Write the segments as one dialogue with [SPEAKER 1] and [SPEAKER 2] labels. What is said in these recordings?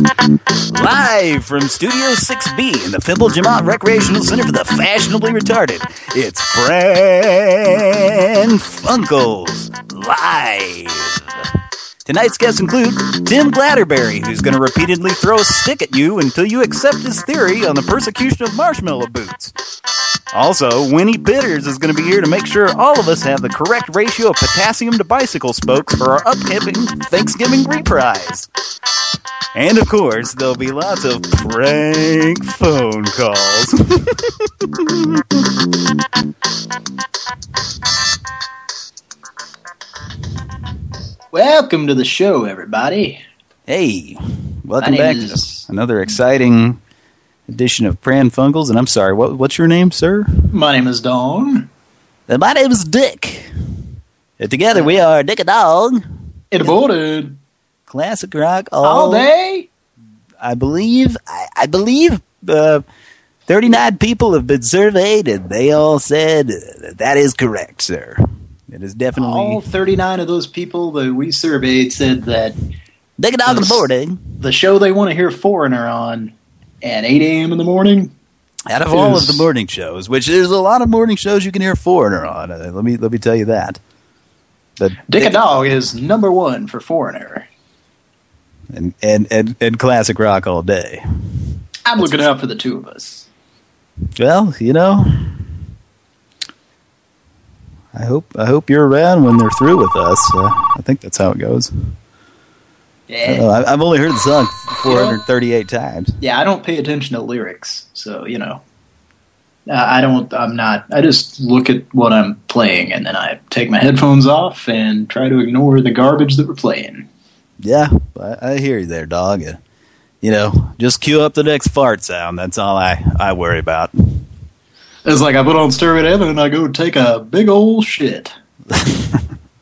[SPEAKER 1] Live from Studio 6B in the Fimble Jamont Recreational Center for the Fashionably Retarded, it's Pran Funkels Live. Tonight's guests include Tim Glatterberry, who's going to repeatedly throw a stick at you until you accept his theory on the persecution of marshmallow boots. Also, Winnie Bitters is going to be here to make sure all of us have the correct ratio of potassium to bicycle spokes for our upcoming Thanksgiving reprise. And of course, there'll be lots of prank phone calls.
[SPEAKER 2] Welcome to the show, everybody.
[SPEAKER 1] Hey, welcome back to another exciting edition of Pran Funkels. And I'm sorry, what, what's your name, sir?
[SPEAKER 2] My name is Dawn.
[SPEAKER 1] And my name is Dick. And together we are Dick and Dawn.
[SPEAKER 2] It aborted
[SPEAKER 1] Classic rock all,
[SPEAKER 2] all day.
[SPEAKER 1] I believe, I, I believe uh, 39 people have been surveyed and they all said that, that is correct, sir. It is definitely
[SPEAKER 2] All 39 of those people that we surveyed said that
[SPEAKER 1] Dick and Dawn in the morning.
[SPEAKER 2] the show they want to hear Foreigner on at 8 a.m. in the morning.
[SPEAKER 1] Out of all of the morning shows, which there's a lot of morning shows you can hear Foreigner on. Uh, let me let me tell you that. But
[SPEAKER 2] Dick and Dawn is number one for Foreigner.
[SPEAKER 1] And, and and and classic rock all day.
[SPEAKER 2] I'm looking out for the two of us.
[SPEAKER 1] Well, you know, I hope I hope you're around when they're through with us. Uh, I think that's how it goes.
[SPEAKER 2] Yeah.
[SPEAKER 1] Uh, I- I've only heard the song 438 times.
[SPEAKER 2] yeah, I don't pay attention to lyrics, so you know. Uh, I don't. I'm not. I just look at what I'm playing, and then I take my headphones off and try to ignore the garbage that we're playing.
[SPEAKER 1] Yeah, I, I hear you there, dog. Uh, you know, just cue up the next fart sound. That's all I I worry about.
[SPEAKER 2] It's like I put on to Heaven and I go take a big old shit.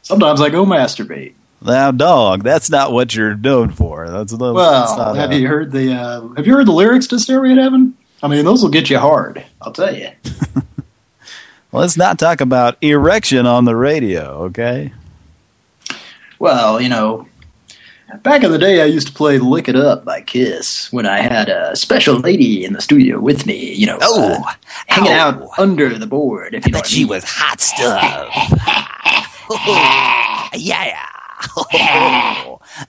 [SPEAKER 2] Sometimes I go masturbate.
[SPEAKER 1] Now, dog, that's not what you're known for. That's, that's
[SPEAKER 2] Well,
[SPEAKER 1] not,
[SPEAKER 2] have
[SPEAKER 1] uh,
[SPEAKER 2] you heard the uh, Have you heard the lyrics to to Heaven? I mean, those will get you hard. I'll tell you.
[SPEAKER 1] Let's not talk about erection on the radio, okay?
[SPEAKER 2] Well, you know, back in the day, I used to play "Lick It Up" by Kiss when I had a special lady in the studio with me. You know,
[SPEAKER 1] Oh,
[SPEAKER 2] uh, hanging
[SPEAKER 1] ow.
[SPEAKER 2] out under the board. If you know
[SPEAKER 1] But
[SPEAKER 2] what I
[SPEAKER 1] she
[SPEAKER 2] mean.
[SPEAKER 1] was hot stuff. yeah.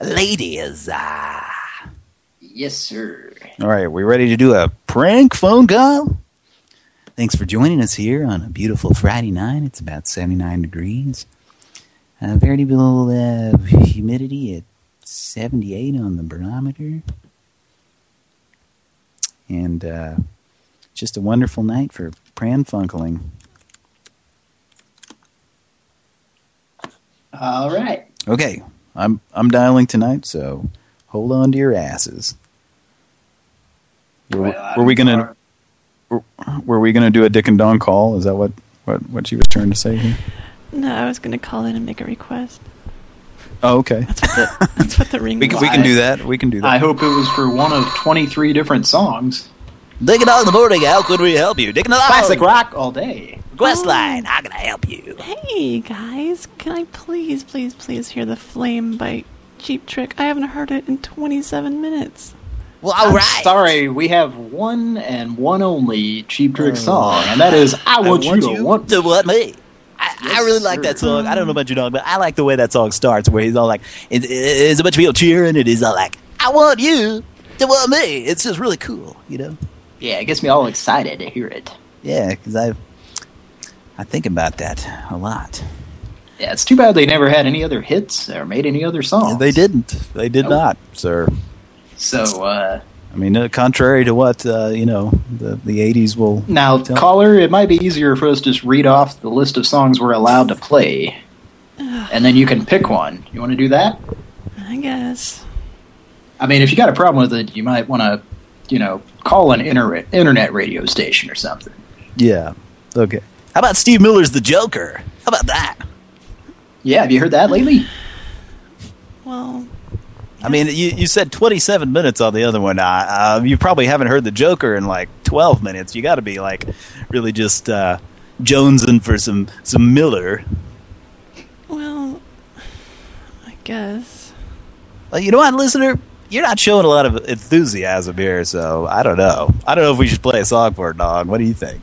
[SPEAKER 1] Ladies. Uh.
[SPEAKER 2] Yes, sir.
[SPEAKER 1] All right, we ready to do a prank phone call? Thanks for joining us here on a beautiful Friday night. It's about 79 degrees. Uh, very little uh, humidity at 78 on the barometer. And uh, just a wonderful night for pran funkling.
[SPEAKER 2] All right.
[SPEAKER 1] Okay, I'm I'm dialing tonight, so hold on to your asses. Were, were we gonna were, were we gonna do a Dick and Dawn call? Is that what what what she was trying to say here?
[SPEAKER 3] No, I was going to call in and make a request.
[SPEAKER 1] Oh, okay.
[SPEAKER 3] That's what the, that's what the ring
[SPEAKER 1] We can,
[SPEAKER 3] was.
[SPEAKER 1] we can do that. We can do that.
[SPEAKER 2] I hope it was for one of 23 different songs.
[SPEAKER 1] Dick and Dawn in the morning. How could we help you? Dick and Dawn.
[SPEAKER 2] Classic rock all day.
[SPEAKER 1] Quest line. How can I help you?
[SPEAKER 3] Hey, guys. Can I please, please, please hear the Flame by Cheap Trick? I haven't heard it in 27 minutes.
[SPEAKER 1] Well,
[SPEAKER 2] I'm
[SPEAKER 1] all right.
[SPEAKER 2] sorry, we have one and one only Cheap Trick oh. song, and that is "I
[SPEAKER 1] I
[SPEAKER 2] Want, You to Want."
[SPEAKER 1] to want me. I, I
[SPEAKER 2] Yes,
[SPEAKER 1] really like
[SPEAKER 2] sir.
[SPEAKER 1] that song. I don't know about you, dog, but I like the way that song starts, where he's all like, it, it- "It's a bunch of people cheering," and he's all like, "I want you to want me." It's just really cool, you know.
[SPEAKER 2] Yeah, it gets me all excited to hear it.
[SPEAKER 1] Yeah, because I I think about that a lot.
[SPEAKER 2] Yeah, it's too bad they never had any other hits or made any other songs.
[SPEAKER 1] They didn't. They did
[SPEAKER 2] Nope.
[SPEAKER 1] not, sir.
[SPEAKER 2] So uh,
[SPEAKER 1] I mean, uh, contrary to what uh, you know, the the '80s will.
[SPEAKER 2] now,
[SPEAKER 1] Tell-
[SPEAKER 2] caller, it might be easier for us to just read off the list of songs we're allowed to play, and then you can pick one. You want to do that?
[SPEAKER 3] I guess.
[SPEAKER 2] I mean, if you got a problem with it, you might want to, you know, call an internet internet radio station or something.
[SPEAKER 1] Yeah. Okay. How about Steve Miller's The Joker? How about that?
[SPEAKER 2] Yeah, have you heard that lately?
[SPEAKER 3] Well,
[SPEAKER 1] I mean, you, you said 27 minutes on the other one. Uh, uh, you probably haven't heard the Joker in like 12 minutes. You got to be like really just uh, jonesing for some some Miller.
[SPEAKER 3] well, I guess.
[SPEAKER 1] Well, you know what, listener? you're not showing a lot of enthusiasm here, so I don't know. I don't know if we should play a song for a dog. What do you think?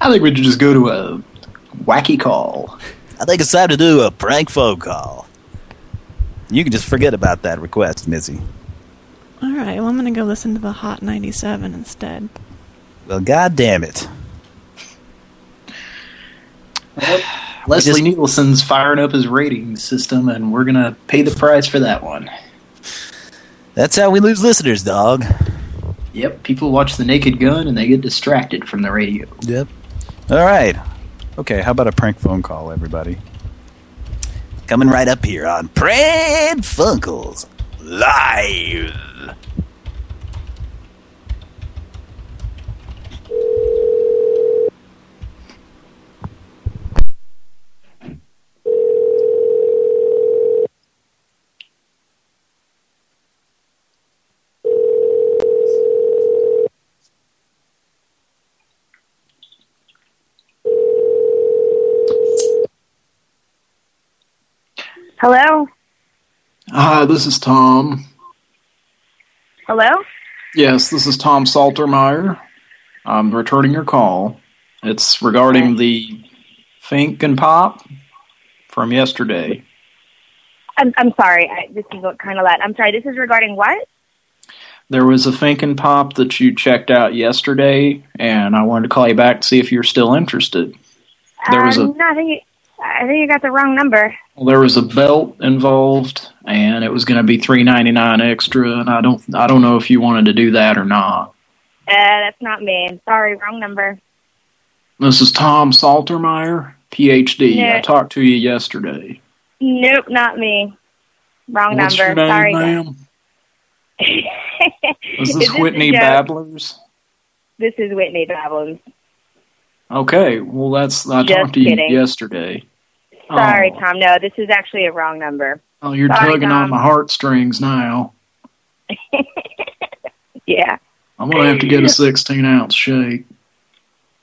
[SPEAKER 2] I think we should just go to a wacky call.
[SPEAKER 1] I think it's time to do a prank phone call. You can just forget about that request, Missy.
[SPEAKER 3] All right, well, I'm going to go listen to the Hot 97 instead.
[SPEAKER 1] Well, god damn it.
[SPEAKER 2] Leslie
[SPEAKER 1] just-
[SPEAKER 2] Nielsen's firing up his rating system, and we're going to pay the price for that one.
[SPEAKER 1] That's how we lose listeners, dog.
[SPEAKER 2] Yep, people watch The Naked Gun, and they get distracted from the radio.
[SPEAKER 1] Yep. All right. Okay, how about a prank phone call, everybody? Coming right up here on Pran Funkels Live.
[SPEAKER 4] Hello?
[SPEAKER 2] Hi, this is Tom.
[SPEAKER 4] Hello?
[SPEAKER 2] Yes, this is Tom Saltermeyer. I'm returning your call. It's regarding the Fink and Pop from yesterday.
[SPEAKER 4] I'm, I'm sorry. I, this is kind of loud. I'm sorry. This is regarding what?
[SPEAKER 2] There was a Fink and Pop that you checked out yesterday, and I wanted to call you back to see if you're still interested. There was a
[SPEAKER 4] Um, think, you, I think you got the wrong number.
[SPEAKER 2] well, there was a belt involved, and it was going to be three ninety nine extra, and I don't I don't know if you wanted to do that or not.
[SPEAKER 4] Uh, that's not me. Sorry, wrong number.
[SPEAKER 2] This is Tom Saltermeyer, PhD. I talked to you yesterday.
[SPEAKER 4] Nope, not me. Wrong
[SPEAKER 2] What's
[SPEAKER 4] number.
[SPEAKER 2] name,
[SPEAKER 4] sorry.
[SPEAKER 2] ma'am? Is
[SPEAKER 4] Is
[SPEAKER 2] this
[SPEAKER 4] this
[SPEAKER 2] Whitney? Babblers?
[SPEAKER 4] This is Whitney Babblins.
[SPEAKER 2] Okay, well that's I
[SPEAKER 4] Just
[SPEAKER 2] talked to
[SPEAKER 4] kidding.
[SPEAKER 2] you yesterday.
[SPEAKER 4] Sorry,
[SPEAKER 2] oh.
[SPEAKER 4] Tom. No, this is actually a wrong number.
[SPEAKER 2] Oh, you're
[SPEAKER 4] Sorry,
[SPEAKER 2] tugging on
[SPEAKER 4] Tom.
[SPEAKER 2] my heartstrings now.
[SPEAKER 4] Yeah.
[SPEAKER 2] I'm gonna have to get a 16 ounce shake.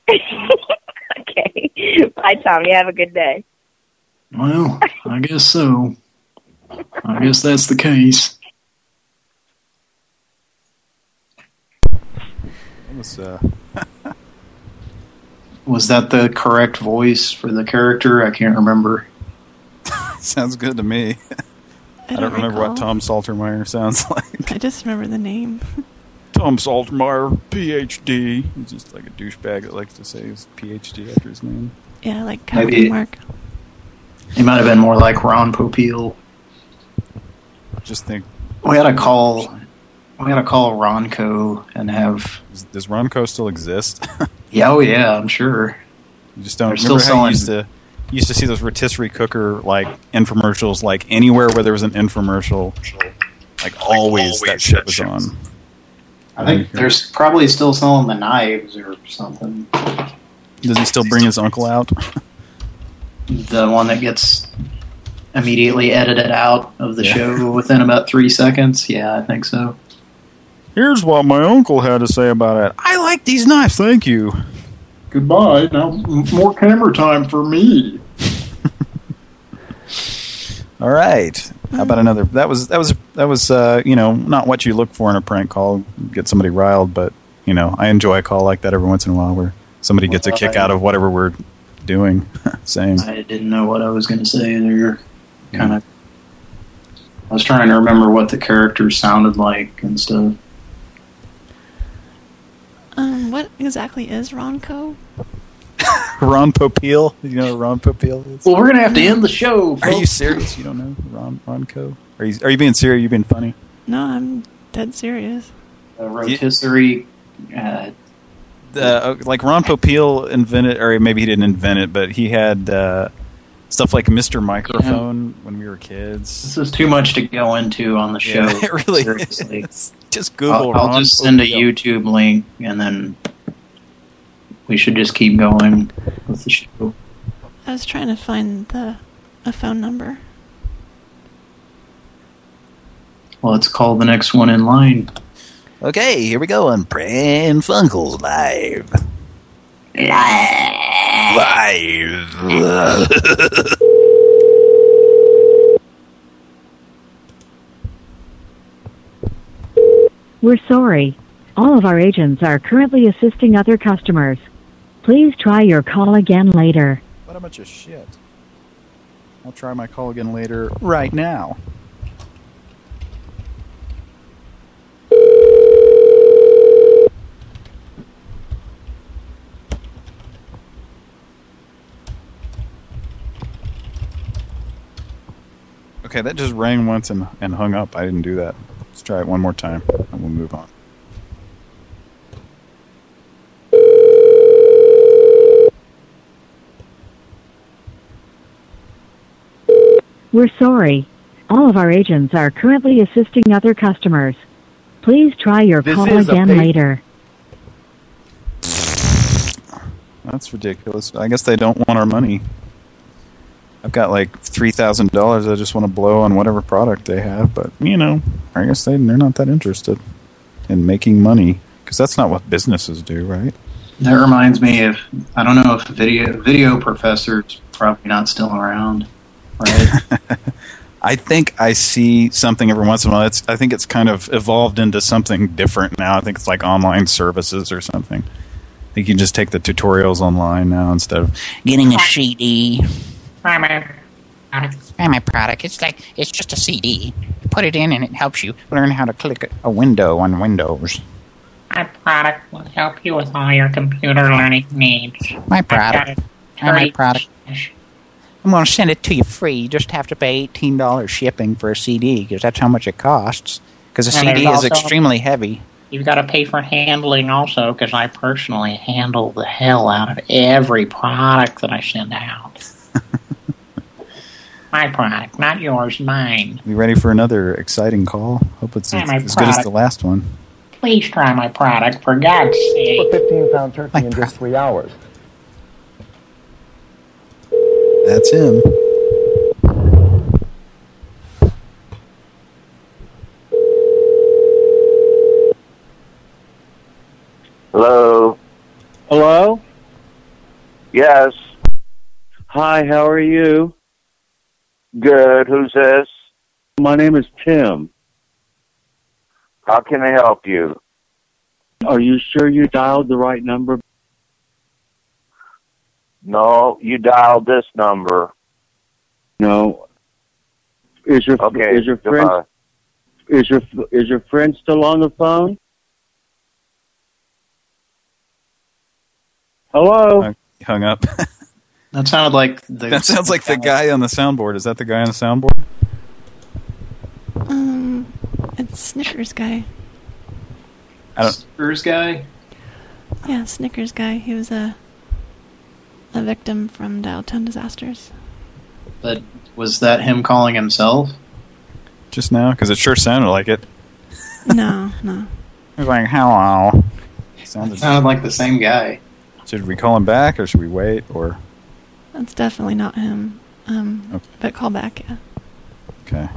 [SPEAKER 4] okay. Bye, Tom. You have a good day.
[SPEAKER 2] Well, I guess so. I guess that's the case.
[SPEAKER 1] That was, uh,
[SPEAKER 2] Was that the correct voice for the character? I can't remember.
[SPEAKER 1] sounds good to me. I don't remember what. Tom Saltermeyer sounds like.
[SPEAKER 3] I just remember the name.
[SPEAKER 1] Tom Saltermeyer, PhD. He's just like a douchebag that likes to say his PhD after his name.
[SPEAKER 3] Yeah, like
[SPEAKER 2] Maybe-
[SPEAKER 3] Captain Mark.
[SPEAKER 2] He might have been more like Ron Popeil.
[SPEAKER 1] Just think,
[SPEAKER 2] We had to call. We had to call Ronco and have.
[SPEAKER 1] does, does Ronco still exist?
[SPEAKER 2] Yeah, oh yeah, I'm sure.
[SPEAKER 1] You just don't
[SPEAKER 2] They're still
[SPEAKER 1] remember how you
[SPEAKER 2] selling-
[SPEAKER 1] used to you used to see those rotisserie cooker like infomercials like anywhere where there was an infomercial like always, that shit was on.
[SPEAKER 2] I think mm-hmm. they're probably still selling the knives or something.
[SPEAKER 1] Does he still bring his uncle out?
[SPEAKER 2] The one that gets immediately edited out of the
[SPEAKER 1] Yeah.
[SPEAKER 2] show within about three seconds. Yeah, I think so.
[SPEAKER 1] Here's what my uncle had to say about it. I like these knives, thank you.
[SPEAKER 2] Goodbye. Now more camera time for me.
[SPEAKER 1] All right. How about another? That was that was that was uh, you know not what you look for in a prank call. Get somebody riled, but you know I enjoy a call like that every once in a while where somebody gets a kick
[SPEAKER 2] I-
[SPEAKER 1] out of whatever we're doing, saying.
[SPEAKER 2] I didn't know what I was going to say either. Kind of. I was trying to remember what the characters sounded like and stuff.
[SPEAKER 3] Um, what exactly is Ronco?
[SPEAKER 1] Ron Popeil. You know what Ron Popeil is?
[SPEAKER 2] Well, we're going to have to end the show.
[SPEAKER 1] Are you serious? You don't know Ron Ronco? Are you are you being serious? Are you being funny?
[SPEAKER 3] No, I'm dead serious.
[SPEAKER 2] A rotisserie. Uh,
[SPEAKER 1] Uh, like Ron Popeil invented, or maybe he didn't invent it, but he had uh, stuff like Mr. Microphone when we were kids.
[SPEAKER 2] this is too much to go into on the show.
[SPEAKER 1] Yeah, it really
[SPEAKER 2] seriously.
[SPEAKER 1] is. Just Google.
[SPEAKER 2] I'll, I'll just send a YouTube link and then we should just keep going with the show.
[SPEAKER 3] I was trying to find the a phone number.
[SPEAKER 2] Well, let's call the next one in line.
[SPEAKER 1] Okay, here we go on Pran Funkels live. Live.
[SPEAKER 5] We're sorry. All of our agents are currently assisting other customers. Please try your call again later.
[SPEAKER 1] What a bunch of shit. I'll try my call again later right now. Okay, that just rang once and, and hung up. I didn't do that. Let's try it one more time, and we'll move on.
[SPEAKER 5] We're sorry. All of our agents are currently assisting other customers. Please try your
[SPEAKER 6] This
[SPEAKER 5] call again later.
[SPEAKER 1] That's ridiculous. I guess they don't want our money. I've got like three thousand dollars. I just want to blow on whatever product they have, but you know, I guess they they're not that interested in making money because that's not what businesses do, right?
[SPEAKER 2] That reminds me of I don't know if video video professor's probably not still around, right?
[SPEAKER 1] I think I see something every once in a while. It's I think it's kind of evolved into something different now. I think it's like online services or something. I think you can just take the tutorials online now instead of getting a CD.
[SPEAKER 7] Try my product. Try my product. It's like it's just a CD. You put it in, and it helps you learn how to click a window on Windows. My product will help you with all your computer learning needs. My product. My product. I'm going to send it to you free. You just have to pay eighteen dollars shipping for a CD because that's how much it costs. Because a
[SPEAKER 8] And
[SPEAKER 7] CD is extremely heavy.
[SPEAKER 8] You've got to pay for handling also, because I personally handle the hell out of every product that I send out. My product, not yours, mine.
[SPEAKER 1] You ready for another exciting call? Hope it's
[SPEAKER 8] Yeah,
[SPEAKER 1] as,
[SPEAKER 8] my
[SPEAKER 1] as good as the last one.
[SPEAKER 8] Please try my product, for God's sake.
[SPEAKER 6] 15 pound turkey in just three hours.
[SPEAKER 1] That's him.
[SPEAKER 9] Hello.
[SPEAKER 10] Hello?
[SPEAKER 9] Yes.
[SPEAKER 10] Hi, how are you?
[SPEAKER 9] Good. Who's this?
[SPEAKER 10] My name is Tim.
[SPEAKER 9] How can I help you?
[SPEAKER 10] Are you sure you dialed the right number?
[SPEAKER 9] No, you dialed this number.
[SPEAKER 10] No. Is your
[SPEAKER 9] Okay.
[SPEAKER 10] is your friend
[SPEAKER 9] goodbye.
[SPEAKER 10] is your is your friend still on the phone? Hello?
[SPEAKER 1] Hung- Hung up.
[SPEAKER 2] That sounded like the
[SPEAKER 1] that sounds like the guy on the soundboard. Is that the guy on the soundboard?
[SPEAKER 3] Um, it's Snickers guy.
[SPEAKER 1] I don't.
[SPEAKER 2] Spurs guy.
[SPEAKER 3] Yeah, Snickers guy. He was a a victim from Dialtown disasters.
[SPEAKER 2] But was that him calling himself?
[SPEAKER 1] Just now, because it sure sounded like it.
[SPEAKER 3] No, no.
[SPEAKER 1] It was like, hello. Sounded,
[SPEAKER 2] Sounded like the same guy.
[SPEAKER 1] Should we call him back, or should we wait, or
[SPEAKER 3] That's definitely not him. Um,
[SPEAKER 1] Okay.
[SPEAKER 3] but call back, yeah.
[SPEAKER 1] okay?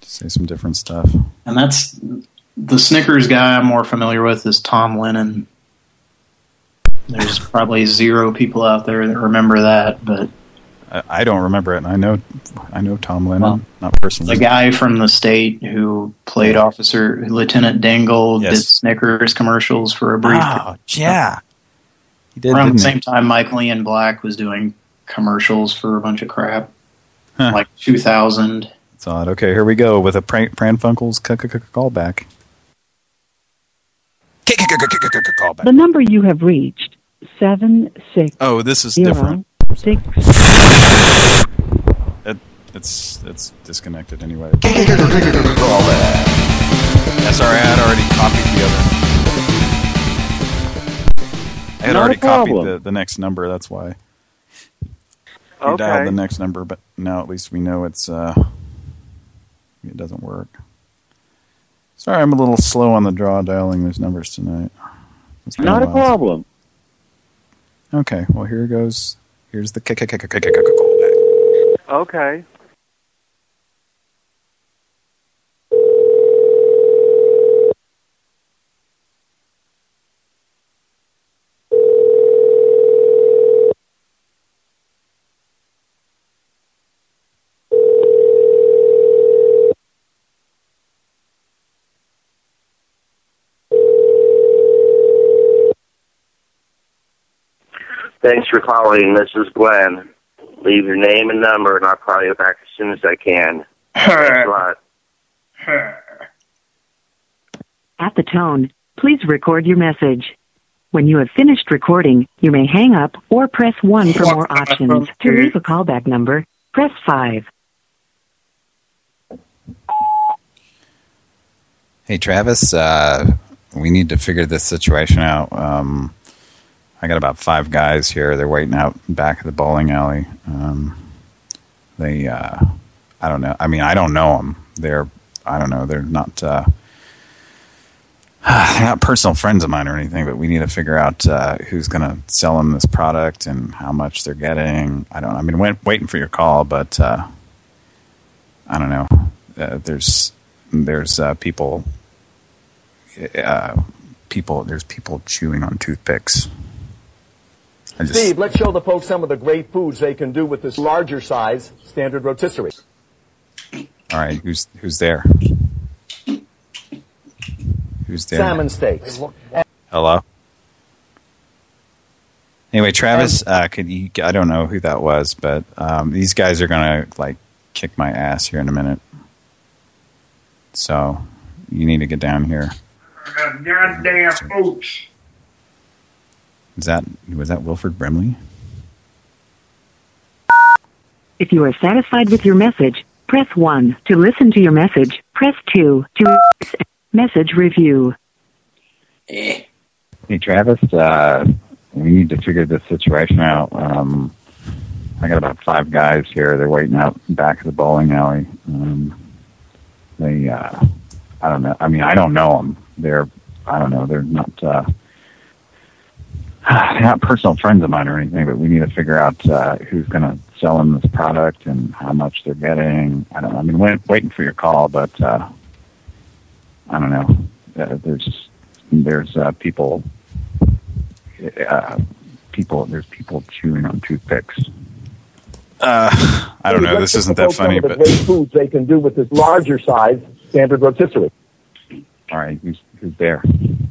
[SPEAKER 1] Just say some different stuff.
[SPEAKER 2] And that's the Snickers guy I'm more familiar with is Tom Lennon. There's probably zero people out there that remember that, but
[SPEAKER 1] I, I don't remember it, and I know, I know Tom Lennon,
[SPEAKER 2] Well,
[SPEAKER 1] not personally.
[SPEAKER 2] the guy from the state who played Officer Lieutenant Dangle did Snickers commercials for a brief
[SPEAKER 1] Oh, yeah. He did,
[SPEAKER 2] around the
[SPEAKER 1] didn't
[SPEAKER 2] same
[SPEAKER 1] he?
[SPEAKER 2] time Michael Ian Black was doing commercials for a bunch of crap.
[SPEAKER 1] Huh.
[SPEAKER 2] Like 2000.
[SPEAKER 1] It's odd. Okay, here we go with a Pran Pranfunkel's callback. Callback.
[SPEAKER 5] The number you have reached seven six
[SPEAKER 1] Oh, this is
[SPEAKER 5] zero
[SPEAKER 1] different.
[SPEAKER 5] six
[SPEAKER 1] It, it's it's disconnected anyway. Yeah, sorry, I had already copied the other. I had
[SPEAKER 10] Not a
[SPEAKER 1] already copied the, the next number. That's why. We
[SPEAKER 9] Okay.
[SPEAKER 1] dialed the next number, but now at least we know it's uh, it doesn't work. Sorry, I'm a little slow on the draw dialing those numbers tonight. It's
[SPEAKER 10] Not a
[SPEAKER 1] while.
[SPEAKER 10] problem.
[SPEAKER 1] Okay, well here goes. Here's the callback.
[SPEAKER 9] Okay. Thanks for calling. This is Glenn. Leave your name and number, and I'll call you back as soon as I can. Thanks a lot.
[SPEAKER 11] At the tone, please record your message. When you have finished recording, you may hang up or press 1 for more options. To leave a callback number, press 5.
[SPEAKER 1] Hey, Travis, uh, we need to figure this situation out. Um, I got about five guys here. They're waiting out back of the bowling alley. Um, they, uh, I don't know. I mean, I don't know them. They're, I don't know. They're not, uh, they're not personal friends of mine or anything, but we need to figure out uh, who's going to sell them this product and how much they're getting. I don't. I mean, wait, waiting for your call, but uh, I don't know. Uh, there's there's uh, people uh, people there's people chewing on toothpicks. I just
[SPEAKER 12] Steve, let's show the folks some of the great foods they can do with this larger size standard rotisserie.
[SPEAKER 1] all right. Who's who's there? Who's there?
[SPEAKER 12] Salmon steaks.
[SPEAKER 1] Hello. Anyway, Travis, uh, could you? I don't know who that was, but um, these guys are gonna like kick my ass here in a minute. So you need to get down here.
[SPEAKER 13] Goddamn oats.
[SPEAKER 1] Is that was that Wilford Brimley?
[SPEAKER 11] If you are satisfied with your message, press 1. To listen to your message, press 2. To message review.
[SPEAKER 1] Hey, Travis, uh, we need to figure this situation out. Um, I got about five guys here. They're waiting out back of the bowling alley. Um, they, uh, I don't know. I mean, I don't know them. They're, I don't know. They're not, uh, they're not personal friends of mine or anything, but we need to figure out uh, who's going to sell them this product and how much they're getting. I don't know. I mean, wait, waiting for your call, but uh, I don't know. Uh, there's there's uh, people uh, people there's people chewing on toothpicks. Uh, I don't know. This isn't that funny,
[SPEAKER 12] of the
[SPEAKER 1] but
[SPEAKER 12] great foods they can do with this larger size standard rotisserie.
[SPEAKER 1] all right, who's who's there?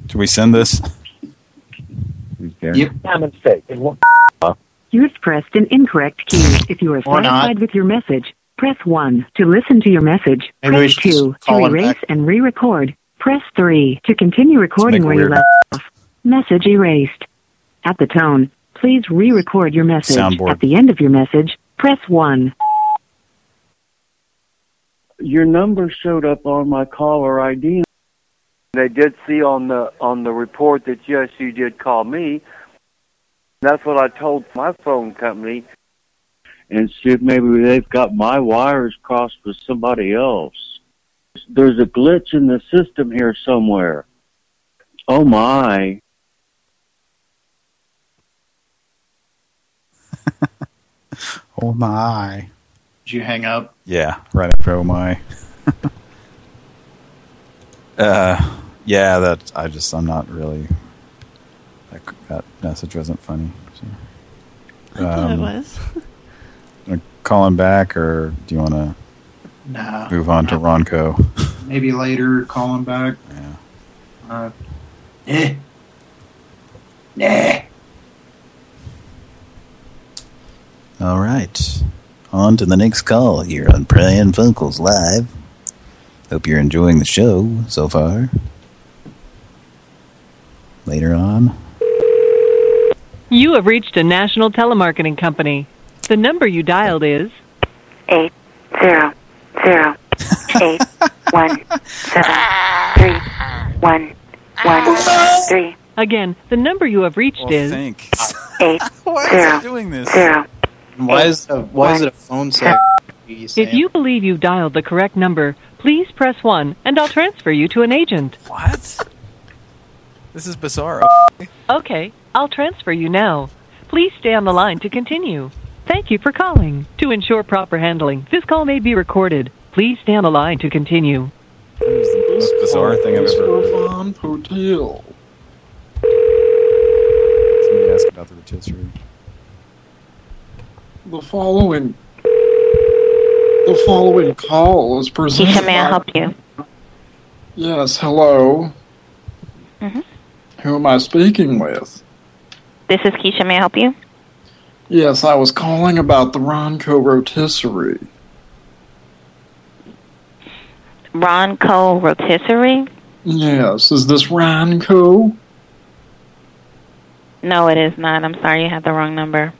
[SPEAKER 1] Should we send this? Who's there?
[SPEAKER 2] Yep.
[SPEAKER 12] Salmon steak.
[SPEAKER 11] You've pressed an incorrect key. If you are
[SPEAKER 2] Or not.
[SPEAKER 11] satisfied with your message, press 1. To listen to your message,
[SPEAKER 2] Maybe we
[SPEAKER 11] press 2. To erase
[SPEAKER 2] back.
[SPEAKER 11] and re-record, press 3. To continue recording where you left off, message erased. At the tone, please re-record your message.
[SPEAKER 1] Soundboard.
[SPEAKER 11] At the end of your message, press 1.
[SPEAKER 10] Your number showed up on my caller ID. They did see on the on the report that yes, you did call me. That's what I told my phone company. And see if maybe they've got my wires crossed with somebody else. There's a glitch in the system here somewhere. Oh my.
[SPEAKER 1] Oh my!
[SPEAKER 2] Did you hang up?
[SPEAKER 1] Yeah, right after oh my. uh, yeah, that I just I'm not really. That, that message wasn't funny. So.
[SPEAKER 3] I thought it
[SPEAKER 1] Um,
[SPEAKER 3] was.
[SPEAKER 1] Call him back, or do you want to
[SPEAKER 2] Nah.
[SPEAKER 1] move on to Ronco?
[SPEAKER 2] Maybe later, call him back.
[SPEAKER 1] Yeah.
[SPEAKER 2] Uh, eh. Nah.
[SPEAKER 1] All right. On to the next call here on Pran Funkels Live. Hope you're enjoying the show so far. Later on.
[SPEAKER 14] You have reached a national telemarketing company. The number you dialed is
[SPEAKER 15] eight zero zero eight one seven three one one three.
[SPEAKER 14] Again, the number you have reached
[SPEAKER 1] Well,
[SPEAKER 14] is
[SPEAKER 1] thanks.
[SPEAKER 15] eight
[SPEAKER 1] Why is
[SPEAKER 15] zero
[SPEAKER 1] it doing this?
[SPEAKER 15] zero.
[SPEAKER 2] Why is a, why is it a phone set?
[SPEAKER 14] If you believe you've dialed the correct number, please press 1 and I'll transfer you to an agent.
[SPEAKER 1] What? This is bizarre.
[SPEAKER 14] Okay, I'll transfer you now. Please stay on the line to continue. Thank you for calling. To ensure proper handling, this call may be recorded. Please stay on the line to continue.
[SPEAKER 1] That was the most bizarre thing I've ever heard.
[SPEAKER 2] Hotel.
[SPEAKER 1] Somebody asked about the rotisserie.
[SPEAKER 13] The following the following call is presented.
[SPEAKER 15] Keisha, may I help you?
[SPEAKER 13] Yes, hello.
[SPEAKER 15] Mhm.
[SPEAKER 13] Who am I speaking with?
[SPEAKER 15] This is Keisha. May I help you?
[SPEAKER 16] Yes, I was calling about the Ronco rotisserie.
[SPEAKER 13] Ronco rotisserie?
[SPEAKER 16] Yes, is this Ronco?
[SPEAKER 13] No, it is not. I'm sorry, you had the wrong number.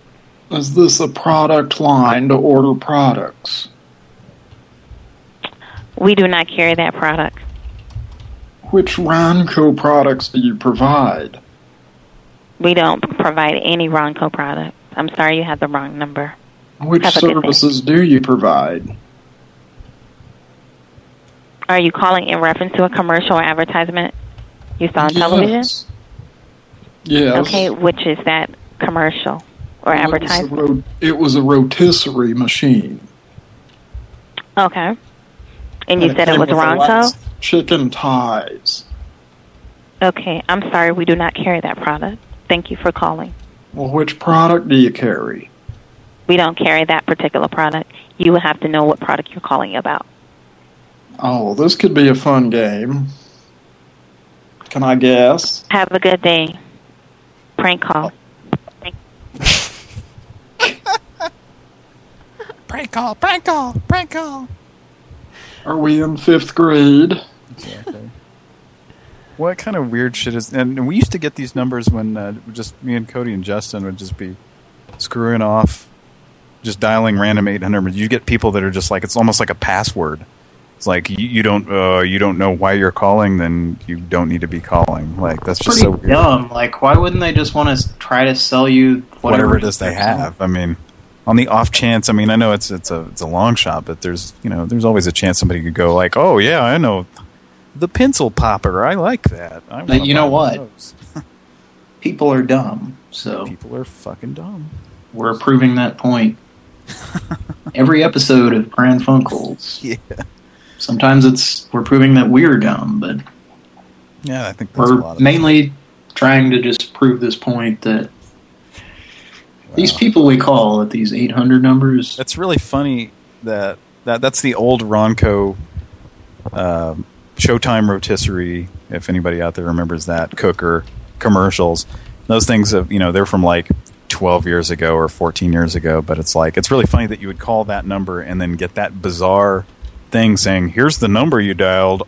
[SPEAKER 16] Is this a product line to order products?
[SPEAKER 13] We do not carry that product.
[SPEAKER 16] Which Ronco products do you provide?
[SPEAKER 13] We don't provide any Ronco product. I'm sorry, you had the wrong number.
[SPEAKER 16] Which
[SPEAKER 13] Have a good day.
[SPEAKER 16] services do you provide?
[SPEAKER 13] Are you calling in reference to a commercial or advertisement you saw on television?
[SPEAKER 16] Yes. Yes.
[SPEAKER 13] Okay, which is that commercial or
[SPEAKER 16] It was a
[SPEAKER 13] advertisement?
[SPEAKER 16] It was a rotisserie machine.
[SPEAKER 13] Okay. And you
[SPEAKER 16] And
[SPEAKER 13] said it
[SPEAKER 16] came
[SPEAKER 13] was
[SPEAKER 16] with
[SPEAKER 13] Ronco?
[SPEAKER 16] Chicken ties.
[SPEAKER 13] Okay, I'm sorry, we do not carry that product. Thank you for calling.
[SPEAKER 16] Well, which product do you carry?
[SPEAKER 13] We don't carry that particular product. You would have to know what product you're calling about.
[SPEAKER 16] Oh, this could be a fun game. Can I guess?
[SPEAKER 13] Have a good day. Prank call. Oh.
[SPEAKER 7] Prank call, prank call, prank call.
[SPEAKER 16] Are we in fifth grade?
[SPEAKER 1] Exactly. What kind of weird shit is? And we used to get these numbers when uh, just me and Cody and Justin would just be screwing off, just dialing random 800. You get people that are just like it's almost like a password. It's like you, you don't uh, you don't know why you're calling, then you don't need to be calling. Like that's just
[SPEAKER 2] Pretty
[SPEAKER 1] so weird.
[SPEAKER 2] dumb. Like, why wouldn't they just want to try to sell you whatever,
[SPEAKER 1] whatever it is they have. I mean, on the off chance, I mean, I know it's it's a it's a long shot, but there's you know there's always a chance somebody could go like, oh yeah, I know the pencil popper. I like that. I
[SPEAKER 2] But you know what? People are dumb, so
[SPEAKER 1] people are fucking dumb.
[SPEAKER 2] We're proving that point. Every episode of Pran Funkels.
[SPEAKER 1] Yeah.
[SPEAKER 2] Sometimes it's we're proving that we're dumb, but
[SPEAKER 1] Yeah, I think that's
[SPEAKER 2] we're
[SPEAKER 1] lot of
[SPEAKER 2] mainly trying to just prove this point that these people we call at these 800 numbers.
[SPEAKER 1] It's really funny that that that's the old Ronco um Showtime rotisserie. If anybody out there remembers that cooker commercials, those things have you know they're from like 12 years ago or 14 years ago. But it's like it's really funny that you would call that number and then get that bizarre thing saying, "Here's the number you dialed."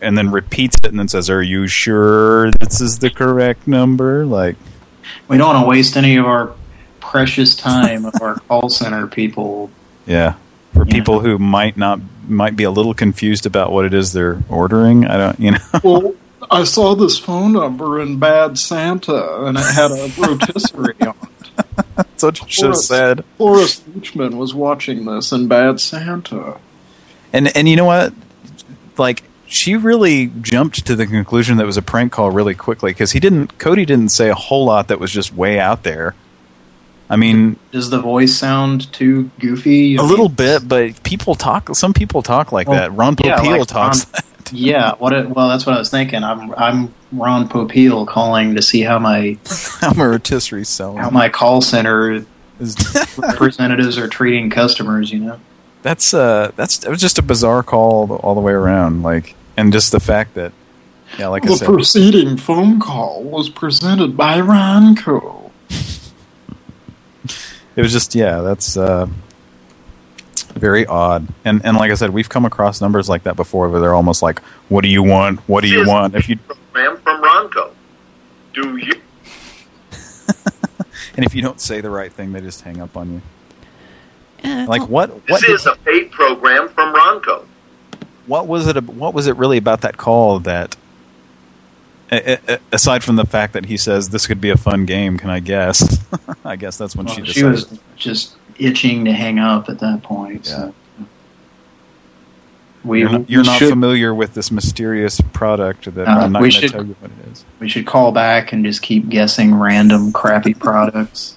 [SPEAKER 1] And then repeats it and then says, "Are you sure this is the correct number?" Like,
[SPEAKER 2] We don't want to waste any of our precious time of our call center people.
[SPEAKER 1] Yeah. For people who might not might be a little confused about what it is they're ordering, I don't, you know.
[SPEAKER 16] Well, I saw this phone number in Bad Santa, and it had a rotisserie on it.
[SPEAKER 1] That's what you should have
[SPEAKER 16] Forrest-
[SPEAKER 1] said.
[SPEAKER 16] Forrest Leachman was watching this in Bad Santa.
[SPEAKER 1] And and you know what? Like she really jumped to the conclusion that it was a prank call really quickly because he didn't Cody didn't say a whole lot that was just way out there. I mean,
[SPEAKER 2] Does the voice sound too goofy?
[SPEAKER 1] a little bit, but people talk. Some people talk like that. Ron
[SPEAKER 2] yeah,
[SPEAKER 1] Popeil
[SPEAKER 2] like
[SPEAKER 1] talks.
[SPEAKER 2] Ron- yeah, what? It, well, that's what I was thinking. I'm I'm Ron Popeil calling to see how my
[SPEAKER 1] how my rotisserie selling.
[SPEAKER 2] how my call center representatives are treating customers. You know.
[SPEAKER 1] That's uh, that's it was just a bizarre call all the way around. Like, and just the fact that, yeah, like I
[SPEAKER 16] the
[SPEAKER 1] said,
[SPEAKER 16] preceding phone call was presented by Ronco.
[SPEAKER 1] It was just yeah, that's uh, very odd. And and like I said, we've come across numbers like that before, where they're almost like, "What do you want? What do you want?" If you
[SPEAKER 9] program from Ronco. Do you?
[SPEAKER 1] and if you don't say the right thing, they just hang up on you.
[SPEAKER 3] Yeah,
[SPEAKER 1] Like what? What
[SPEAKER 9] This is a paid program from Ronco.
[SPEAKER 1] what was it? What was it really about that call that? A- a- Aside from the fact that he says this could be a fun game, can I guess? I guess that's when she decided.
[SPEAKER 2] she was just itching to hang up at that point. So. We,
[SPEAKER 1] you're not, you're not
[SPEAKER 2] should,
[SPEAKER 1] familiar with this mysterious product that
[SPEAKER 2] Uh,
[SPEAKER 1] I'm not
[SPEAKER 2] we
[SPEAKER 1] going to
[SPEAKER 2] should-
[SPEAKER 1] tell you what it is.
[SPEAKER 2] we should call back and just keep guessing random crappy products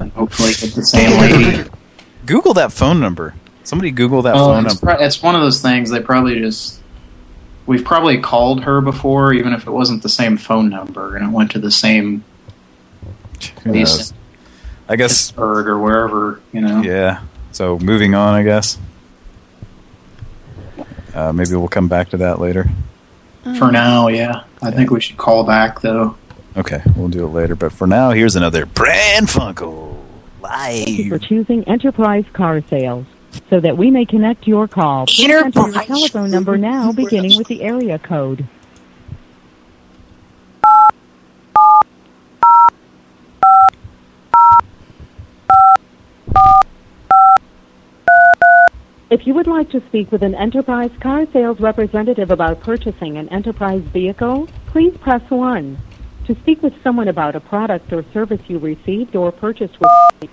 [SPEAKER 2] and hopefully get the same lady.
[SPEAKER 1] Google that phone number. Somebody Google that
[SPEAKER 2] Oh,
[SPEAKER 1] phone
[SPEAKER 2] it's,
[SPEAKER 1] number.
[SPEAKER 2] it's one of those things they probably just we've probably called her before even if it wasn't the same phone number and it went to the same
[SPEAKER 1] Who
[SPEAKER 2] place
[SPEAKER 1] knows? I guess.
[SPEAKER 2] Pittsburgh or wherever you know
[SPEAKER 1] Yeah. So moving on, I guess. Uh, maybe we'll come back to that later.
[SPEAKER 2] for now yeah I think we should call back though
[SPEAKER 1] Okay, we'll do it later. But for now, here's another Brand Funko
[SPEAKER 5] Thank you for
[SPEAKER 17] live.
[SPEAKER 5] choosing Enterprise Car Sales. So that we may connect your call, please enter your telephone number now beginning with the area code. If you would like to speak with an Enterprise Car Sales representative about purchasing an Enterprise vehicle, please press 1. To speak with someone about a product or service you received or purchased with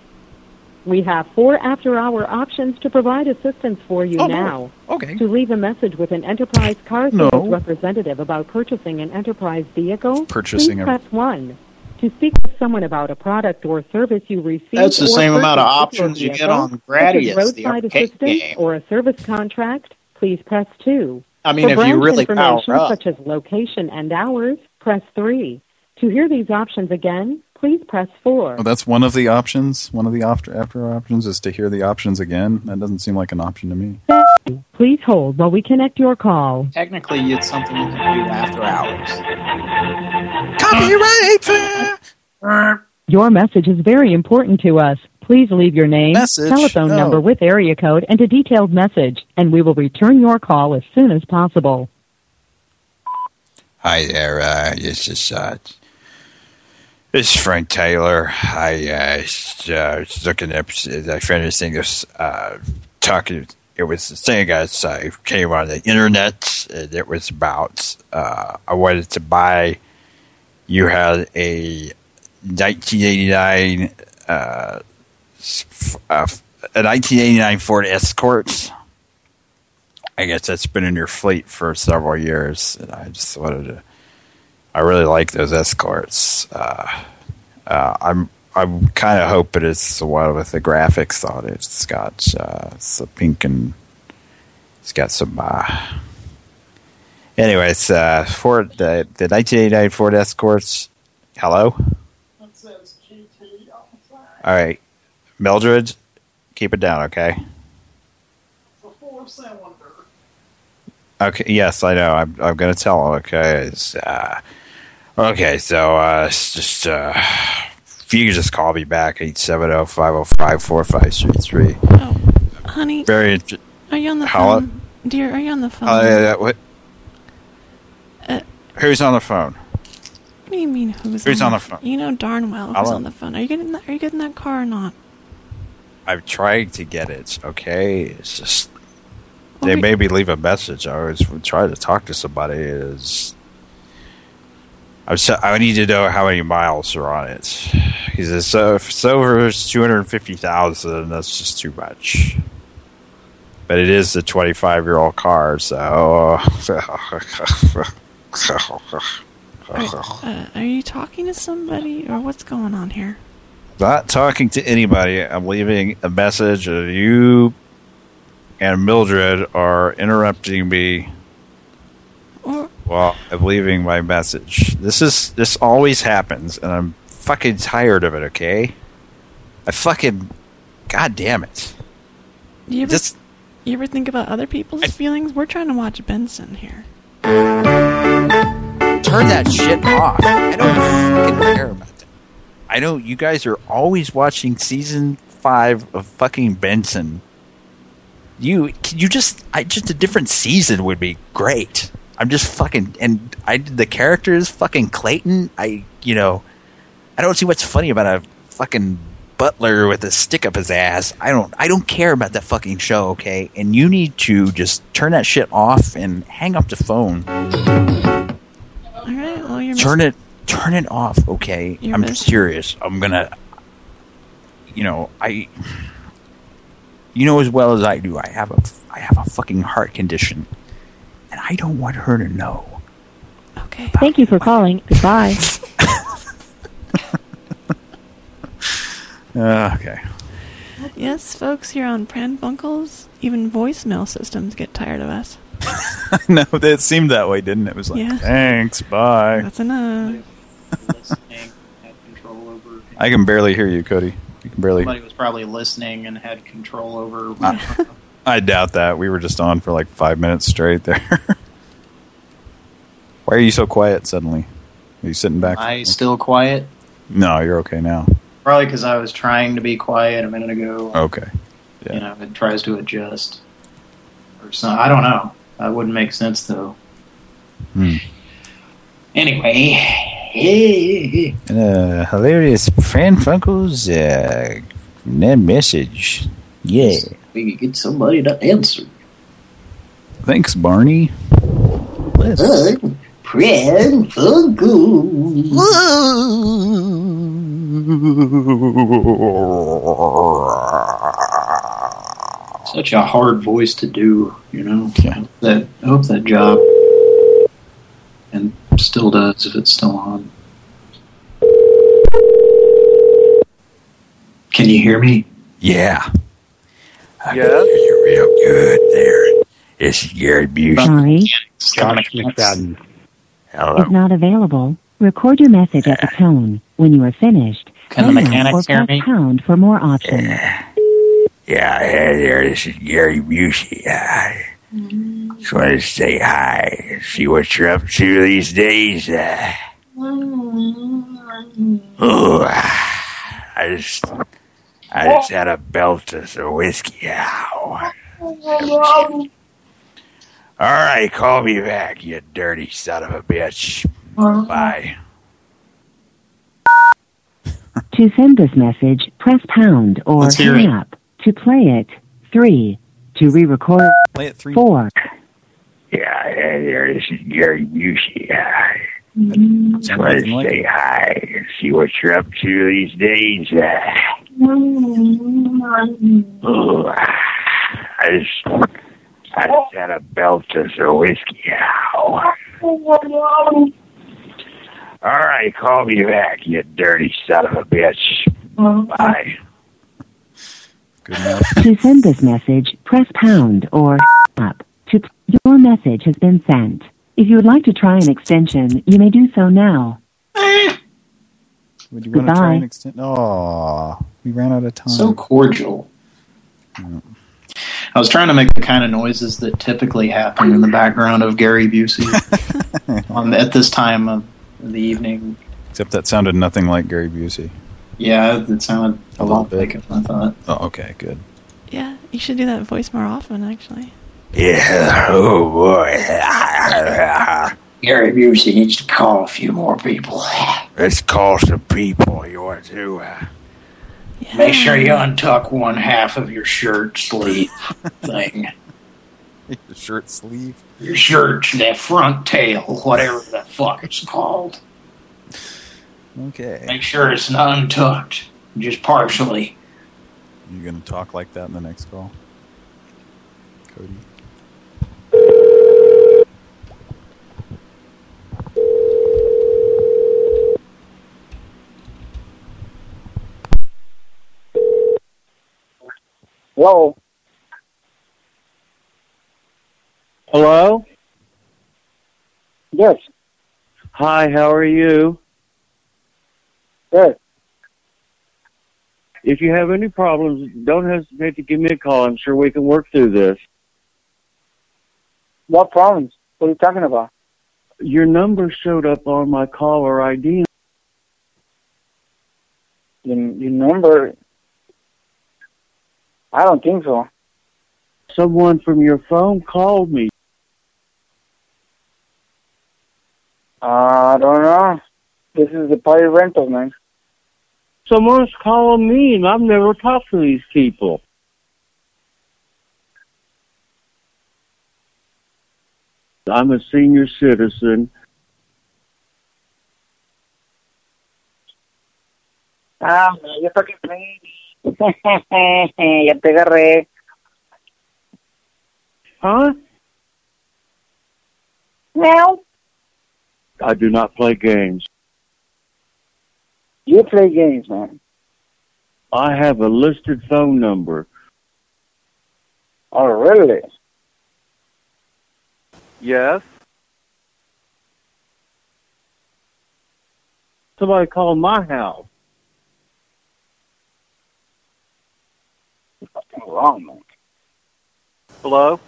[SPEAKER 5] we have four after-hour options to provide assistance for you
[SPEAKER 17] Oh,
[SPEAKER 5] now.
[SPEAKER 17] Okay.
[SPEAKER 5] To leave a message with an Enterprise Car
[SPEAKER 17] No.
[SPEAKER 5] Sales representative about purchasing an Enterprise vehicle,
[SPEAKER 17] Purchasing
[SPEAKER 5] please
[SPEAKER 17] a-
[SPEAKER 5] press 1. To speak with someone about a product or service you received
[SPEAKER 2] That's the same amount of
[SPEAKER 5] purchased with your
[SPEAKER 2] options you get on
[SPEAKER 5] such as
[SPEAKER 2] Gradius, the
[SPEAKER 5] roadside
[SPEAKER 2] arcade
[SPEAKER 5] assistance
[SPEAKER 2] game.
[SPEAKER 5] or a service contract, please press 2.
[SPEAKER 2] I mean,
[SPEAKER 5] For
[SPEAKER 2] if you
[SPEAKER 5] branch
[SPEAKER 2] really power
[SPEAKER 5] information
[SPEAKER 2] up.
[SPEAKER 5] such as location and hours, press 3. To hear these options again, please press 4.
[SPEAKER 17] Oh, that's one of the options. One of the after after options is to hear the options again. That doesn't seem like an option to me.
[SPEAKER 5] Please hold while we connect your call.
[SPEAKER 2] Technically, it's something you can do after hours.
[SPEAKER 17] Copyright.
[SPEAKER 5] Your message is very important to us. Please leave your name,
[SPEAKER 17] Message?
[SPEAKER 5] telephone
[SPEAKER 17] Oh.
[SPEAKER 5] number with area code, and a detailed message, and we will return your call as soon as possible.
[SPEAKER 1] Hi there. Uh, this is uh, is Frank Taylor. I uh, uh, was looking up. I this thing. This uh, talking. It was the thing I I came on the internet. And it was about. Uh, I wanted to buy. You had a 1989. Uh, uh, a 1989 Ford Escort. I guess that's been in your fleet for several years, and I just wanted to. I really like those escorts. Uh, uh, I'm I'm kind of hoping it's the one with the graphics on it. It's got uh, some pink and it's got some. Uh, anyways, uh, Ford the the 1989 Ford Escorts. Hello. All right, Mildred, keep it down, okay? Okay. Yes, I know. I'm. I'm going to tell him. Okay. It's, uh, okay. So, uh, it's just uh, if you could just call me back eight seven zero five zero five four five three three.
[SPEAKER 3] Honey,
[SPEAKER 1] Very.
[SPEAKER 3] are you on the phone? Dear, are you on the phone?
[SPEAKER 1] Uh, yeah, yeah, what?
[SPEAKER 3] Uh,
[SPEAKER 1] Who's on the phone?
[SPEAKER 3] what do you mean who's,
[SPEAKER 1] Who's
[SPEAKER 3] on,
[SPEAKER 1] on
[SPEAKER 3] the
[SPEAKER 1] phone?
[SPEAKER 3] You know darn well who's on the phone. Are you getting that? Are you getting that car or not?
[SPEAKER 1] I'm trying to get it. Okay. It's just
[SPEAKER 3] Well,
[SPEAKER 1] they
[SPEAKER 3] we-
[SPEAKER 1] maybe leave a message. I was trying to talk to somebody. Is so, I need to know how many miles are on it. Because it's, uh, if it's over two hundred fifty thousand. That's just too much. But it is a twenty-five year old car, so.
[SPEAKER 3] Uh, are you talking to somebody or what's going on here?
[SPEAKER 1] Not talking to anybody. I'm leaving a message. and You and Mildred are interrupting me While I'm leaving my message. This is this always happens, and I'm fucking tired of it. Okay, I fucking god damn it.
[SPEAKER 3] you ever,
[SPEAKER 1] Just
[SPEAKER 3] you ever think about other people's feelings? We're trying to watch Benson here.
[SPEAKER 1] turn that shit off. I don't fucking care about that. I know you guys are always watching season five of fucking Benson. You can you just I just a different season would be great. I'm just fucking and I the character is fucking Clayton. I you know I don't see what's funny about a fucking butler with a stick up his ass. I don't I don't care about that fucking show, okay? And you need to just turn that shit off and hang up the phone.
[SPEAKER 3] All right. Well, you're
[SPEAKER 1] turn it turn it off okay
[SPEAKER 3] You're
[SPEAKER 1] i'm
[SPEAKER 3] missing-
[SPEAKER 1] serious i'm gonna you know i you know as well as i do i have a i have a fucking heart condition and i don't want her to know
[SPEAKER 3] Okay.
[SPEAKER 5] Thank you for calling. Goodbye.
[SPEAKER 1] uh, okay
[SPEAKER 3] Yes, folks, here on Pran Funkels, even voicemail systems get tired of us.
[SPEAKER 17] no, it seemed that way, didn't it? It was like,
[SPEAKER 3] Yeah.
[SPEAKER 17] thanks, bye.
[SPEAKER 3] That's enough.
[SPEAKER 2] listening, had control over.
[SPEAKER 17] I can barely hear you, Cody. You can barely.
[SPEAKER 2] Somebody was probably listening and had control over.
[SPEAKER 17] I doubt that. We were just on for like five minutes straight there. Why are you so quiet suddenly? Are you sitting back?
[SPEAKER 2] I still quiet.
[SPEAKER 17] No, you're okay now.
[SPEAKER 2] Probably because I was trying to be quiet a minute ago.
[SPEAKER 18] Okay. Yeah.
[SPEAKER 2] You know, it tries to adjust. Or some, I don't know. That wouldn't make sense, though.
[SPEAKER 18] Hmm.
[SPEAKER 2] Anyway. Hey.
[SPEAKER 18] Uh, hilarious Pran Funkels uh, net message. Yeah.
[SPEAKER 2] We could get somebody to answer.
[SPEAKER 18] Thanks, Barney. Let's.
[SPEAKER 2] Pran Such a hard voice to do, you know.
[SPEAKER 18] Yeah.
[SPEAKER 2] That I hope that job and still does if it's still on. Can you hear me?
[SPEAKER 18] Yeah.
[SPEAKER 10] Yeah.
[SPEAKER 18] You're real good there. This is Gary Busey.
[SPEAKER 19] Sorry,
[SPEAKER 2] Scott
[SPEAKER 19] McFadden
[SPEAKER 18] Hello.
[SPEAKER 19] is not available. Record your message at the tone. When you are finished,
[SPEAKER 8] Can the
[SPEAKER 19] hang
[SPEAKER 8] mechanics
[SPEAKER 19] or
[SPEAKER 8] hear me?
[SPEAKER 19] pound for more options.
[SPEAKER 18] Yeah, hey there, this is Gary Busey. I just wanted to say hi, see what you're up to these days. Uh, oh, I just, I just had a belt of some whiskey. Ow. All right, call me back, you dirty son of a bitch. Uh-huh. Bye.
[SPEAKER 19] To send this message, press pound or hang up. To play it, 3. To re-record,
[SPEAKER 1] Play it three.
[SPEAKER 19] 4.
[SPEAKER 18] Yeah, hey there, this is Gary Busey. I just
[SPEAKER 1] Sound
[SPEAKER 18] wanted to
[SPEAKER 1] like
[SPEAKER 18] say
[SPEAKER 1] it.
[SPEAKER 18] hi, see what you're up to these days. I just, I just had a belt of some whiskey. Ow. All right, call me back, you dirty son of a bitch. Bye.
[SPEAKER 1] Good enough.
[SPEAKER 19] To send this message, press pound or up. To your message has been sent. If you would like to try an extension, you may do so now. Eh.
[SPEAKER 1] Would you want to try
[SPEAKER 19] Goodbye.
[SPEAKER 1] and extend? Oh, we ran out of time.
[SPEAKER 2] So cordial. I was trying to make the kind of noises that typically happen in the background of Gary Busey on at this time of the evening.
[SPEAKER 1] Except that sounded nothing like Gary Busey.
[SPEAKER 2] Yeah, it sounded a,
[SPEAKER 1] A little
[SPEAKER 2] lot
[SPEAKER 1] bit.
[SPEAKER 2] like it. I thought.
[SPEAKER 1] Oh, okay, good.
[SPEAKER 3] Yeah, you should do that voice more often, actually.
[SPEAKER 18] Yeah, oh boy.
[SPEAKER 2] Gary Busey needs to call a few more people.
[SPEAKER 18] Let's call some people. You want to? Uh,
[SPEAKER 3] Yeah.
[SPEAKER 2] Make sure you untuck one half of your shirt sleeve thing.
[SPEAKER 1] Your shirt sleeve.
[SPEAKER 2] Your shirt, that front tail, whatever the fuck it's called.
[SPEAKER 1] Okay.
[SPEAKER 2] Make sure it's not untucked, just partially.
[SPEAKER 1] You gonna talk like that in the next call, Cody?
[SPEAKER 10] Hello. Hello.
[SPEAKER 20] Yes.
[SPEAKER 10] Hi. How are you?
[SPEAKER 20] Good.
[SPEAKER 10] If you have any problems, don't hesitate to give me a call. I'm sure we can work through this.
[SPEAKER 20] What problems? What are you talking about?
[SPEAKER 10] Your number showed up on my caller ID.
[SPEAKER 20] Your, your number? I don't think so.
[SPEAKER 10] Someone from your phone called me.
[SPEAKER 20] Uh, I don't know. This is the party rental, man.
[SPEAKER 10] Someone's calling me, and I've never talked to these people. I'm a senior citizen.
[SPEAKER 20] Ah, man, you're fucking playing. ya te agarré. ¿Ah?
[SPEAKER 10] Huh?
[SPEAKER 20] No.
[SPEAKER 10] I do not play games.
[SPEAKER 20] You play games, man.
[SPEAKER 10] I have a listed phone number.
[SPEAKER 20] Oh, really?
[SPEAKER 10] Yes. Somebody called my house.
[SPEAKER 20] You're fucking wrong, man.
[SPEAKER 10] Hello?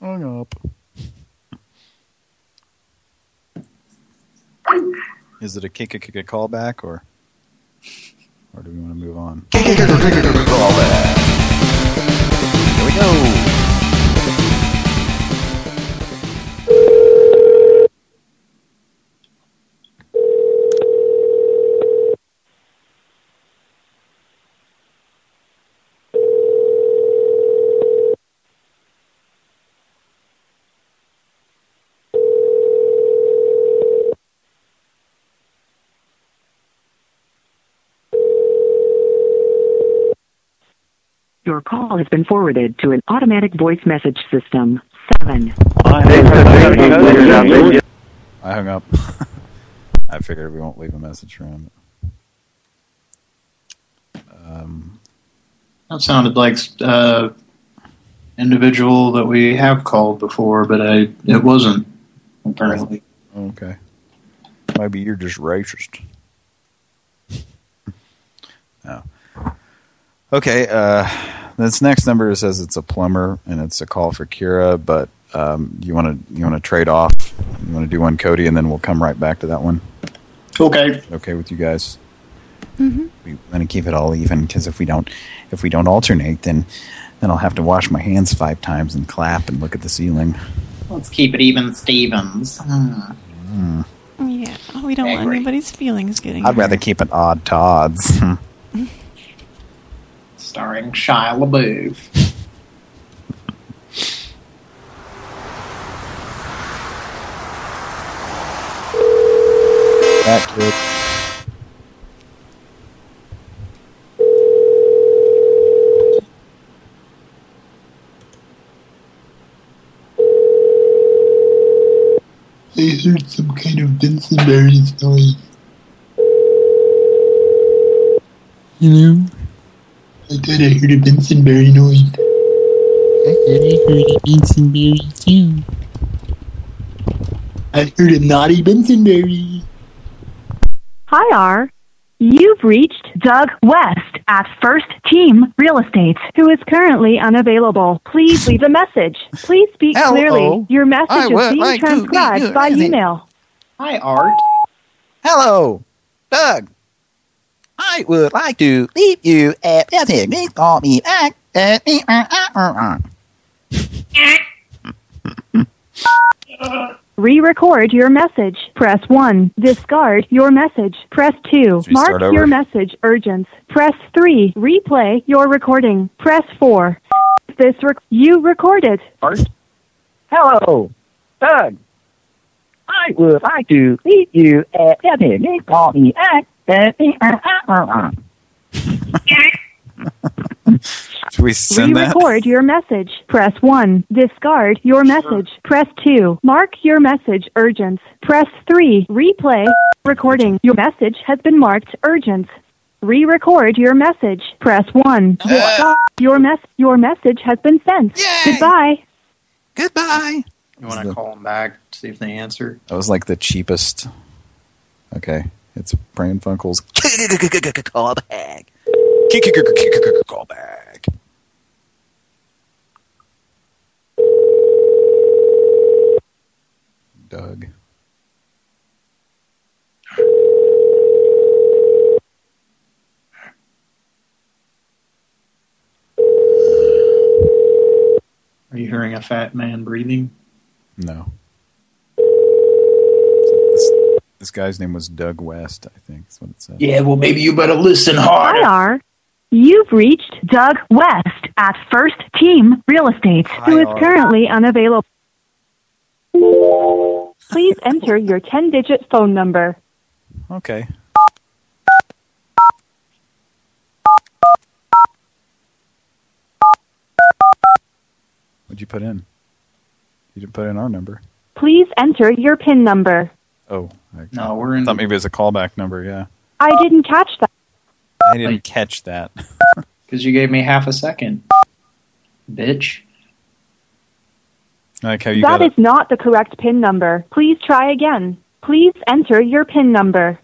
[SPEAKER 1] Hung up. Is it a kick a kick a callback or or do we want to move on?
[SPEAKER 18] Callback.
[SPEAKER 1] Here we go.
[SPEAKER 19] Call has been forwarded to an automatic voice message system. 7.
[SPEAKER 1] I hung up. I figured we won't leave a message for him. Um,
[SPEAKER 2] That sounded like uh, individual that we have called before, but I it wasn't apparently.
[SPEAKER 1] okay. Maybe you're just racist. no. Okay, uh, this next number says it's a plumber and it's a call for Kira, but um, you want to you want to trade off. You want to do one Cody, and then we'll come right back to that one.
[SPEAKER 2] Okay.
[SPEAKER 1] Okay with you guys.
[SPEAKER 3] Mm-hmm.
[SPEAKER 1] We want to keep it all even because if we don't if we don't alternate, then then I'll have to wash my hands five times and clap and look at the ceiling.
[SPEAKER 8] Let's keep it even, Stevens. Hmm.
[SPEAKER 3] Yeah, we don't want anybody's feelings getting
[SPEAKER 1] I'd
[SPEAKER 3] hurt.
[SPEAKER 1] rather keep it odd Todd's.
[SPEAKER 8] Starring Shia LaBeouf.
[SPEAKER 1] that kid.
[SPEAKER 16] I heard some kind of Bensonberry's noise. Hello? I thought I heard a Bensonberry noise. I thought I heard a Bensonberry too. I heard a naughty Bensonberry.
[SPEAKER 21] Hi, R. You've reached Doug West at First Team Real Estate, who is currently unavailable. Please leave a message. Please speak
[SPEAKER 8] Hello.
[SPEAKER 21] clearly. Your message
[SPEAKER 8] I
[SPEAKER 21] is being
[SPEAKER 8] like
[SPEAKER 21] transcribed by email.
[SPEAKER 8] Hi, Art.
[SPEAKER 1] Hello, Doug. I would like to leave you a message. Please call me back. Uh, uh, uh.
[SPEAKER 21] Re-record your message. Press 1. Discard your message. Press 2. Mark
[SPEAKER 1] over?
[SPEAKER 21] your message urgent. Press 3. Replay your recording. Press 4. This rec- you recorded.
[SPEAKER 22] Hello, Doug. I would like to leave you a message. Please call me back. Uh, uh, uh, uh, uh.
[SPEAKER 1] Should we send that?
[SPEAKER 21] Re-record your message. Press 1. Discard your message. Press 2. Mark your message urgent. Press 3. Replay recording. Your message has been marked urgent. Re-record your message. Press 1. Your mess your message has been sent. Goodbye.
[SPEAKER 1] Goodbye.
[SPEAKER 2] You want to call them back, to see if they answer?
[SPEAKER 1] That was like the cheapest. Okay, it's Pran Funkels. Call back. Call back. Doug.
[SPEAKER 2] Are you hearing a fat man breathing?
[SPEAKER 1] No. This, this guy's name was Doug West, I think. That's what it said.
[SPEAKER 2] Yeah, well, maybe you better listen hard.
[SPEAKER 21] Hi, R. You've reached Doug West at First Team Real Estate, who is currently unavailable. Please enter your 10-digit phone number.
[SPEAKER 1] Okay. What'd you put in? You didn't put in our number.
[SPEAKER 21] Please enter your PIN number.
[SPEAKER 1] Oh. I
[SPEAKER 2] No, we're in.
[SPEAKER 1] thought maybe it was a callback number, yeah.
[SPEAKER 21] I didn't catch that.
[SPEAKER 1] I didn't catch that.
[SPEAKER 2] Because you gave me half a second. Bitch.
[SPEAKER 1] I like how you
[SPEAKER 21] That
[SPEAKER 1] got
[SPEAKER 21] is not the correct PIN number. Please try again. Please enter your PIN number.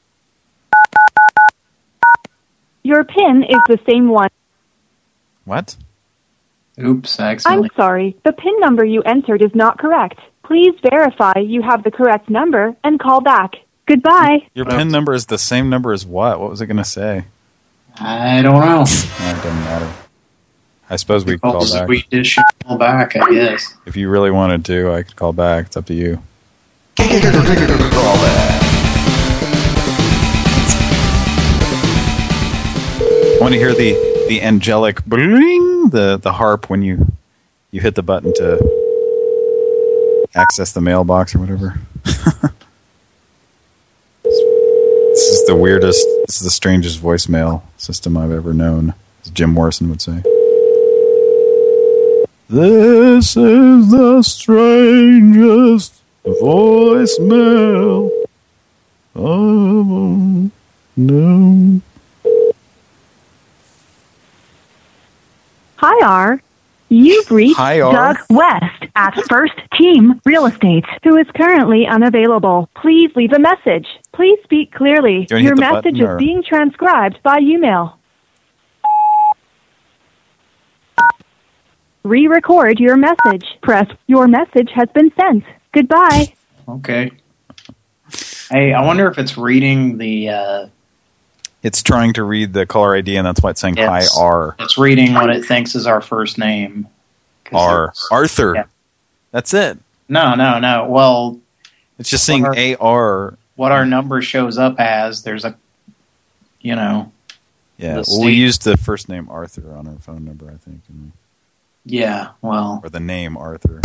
[SPEAKER 21] Your PIN is the same one.
[SPEAKER 1] What?
[SPEAKER 2] Oops, I
[SPEAKER 21] I'm sorry. The PIN number you entered is not correct. Please verify you have the correct number and call back. Goodbye.
[SPEAKER 1] Your pin number is the same number as what? What was it going to say?
[SPEAKER 2] I don't know.
[SPEAKER 1] No, it doesn't matter. I suppose we could call back.
[SPEAKER 2] We just should call back, I guess.
[SPEAKER 1] If you really wanted to, I could call back. It's up to you. Call back. I Want to hear the the angelic bling, the the harp when you you hit the button to access the mailbox or whatever. this is the weirdest. This is the strangest voicemail system I've ever known, as Jim Morrison would say. This is the strangest voicemail I've known.
[SPEAKER 21] Hi, R. You've reached
[SPEAKER 1] Hi,
[SPEAKER 21] Doug West at First Team Real Estate, who is currently unavailable. Please leave a message. Please speak clearly.
[SPEAKER 1] You
[SPEAKER 21] Your message is being transcribed by email. Re-record your message. Press your message has been sent. Goodbye.
[SPEAKER 2] Okay. Hey, I wonder if it's reading the... Uh,
[SPEAKER 1] It's trying to read the caller ID, and that's why it's saying hi R.
[SPEAKER 2] it's reading what it thinks is our first name.
[SPEAKER 1] R. Arthur.
[SPEAKER 2] Yeah.
[SPEAKER 1] That's it.
[SPEAKER 2] No, no, no. Well,
[SPEAKER 1] It's just saying
[SPEAKER 2] What
[SPEAKER 1] A R.
[SPEAKER 2] what our number shows up as, there's a, you know,
[SPEAKER 1] Yeah,
[SPEAKER 2] The
[SPEAKER 1] well, we used the first name Arthur on our phone number, I think, didn't
[SPEAKER 2] yeah, well,
[SPEAKER 1] or the name Arthur.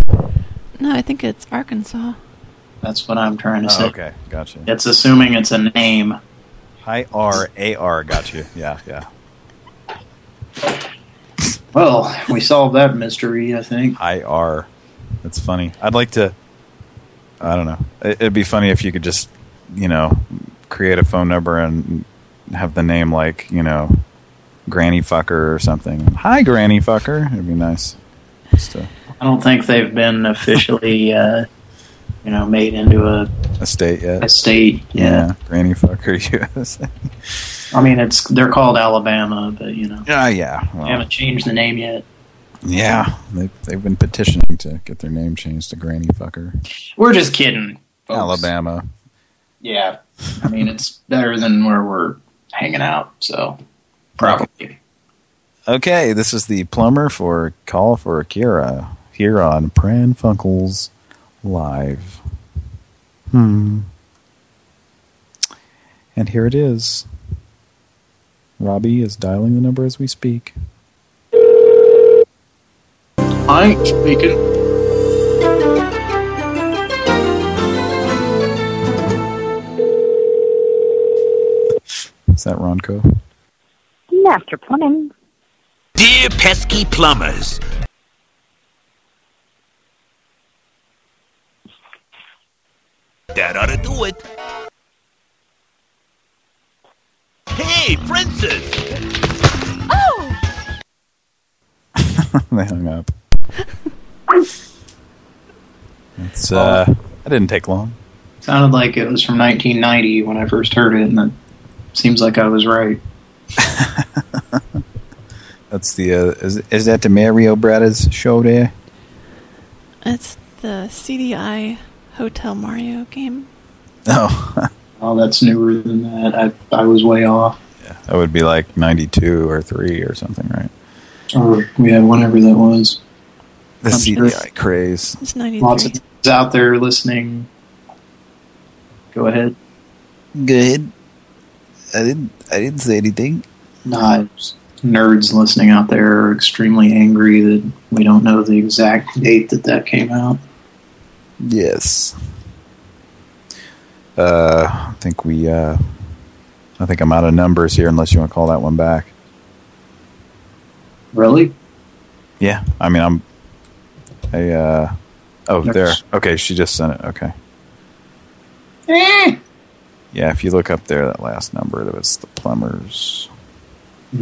[SPEAKER 3] No, I think it's Arkansas.
[SPEAKER 2] that's what I'm trying to
[SPEAKER 1] Oh,
[SPEAKER 2] say.
[SPEAKER 1] okay, gotcha.
[SPEAKER 2] It's assuming it's a name.
[SPEAKER 1] Hi R A R. Got you. Yeah, yeah.
[SPEAKER 2] Well, we solved that mystery, I think.
[SPEAKER 1] Hi R. That's funny. I'd like to. I don't know. It- It'd be funny if you could just, you know, create a phone number and have the name like, you know, Granny Fucker or something. Hi, Granny Fucker. It'd be nice. Just to,
[SPEAKER 2] I don't think they've been officially, uh, you know, made into a
[SPEAKER 1] a state yet.
[SPEAKER 2] a state. Yeah.
[SPEAKER 1] Granny Fucker USA.
[SPEAKER 2] I mean, it's they're called Alabama, but you know,
[SPEAKER 1] Ah, yeah.
[SPEAKER 2] they
[SPEAKER 1] Well,
[SPEAKER 2] haven't changed the name yet.
[SPEAKER 1] yeah. They, they've been petitioning to get their name changed to Granny Fucker.
[SPEAKER 2] We're just kidding. folks.
[SPEAKER 1] Alabama.
[SPEAKER 2] Yeah. I mean, it's better than where we're hanging out, so probably.
[SPEAKER 1] Okay, this is the plumber for Call for Akira here on Pran Funkels Live. Hmm. And here it is. Robbie is dialing the number as we speak.
[SPEAKER 2] Mike speaking.
[SPEAKER 1] Is that Ronco?
[SPEAKER 21] Master Plumbing.
[SPEAKER 23] Dear pesky plumbers. That ought to do it. Hey, princess!
[SPEAKER 3] Oh!
[SPEAKER 1] they hung up. It's uh that didn't take long.
[SPEAKER 2] Sounded like it was from 1990 when I first heard it, and it seems like I was right.
[SPEAKER 1] That's the uh, is is that the Mario Brothers show there?
[SPEAKER 3] That's the CDI Hotel Mario game.
[SPEAKER 1] Oh.
[SPEAKER 2] Oh, that's newer than that. I I was way off.
[SPEAKER 1] Yeah, that would be like 92 or 3 or something, right?
[SPEAKER 2] Or yeah, whenever that was.
[SPEAKER 1] The
[SPEAKER 2] I'm sure.
[SPEAKER 1] Craze.
[SPEAKER 3] It's 93.
[SPEAKER 2] Lots of kids out there listening. Go ahead.
[SPEAKER 1] Good. I didn't I didn't say anything.
[SPEAKER 2] Not nerds listening out there are extremely angry that we don't know the exact date that that came out.
[SPEAKER 1] Yes. Uh, I think we, uh, I think I'm out of numbers here unless you want to call that one back.
[SPEAKER 2] Really?
[SPEAKER 1] Yeah, I mean, I'm, I, uh, oh,
[SPEAKER 2] Yes.
[SPEAKER 1] there. Okay, she just sent it. Okay.
[SPEAKER 2] Eh.
[SPEAKER 1] Yeah, if you look up there, that last number, that was the plumbers.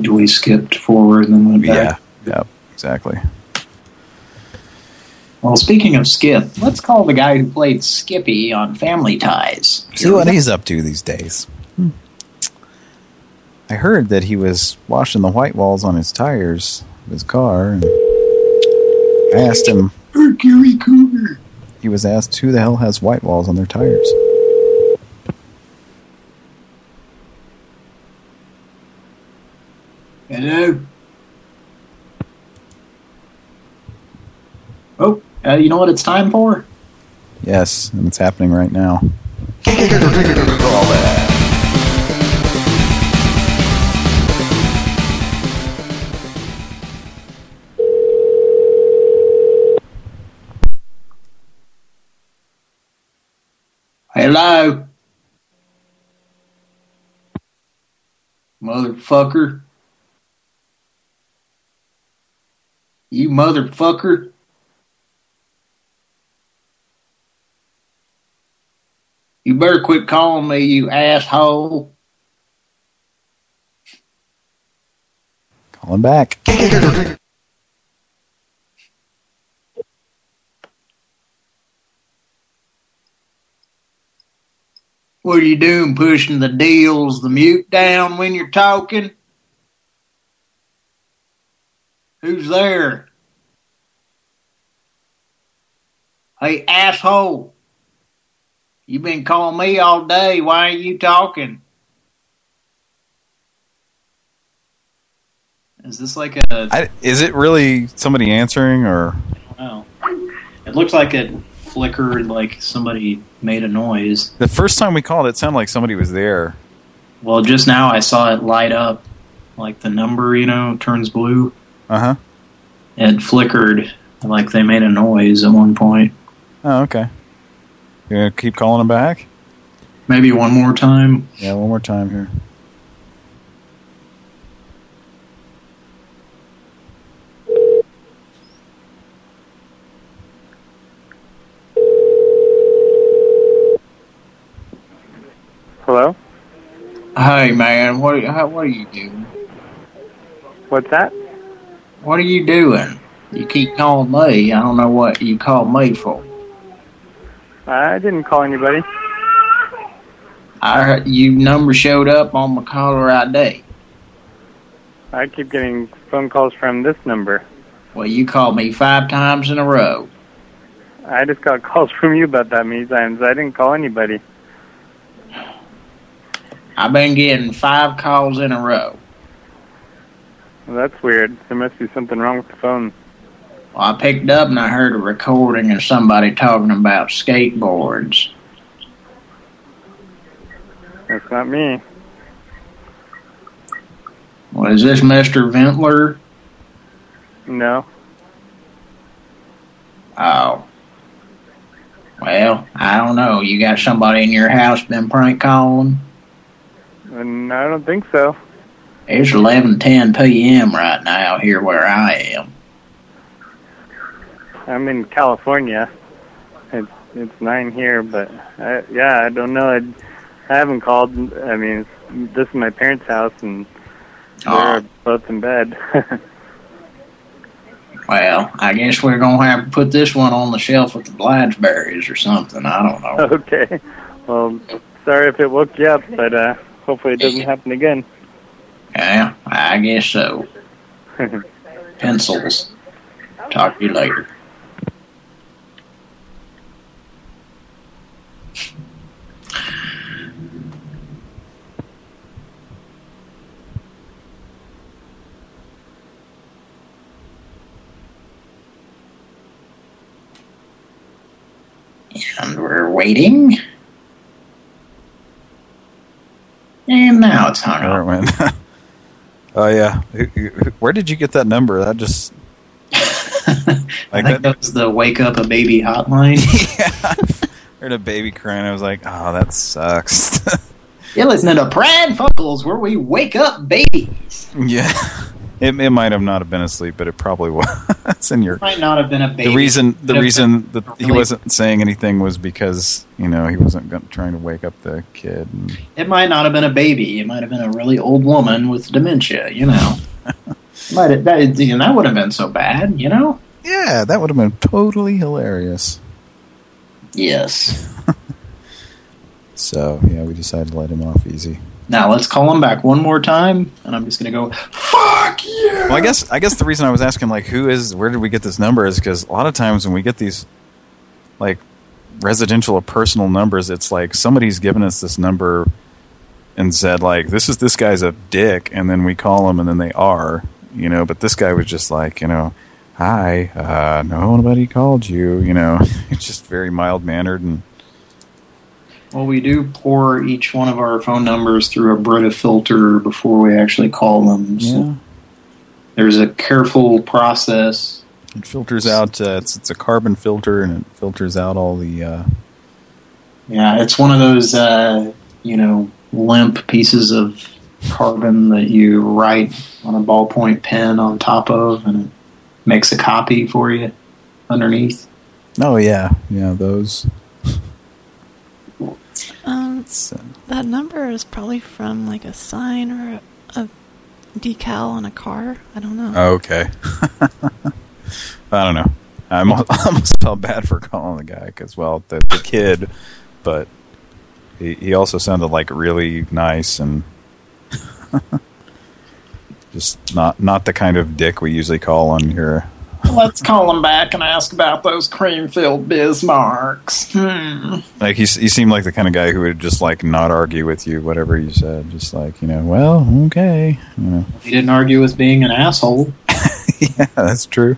[SPEAKER 2] Do we skipped forward and then went back.
[SPEAKER 1] Yeah, yep, exactly.
[SPEAKER 2] Well, speaking of Skip, let's call the guy who played Skippy on Family Ties.
[SPEAKER 1] See what he's up to these days. Hmm. I heard that he was washing the white walls on his tires of his car. And I asked him...
[SPEAKER 2] Mercury Cougar.
[SPEAKER 1] He was asked who the hell has white walls on their tires.
[SPEAKER 2] Hello? Oh uh, you know what it's time for?
[SPEAKER 1] Yes, and it's happening right now.
[SPEAKER 2] Hello. Motherfucker. You motherfucker. You better quit calling me, you asshole.
[SPEAKER 1] Calling back.
[SPEAKER 2] What are you doing, pushing the deals, the mute down when you're talking? Who's there? Hey, asshole. You been calling me all day. Why ain't you talking? Is this like a...
[SPEAKER 1] I, is it really somebody answering or?
[SPEAKER 2] Oh. It looks like it flickered like somebody made a noise.
[SPEAKER 1] The first time we called, it sounded like somebody was there.
[SPEAKER 2] Well, just now I saw it light up. Like the number, you know, turns blue.
[SPEAKER 1] Uh huh.
[SPEAKER 2] It flickered. Like they made a noise at one point.
[SPEAKER 1] Oh, okay. You gonna keep calling him back?
[SPEAKER 2] Maybe one more time.
[SPEAKER 1] Yeah, one more time here.
[SPEAKER 24] Hello?
[SPEAKER 2] Hey, man, what are you, how, what are you doing?
[SPEAKER 24] What's that?
[SPEAKER 2] What are you doing? You keep calling me. I don't know what you called me for.
[SPEAKER 24] I didn't call anybody.
[SPEAKER 2] I you number showed up on my caller ID.
[SPEAKER 24] I keep getting phone calls from this number.
[SPEAKER 2] Well, you called me five times in a row.
[SPEAKER 24] I just got calls from you about that many times. I didn't call anybody.
[SPEAKER 2] I've been getting five calls in a row.
[SPEAKER 24] Well, that's weird. There must be something wrong with the phone.
[SPEAKER 2] Well, I picked up and I heard a recording of somebody talking about skateboards.
[SPEAKER 24] That's not me.
[SPEAKER 2] Well, is this Mr. Ventler?
[SPEAKER 24] No.
[SPEAKER 2] Oh. Well, I don't know. You got somebody in your house been prank calling?
[SPEAKER 24] And I don't think so.
[SPEAKER 2] It's 11:10 p.m. right now here where I am.
[SPEAKER 24] I'm in California. It's it's nine here, but I, yeah, I don't know. I, I haven't called. I mean, it's, this is my parents' house, and they're both in bed.
[SPEAKER 2] Well, I guess we're gonna have to put this one on the shelf with the Bladesberries or something. I don't know.
[SPEAKER 24] okay. Well, sorry if it woke you up, but uh, hopefully it doesn't happen again.
[SPEAKER 2] Yeah, I guess so. Pencils. Talk to you later. And we're waiting. And now it's hung
[SPEAKER 1] it oh yeah. Where did you get that number? That just
[SPEAKER 2] I think that was the wake up a baby hotline.
[SPEAKER 1] yeah. Heard a baby crying. I was like, oh, that sucks.
[SPEAKER 2] You're listening to Pran Funkels, where we wake up babies.
[SPEAKER 1] yeah. It, it might have not have been asleep, but it probably was. In your.
[SPEAKER 2] it Might not have been a baby.
[SPEAKER 1] The reason the reason that he wasn't saying anything was because you know he wasn't trying to wake up the kid. And,
[SPEAKER 2] It might not have been a baby. It might have been a really old woman with dementia. You know. might have, that you know, that would have been so bad. You know.
[SPEAKER 1] yeah, that would have been totally hilarious.
[SPEAKER 2] Yes.
[SPEAKER 1] So yeah, we decided to let him off easy.
[SPEAKER 2] Now let's call him back one more time, and I'm just gonna go. Fuck you.
[SPEAKER 1] Well, I guess I guess the reason I was asking like who is where did we get this number is because a lot of times when we get these like residential or personal numbers, it's like somebody's given us this number and said like, "This is this guy's a dick," and then we call them, and then they are, you know. But this guy was just like, you know, "Hi, uh, nobody called you," you know. it's just very mild mannered and.
[SPEAKER 2] Well, we do pour each one of our phone numbers through a Brita filter before we actually call them. So
[SPEAKER 1] Yeah.
[SPEAKER 2] There's a careful process.
[SPEAKER 1] It filters out. Uh, it's it's a carbon filter, and it filters out all the. Uh,
[SPEAKER 2] Yeah, it's one of those, uh, you know, limp pieces of carbon that you write on a ballpoint pen on top of, and it makes a copy for you underneath.
[SPEAKER 1] oh yeah, yeah, those.
[SPEAKER 3] Um, that number is probably from like a sign or a, a decal on a car. I don't know.
[SPEAKER 1] Oh, okay. I don't know. I almost felt bad for calling the guy because, well, the, the kid, but he, he also sounded like really nice and just not not the kind of dick we usually call on here.
[SPEAKER 2] Let's call him back and ask about those cream-filled Bismarcks. Hmm.
[SPEAKER 1] Like he he seemed like the kind of guy who would just like not argue with you, whatever you said. Just like you know, well, okay, you know.
[SPEAKER 2] He didn't argue with being an asshole.
[SPEAKER 1] yeah, that's true.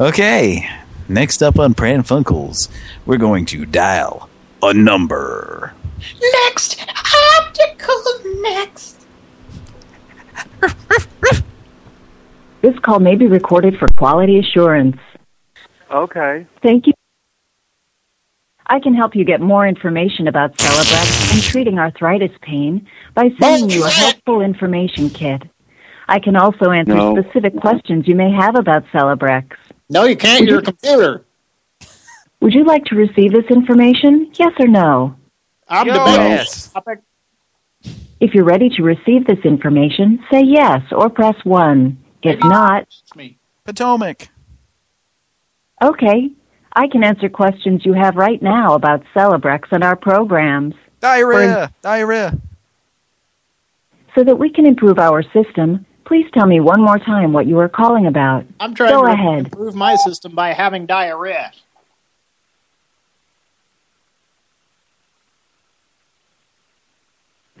[SPEAKER 1] Okay, next up on Pran Funkels, we're going to dial a number.
[SPEAKER 8] Next, optical next.
[SPEAKER 19] This call may be recorded for quality assurance.
[SPEAKER 10] Okay.
[SPEAKER 19] Thank you. I can help you get more information about Celebrex and treating arthritis pain by sending you a helpful information kit. I can also answer
[SPEAKER 20] No.
[SPEAKER 19] specific questions you may have about Celebrex.
[SPEAKER 20] No, you can't. You're a computer.
[SPEAKER 19] Would you like to receive this information? Yes or no?
[SPEAKER 20] I'm the best.
[SPEAKER 19] If you're ready to receive this information, say yes or press 1. If not,
[SPEAKER 1] Potomac.
[SPEAKER 19] okay. I can answer questions you have right now about Celebrex and our programs.
[SPEAKER 1] Diarrhea. Diarrhea.
[SPEAKER 19] So that we can improve our system, please tell me one more time what you are calling about.
[SPEAKER 20] I'm trying
[SPEAKER 19] Go
[SPEAKER 20] to
[SPEAKER 19] ahead.
[SPEAKER 20] improve my system by having diarrhea.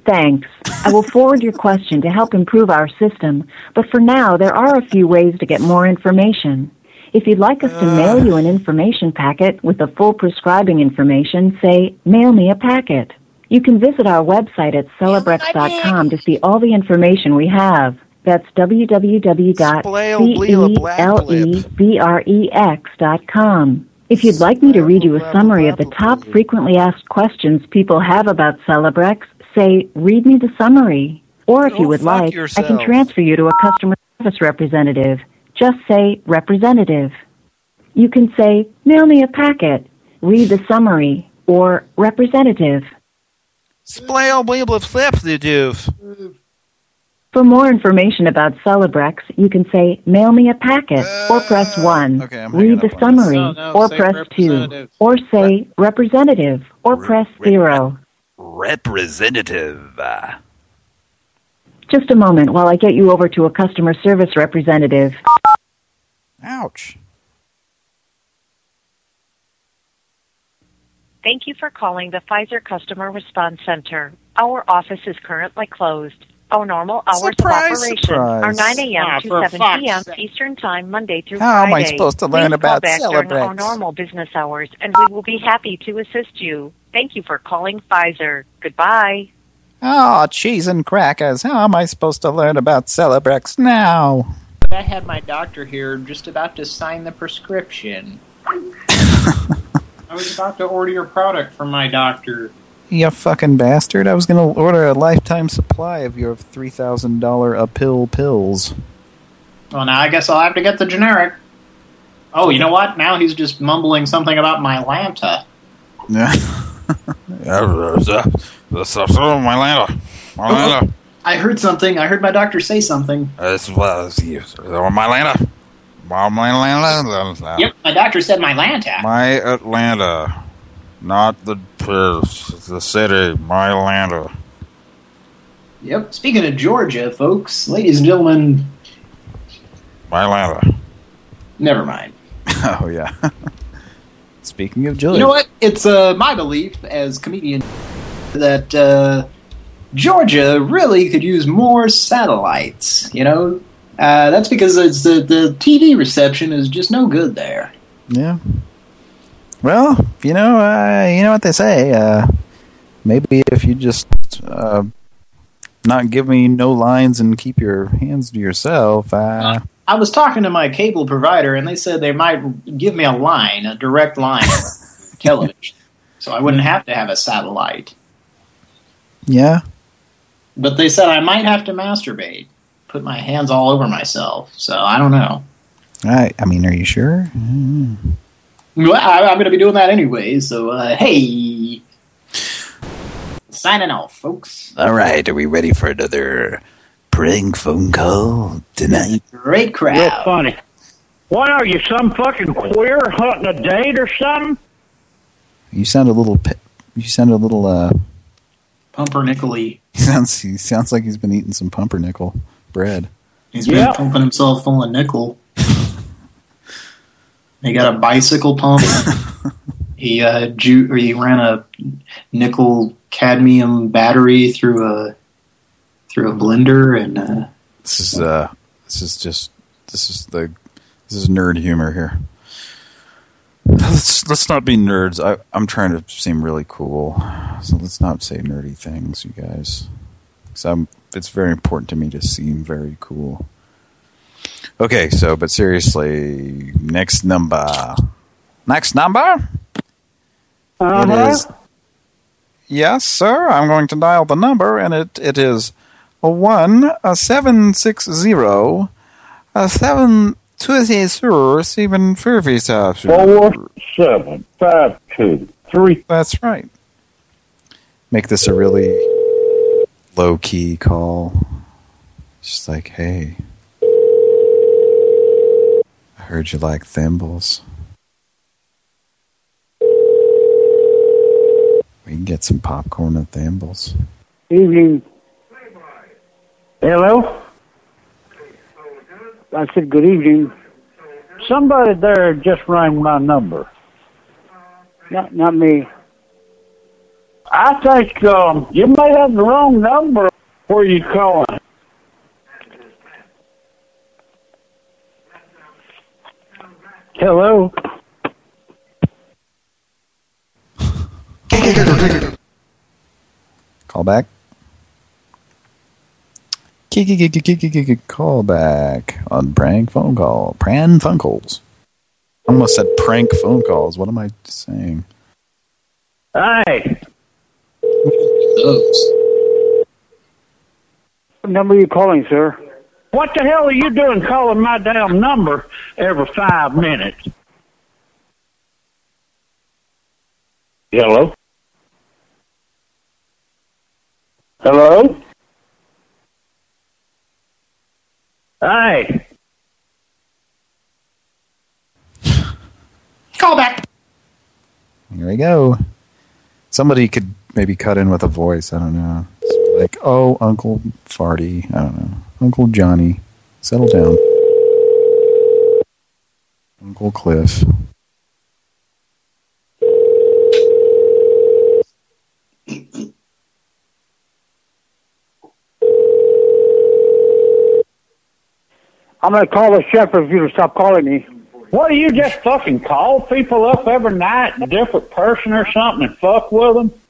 [SPEAKER 19] Thanks. I will forward your question to help improve our system, but for now, there are a few ways to get more information. If you'd like us to uh. mail you an information packet with the full prescribing information, say, mail me a packet. You can visit our website at Celebrex.com to see all the information we have. That's www.celebrex.com. If you'd like me to read you a summary of the top frequently asked questions people have about Celebrex, say, read me the summary. Or if you would like, I can transfer you to a customer service representative. Just say, representative. You can say, mail me a packet, read the summary, or representative.
[SPEAKER 1] Splail weeble flip the doof.
[SPEAKER 19] For more information about Celebrex, you can say, mail me a packet, or press 1.
[SPEAKER 1] okay, I'm
[SPEAKER 19] Read the summary,
[SPEAKER 20] No, no,
[SPEAKER 19] or
[SPEAKER 20] say
[SPEAKER 19] press 2.
[SPEAKER 20] representative.
[SPEAKER 19] Or say, representative, or press 0.
[SPEAKER 1] Representative.
[SPEAKER 19] Just a moment while I get you over to a customer service representative.
[SPEAKER 1] Ouch.
[SPEAKER 25] Thank you for calling the Pfizer Customer Response Center. Our office is currently closed. Our normal hours
[SPEAKER 1] Surprise,
[SPEAKER 25] of operation
[SPEAKER 1] surprise.
[SPEAKER 25] are 9 a.m.
[SPEAKER 20] Ah,
[SPEAKER 25] to 7 p.m. Eastern Time, Monday through
[SPEAKER 1] How am I supposed to learn
[SPEAKER 25] Please
[SPEAKER 1] about
[SPEAKER 25] call back during our normal business hours, and we will be happy to assist you. Thank you for calling Pfizer. Goodbye.
[SPEAKER 1] Oh, cheese and crackers. How am I supposed to learn about Celebrex now?
[SPEAKER 2] I had my doctor here just about to sign the prescription. I was about to order your product from my doctor.
[SPEAKER 1] You fucking bastard. I was going to order a lifetime supply of your $3,000 a pill pills.
[SPEAKER 2] Well, now I guess I'll have to get the generic. Oh, you know what? Now he's just mumbling something about my Lanta.
[SPEAKER 18] Yeah. my Lanta. My oh, Lanta.
[SPEAKER 2] I heard something. I heard my doctor say something.
[SPEAKER 18] This was oh, my Lanta. My Atlanta.
[SPEAKER 2] Yep, my doctor said my Lanta.
[SPEAKER 18] My Atlanta. Not the pills. The city. My Atlanta.
[SPEAKER 2] Yep. Speaking of Georgia, folks, ladies and gentlemen,
[SPEAKER 18] My Atlanta.
[SPEAKER 2] never mind.
[SPEAKER 1] Oh, yeah. Speaking of Georgia.
[SPEAKER 2] You know what? It's uh, my belief as comedian that uh, Georgia really could use more satellites. You know, uh, that's because it's the the TV reception is just no good there.
[SPEAKER 1] Yeah. Well, you know, uh, you know what they say. Uh, maybe if you just uh, not give me no lines and keep your hands to yourself. Uh,
[SPEAKER 2] I was talking to my cable provider, and they said they might give me a line, a direct line, television, so I wouldn't have to have a satellite.
[SPEAKER 1] yeah.
[SPEAKER 2] But they said I might have to masturbate, put my hands all over myself. So I don't know.
[SPEAKER 1] I, I mean, are you sure? Mm.
[SPEAKER 2] Well, I, I'm going to be doing that anyway. So uh, hey, signing off, folks.
[SPEAKER 1] All right, are we ready for another prank phone call tonight?
[SPEAKER 2] Great crowd.
[SPEAKER 26] Real funny. What are you, some fucking queer hunting a date or something?
[SPEAKER 1] You sound a little. pe- You sound a little. uh
[SPEAKER 2] Pumpernickel-y.
[SPEAKER 1] He sounds. He sounds like he's been eating some pumpernickel bread.
[SPEAKER 2] He's been pumping himself full of nickel. he got a bicycle pump. he uh, ju or he ran a nickel cadmium battery through a through a blender, and uh,
[SPEAKER 1] This is. uh This is just. This is the. This is nerd humor here. Let's let's not be nerds. I, I'm trying to seem really cool, so let's not say nerdy things, you guys. Because I'm. It's very important to me to seem very cool. Okay, so but seriously, next number. Next number.
[SPEAKER 26] Uh-huh.
[SPEAKER 1] It is. Yes, sir. I'm going to dial the number, and it it is a one a seven six zero a seven two zero seven furphy
[SPEAKER 26] Four, seven, five, two, three.
[SPEAKER 1] That's right. Make this a really low key call. Just like, hey, heard you like thimbles. We can get some popcorn and thimbles.
[SPEAKER 26] Evening. Hello? I said good evening. Somebody there just rang my number. Not not me. I think um, you may have the wrong number where you calling. Hello?
[SPEAKER 1] Call back. Call back on prank phone call. Pran Funkels. I almost said prank phone calls. What am I saying?
[SPEAKER 26] Hey.
[SPEAKER 2] Those.
[SPEAKER 26] What number are you calling, sir? What the hell are you doing calling my damn number every five minutes? Hello? Hello? Hi.
[SPEAKER 2] Call back.
[SPEAKER 1] Here we go. Somebody could maybe cut in with a voice. I don't know. It's like, oh, Uncle Farty. I don't know. Uncle Johnny. Settle down. Uncle Cliff.
[SPEAKER 26] I'm gonna call the sheriff if you to stop calling me. What do you just fucking call people up every night, a different person or something, and fuck with them?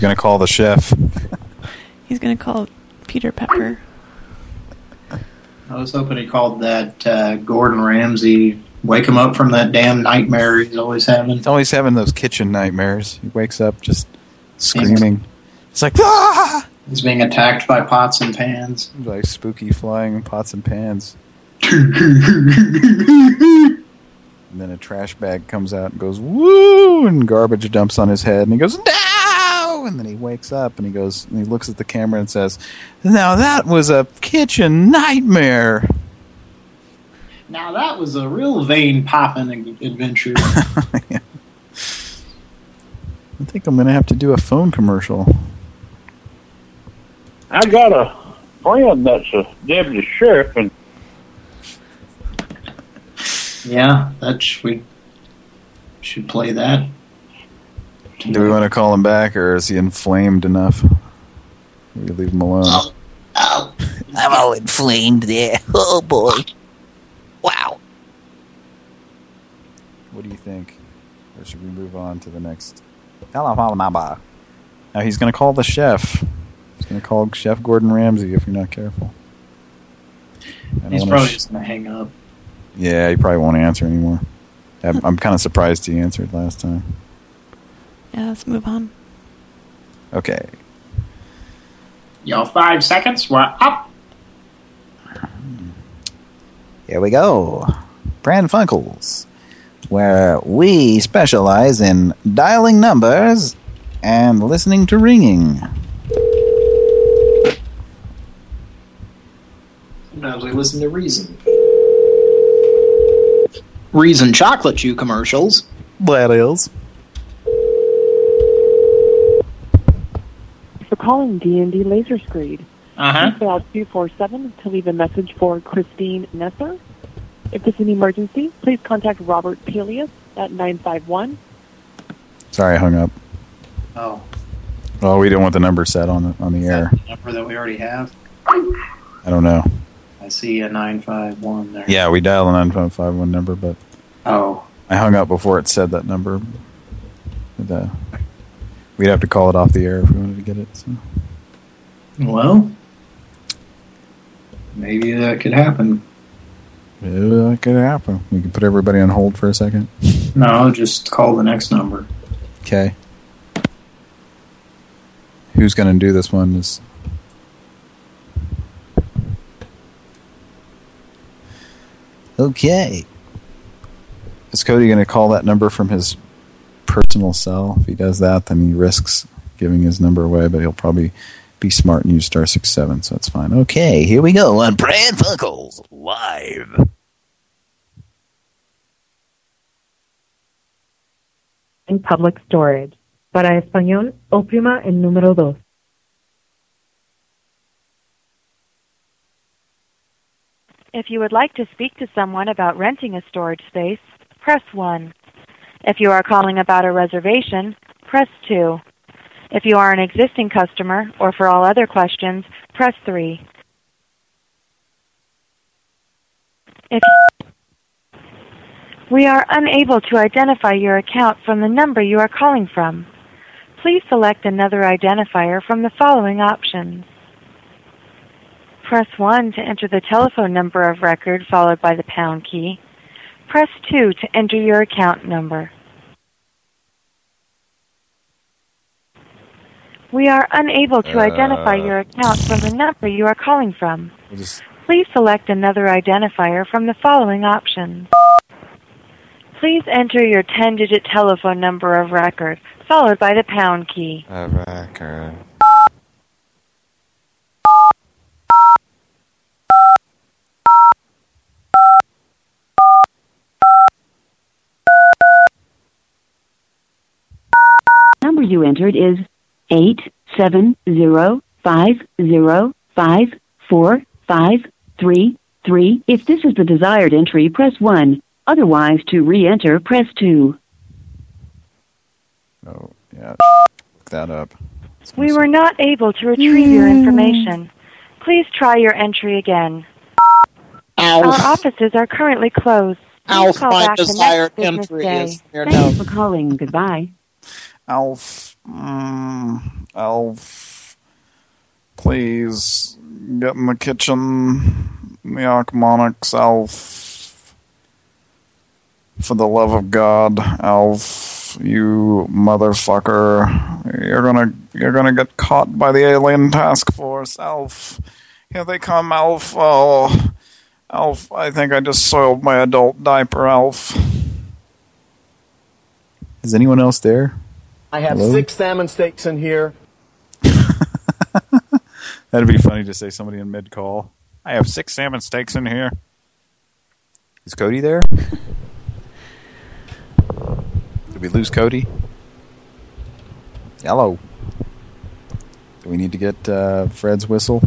[SPEAKER 1] Going to call the chef.
[SPEAKER 3] He's gonna call Peter Pepper.
[SPEAKER 2] I was hoping he called that uh, Gordon Ramsay. Wake him up from that damn nightmare he's always having.
[SPEAKER 1] He's always having those kitchen nightmares. He wakes up just screaming. It's like, ah!
[SPEAKER 2] He's being attacked by pots and pans.
[SPEAKER 1] Like spooky flying pots and pans. And then a trash bag comes out and goes, woo! And garbage dumps on his head. And he goes, no! And then he wakes up and he goes, and he looks at the camera and says, now that was a kitchen nightmare.
[SPEAKER 2] Now that was a real vein popping adventure.
[SPEAKER 1] I think I'm going to have to do a phone commercial.
[SPEAKER 26] I got a friend that's a deputy sheriff, and
[SPEAKER 2] Yeah, that we should play that.
[SPEAKER 1] Do we want to call him back, or is he inflamed enough? We leave him alone.
[SPEAKER 7] Oh, oh, I'm all inflamed there. Oh boy. Wow.
[SPEAKER 1] What do you think? Or should we move on to the next? Hello, hello, Now he's going to call the chef. He's going to call Chef Gordon Ramsay if you're not careful. I
[SPEAKER 2] He's probably just gonna hang up.
[SPEAKER 1] Yeah, he probably won't answer anymore. I'm, I'm kind of surprised he answered last time.
[SPEAKER 3] Yeah, let's move on.
[SPEAKER 1] Okay.
[SPEAKER 2] Your five seconds. We're up.
[SPEAKER 1] Here we go. Pran Funkels, where we specialize in dialing numbers and listening to ringing.
[SPEAKER 2] Sometimes we listen to Reason. Reason chocolate chew commercials.
[SPEAKER 1] That is.
[SPEAKER 5] Calling D&D Laser Screed.
[SPEAKER 8] Uh-huh.
[SPEAKER 5] Please dial 247 to leave a message for Christine Nesser. If this is an emergency, please contact Robert Pelias at 951.
[SPEAKER 1] Sorry, I hung up.
[SPEAKER 2] Oh,
[SPEAKER 1] Oh, we didn't want the number set on the on the air.
[SPEAKER 2] number that we already have.
[SPEAKER 1] I don't know.
[SPEAKER 2] I see a nine five one there.
[SPEAKER 1] Yeah, we dialed a 9551 number, but
[SPEAKER 2] Oh,
[SPEAKER 1] I hung up before it said that number. But, uh, we'd have to call it off the air if we wanted to get it. So.
[SPEAKER 2] well, maybe that could happen.
[SPEAKER 1] Yeah, that could happen. We could put everybody on hold for a second.
[SPEAKER 2] No, just call the next number.
[SPEAKER 1] Okay. Who's going to do this one? Is okay. Is Cody going to call that number from his personal cell? If he does that, then he risks giving his number away, but he'll probably be smart and use star six seven, so that's fine. Okay, here we go on Pran Funkels live.
[SPEAKER 5] In public storage. Para español, oprima el número dos.
[SPEAKER 25] If you would like to speak to someone about renting a storage space, press 1. If you are calling about a reservation, press 2. If you are an existing customer or for all other questions, press 3. If we are unable to identify your account from the number you are calling from, please select another identifier from the following options. Press 1 to enter the telephone number of record followed by the pound key. Press 2 to enter your account number. We are unable to identify
[SPEAKER 1] Uh.
[SPEAKER 25] your account from the number you are calling from.
[SPEAKER 1] Just
[SPEAKER 25] Please select another identifier from the following options. Please enter your 10-digit telephone number of record, followed by the pound key.
[SPEAKER 1] a record.
[SPEAKER 19] Number you entered is eight seven zero five zero five four five three three. If this is the desired entry, press one. Otherwise, to re-enter, press two.
[SPEAKER 1] Oh, yeah. Look that up.
[SPEAKER 25] We were not able to retrieve your hmm. information. Please try your entry again. Our offices are currently closed. Please
[SPEAKER 8] Alf,
[SPEAKER 25] call
[SPEAKER 8] my
[SPEAKER 25] back the
[SPEAKER 8] desired
[SPEAKER 25] next business
[SPEAKER 8] entry
[SPEAKER 25] day.
[SPEAKER 8] is here
[SPEAKER 19] Thank
[SPEAKER 8] now.
[SPEAKER 19] you for calling. Goodbye.
[SPEAKER 1] Alf, mm, Alf, please get in the kitchen. The Ochmoneks, Alf. For the love of God, Alf, you motherfucker. You're gonna, you're gonna get caught by the alien task force, Alf. Here they come, Alf. Oh, Alf, I think I just soiled my adult diaper, Alf. Is anyone else there?
[SPEAKER 12] I have
[SPEAKER 1] Hello?
[SPEAKER 12] six salmon steaks in here.
[SPEAKER 1] That'd be funny to say somebody in mid call. I have six salmon steaks in here. Is Cody there? Did we lose Cody? Hello. Do we need to get uh, Fred's whistle?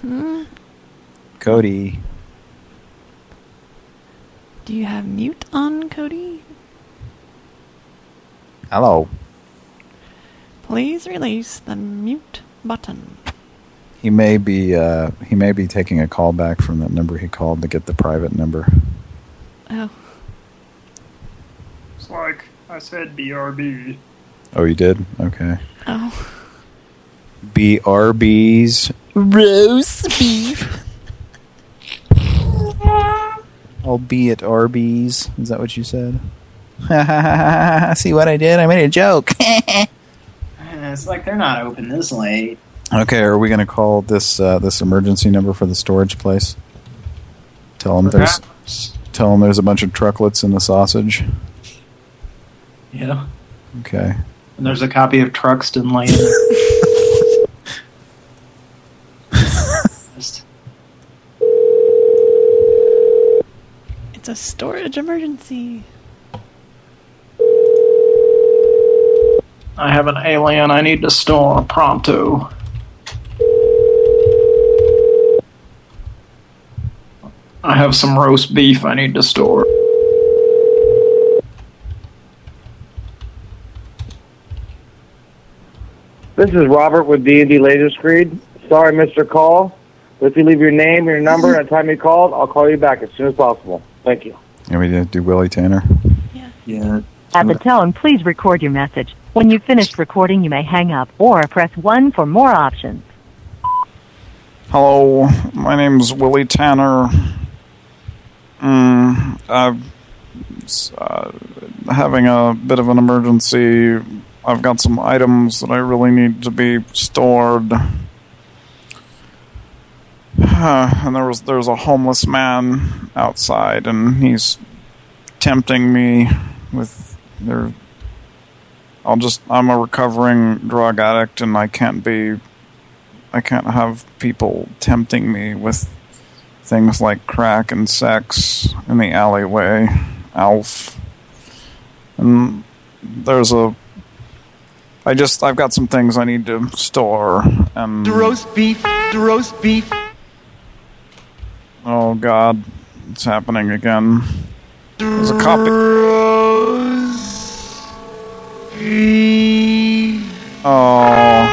[SPEAKER 3] Hmm?
[SPEAKER 27] Cody.
[SPEAKER 3] Do you have mute on, Cody?
[SPEAKER 27] Hello.
[SPEAKER 3] Please release the mute button.
[SPEAKER 27] He may be uh, he may be taking a call back from that number he called to get the private number.
[SPEAKER 3] Oh.
[SPEAKER 28] It's like I said BRB.
[SPEAKER 27] Oh, you did? Okay.
[SPEAKER 3] Oh.
[SPEAKER 27] BRB's roast beef. I'll Arby's. Is that what you said? See what I did? I made a joke.
[SPEAKER 2] It's like they're not open this late.
[SPEAKER 27] okay, are we going to call this uh, this emergency number for the storage place? Tell them there's tell them there's a bunch of trucklets in the sausage.
[SPEAKER 2] Yeah.
[SPEAKER 27] Okay.
[SPEAKER 2] And there's a copy of Truxton laying Just-
[SPEAKER 3] It's a storage emergency.
[SPEAKER 2] I have an alien I need to store pronto. I have some roast beef I need to store.
[SPEAKER 29] This is Robert with D&D Laser Screed. Sorry, Mr. Call. But if you leave your name, your number, and the time you called, I'll call you back as soon as possible. Thank you.
[SPEAKER 27] And we did do Willie Tanner.
[SPEAKER 2] Yeah.
[SPEAKER 19] At the tone, please record your message. When you've finished recording, you may hang up or press 1 for more options.
[SPEAKER 27] Hello, my name's Willie Tanner. Mm, I'm uh, having a bit of an emergency. I've got some items that I really need to be stored. and there was there's a homeless man outside, and he's tempting me with their. I'll just I'm a recovering drug addict, and I can't be I can't have people tempting me with things like crack and sex in the alleyway. Alf. And there's a... I just, I've got some things I need to store. And,
[SPEAKER 30] The roast beef, the roast beef.
[SPEAKER 27] oh God, it's happening again. There's a copy. Oh.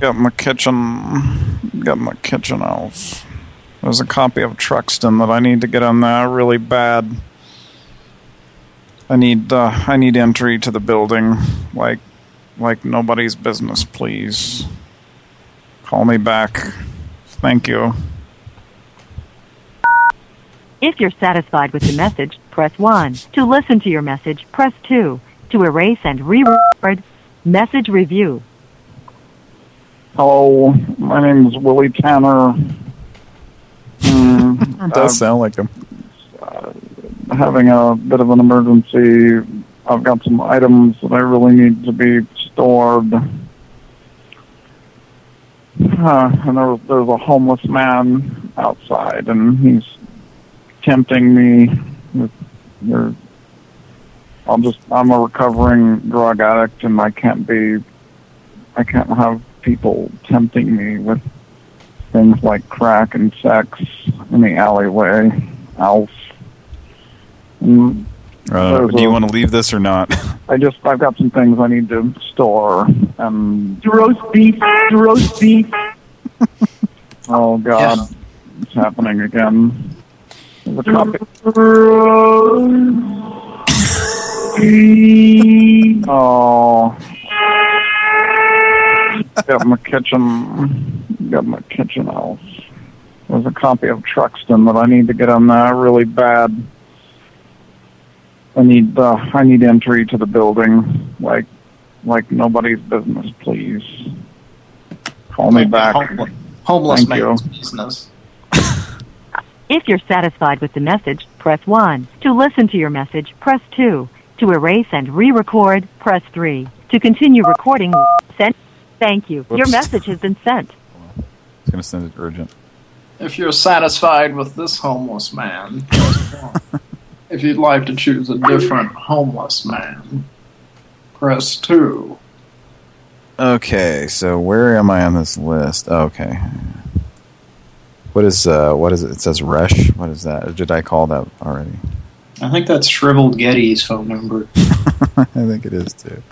[SPEAKER 27] Got my kitchen. Got my kitchen elf. There's a copy of Truxton that I need to get on there really bad. I need uh, I need entry to the building, like like nobody's business, please. Call me back. Thank you.
[SPEAKER 19] If you're satisfied with the message, press 1. To listen to your message, press 2. To erase and re-record, message review.
[SPEAKER 27] Hello, my name is Willie Tanner. Mm,
[SPEAKER 1] It does
[SPEAKER 27] uh,
[SPEAKER 1] sound like him.
[SPEAKER 27] having a bit of an emergency. I've got some items that I really need to be stored. Uh, and there was, there's a homeless man outside, and he's tempting me with their. I'll just. I'm a recovering drug addict, and I can't be. I can't have people tempting me with things like crack and sex in the alleyway. Alf. And
[SPEAKER 1] Uh, do you
[SPEAKER 27] a-
[SPEAKER 1] want to leave this or not?
[SPEAKER 27] I just I've got some things I need to store and
[SPEAKER 30] roast beef, roast beef.
[SPEAKER 27] oh god, it's happening again. There's a copy. Oh, got my kitchen, got my kitchen elf. There's a copy of Truxton that I need to get on there really bad. I need uh, I need entry to the building, like like nobody's business, please. Call me back.
[SPEAKER 2] Homeless
[SPEAKER 27] Thank you.
[SPEAKER 2] man's business.
[SPEAKER 19] If you're satisfied with the message, press 1. To listen to your message, press 2. To erase and re-record, press 3. To continue recording, send. Thank you. Your message has been sent.
[SPEAKER 1] I was going to send it urgent.
[SPEAKER 2] If you're satisfied with this homeless man, press one. if you'd like to choose a different homeless man, press two.
[SPEAKER 1] Okay, so where am I on this list? Okay. What is uh what is it? It says Rush. What is that? Or did I call that already?
[SPEAKER 2] I think that's Shriveled Geddy's phone number.
[SPEAKER 1] I think it is too.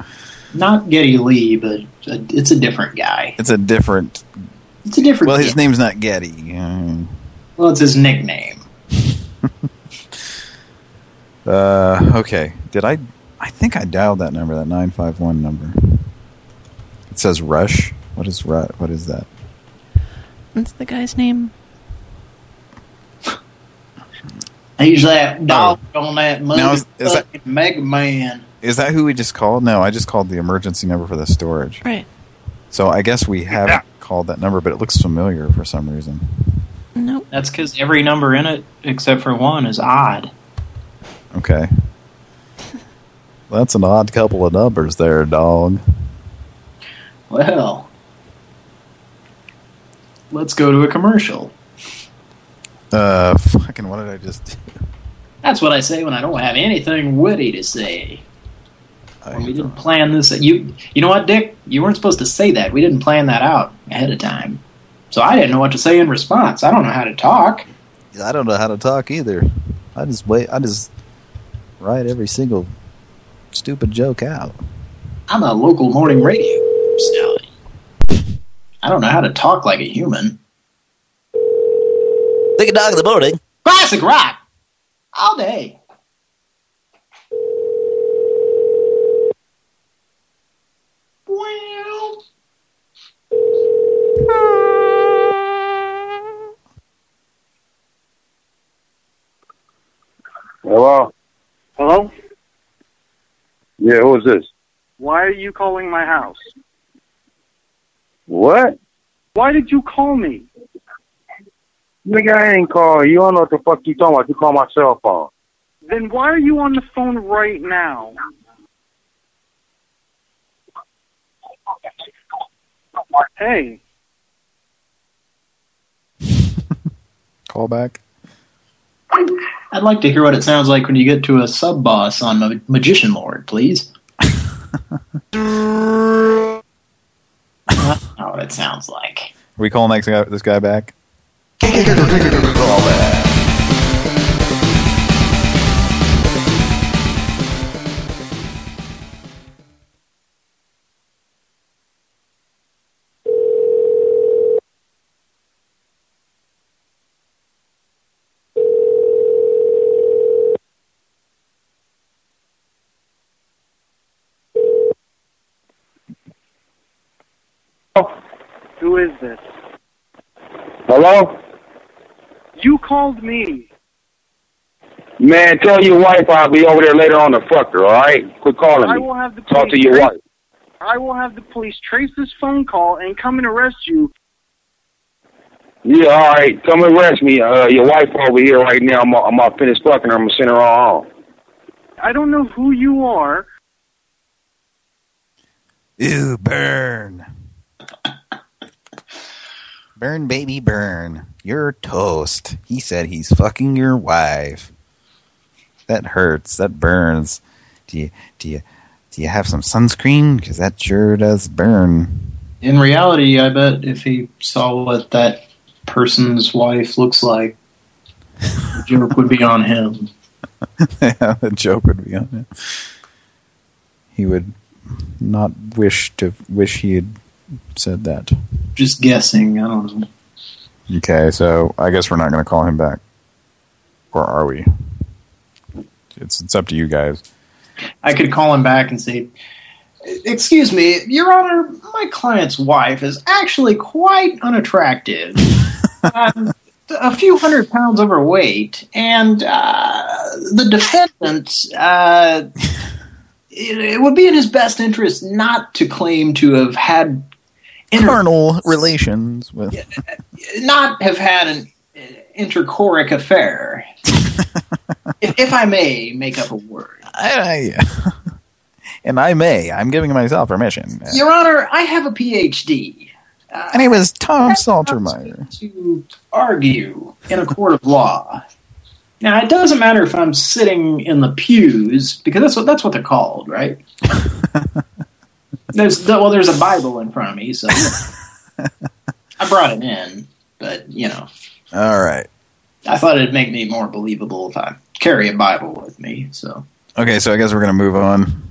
[SPEAKER 2] Not Geddy Lee, but it's a different guy.
[SPEAKER 1] It's a different.
[SPEAKER 2] It's a different.
[SPEAKER 1] Well, his
[SPEAKER 2] Geddy.
[SPEAKER 1] name's not Geddy. Um,
[SPEAKER 2] Well, it's his nickname.
[SPEAKER 1] Uh, okay. Did I? I think I dialed that number, that nine five one number. It says Rush. What is Ru What is that?
[SPEAKER 3] What's the guy's name?
[SPEAKER 2] He's that oh. dog on that
[SPEAKER 1] Now, is- is that-
[SPEAKER 2] motherfucking Mega Man.
[SPEAKER 1] Is that who we just called? No, I just called the emergency number for the storage.
[SPEAKER 3] Right.
[SPEAKER 1] So I guess we haven't called that number, but it looks familiar for some reason.
[SPEAKER 3] Nope.
[SPEAKER 2] That's because every number in it, except for one, is odd.
[SPEAKER 1] Okay. That's an odd couple of numbers there, dog.
[SPEAKER 2] Well, let's go to a commercial.
[SPEAKER 1] Uh, fucking, what did I just do?
[SPEAKER 2] That's what I say when I don't have anything witty to say. When we didn't plan this. You, you know what, Dick? You weren't supposed to say that. We didn't plan that out ahead of time. So I didn't know what to say in response. I don't know how to talk.
[SPEAKER 1] I don't know how to talk either. I just wait. I just write every single stupid joke out.
[SPEAKER 2] I'm a local morning radio personality. I don't know how to talk like a human.
[SPEAKER 31] Take a dog in the morning.
[SPEAKER 2] Classic rock. All day. Well.
[SPEAKER 32] Hello?
[SPEAKER 30] Hello?
[SPEAKER 32] Yeah, who is this?
[SPEAKER 30] Why are you calling my house?
[SPEAKER 32] What?
[SPEAKER 30] Why did you call me?
[SPEAKER 32] Nigga, I ain't call you. You don't know what the fuck you talking about. You call my cell phone.
[SPEAKER 30] Then why are you on the phone right now? Hey,
[SPEAKER 1] Call back.
[SPEAKER 2] I'd like to hear what it sounds like when you get to a sub boss on Ma- Magician Lord, please. That's not what it sounds like.
[SPEAKER 1] Are we calling next guy, this guy back?
[SPEAKER 30] Oh, who is this?
[SPEAKER 32] Hello?
[SPEAKER 30] You called me.
[SPEAKER 32] Man, tell your wife I'll be over there later on to fuck her, alright? Quit calling
[SPEAKER 30] I
[SPEAKER 32] me.
[SPEAKER 30] will have the
[SPEAKER 32] Talk to your wife.
[SPEAKER 30] I will have the police trace this phone call and come and arrest you.
[SPEAKER 32] Yeah, alright. Come arrest me. Uh, your wife over here right now. I'm, I'm up finished fucking her. I'm gonna send her all home.
[SPEAKER 30] I don't know who you are.
[SPEAKER 1] Ew, burn. Burn, baby, burn. You're toast. He said he's fucking your wife. That hurts. That burns. Do you, do you, do you have some sunscreen? Because that sure does burn.
[SPEAKER 2] In reality, I bet if he saw what that person's wife looks like, the joke would be on him.
[SPEAKER 1] yeah, the joke would be on him. He would not wish to wish he had said that.
[SPEAKER 2] Just guessing. I don't know.
[SPEAKER 1] Okay, so I guess we're not going to call him back, or are we? It's it's up to you guys.
[SPEAKER 2] I could call him back and say, Excuse me, Your Honor, my client's wife is actually quite unattractive. um, a few hundred pounds overweight, and uh, the defendant, uh, it, it would be in his best interest not to claim to have had
[SPEAKER 1] carnal relations with
[SPEAKER 2] not have had an uh, interchoric affair. if, if I may make up a word.
[SPEAKER 1] I, and I may. I'm giving myself permission.
[SPEAKER 2] Your Honor, I have a PhD.
[SPEAKER 1] and name was Tom Saltermeyer.
[SPEAKER 2] To argue in a court of law. Now, it doesn't matter if I'm sitting in the pews, because that's what that's what they're called, right? There's well, there's a Bible in front of me, so I brought it in, but you know,
[SPEAKER 27] All right.
[SPEAKER 2] I thought it'd make me more believable if I carry a Bible with me. So
[SPEAKER 27] Okay, so I guess we're gonna move on.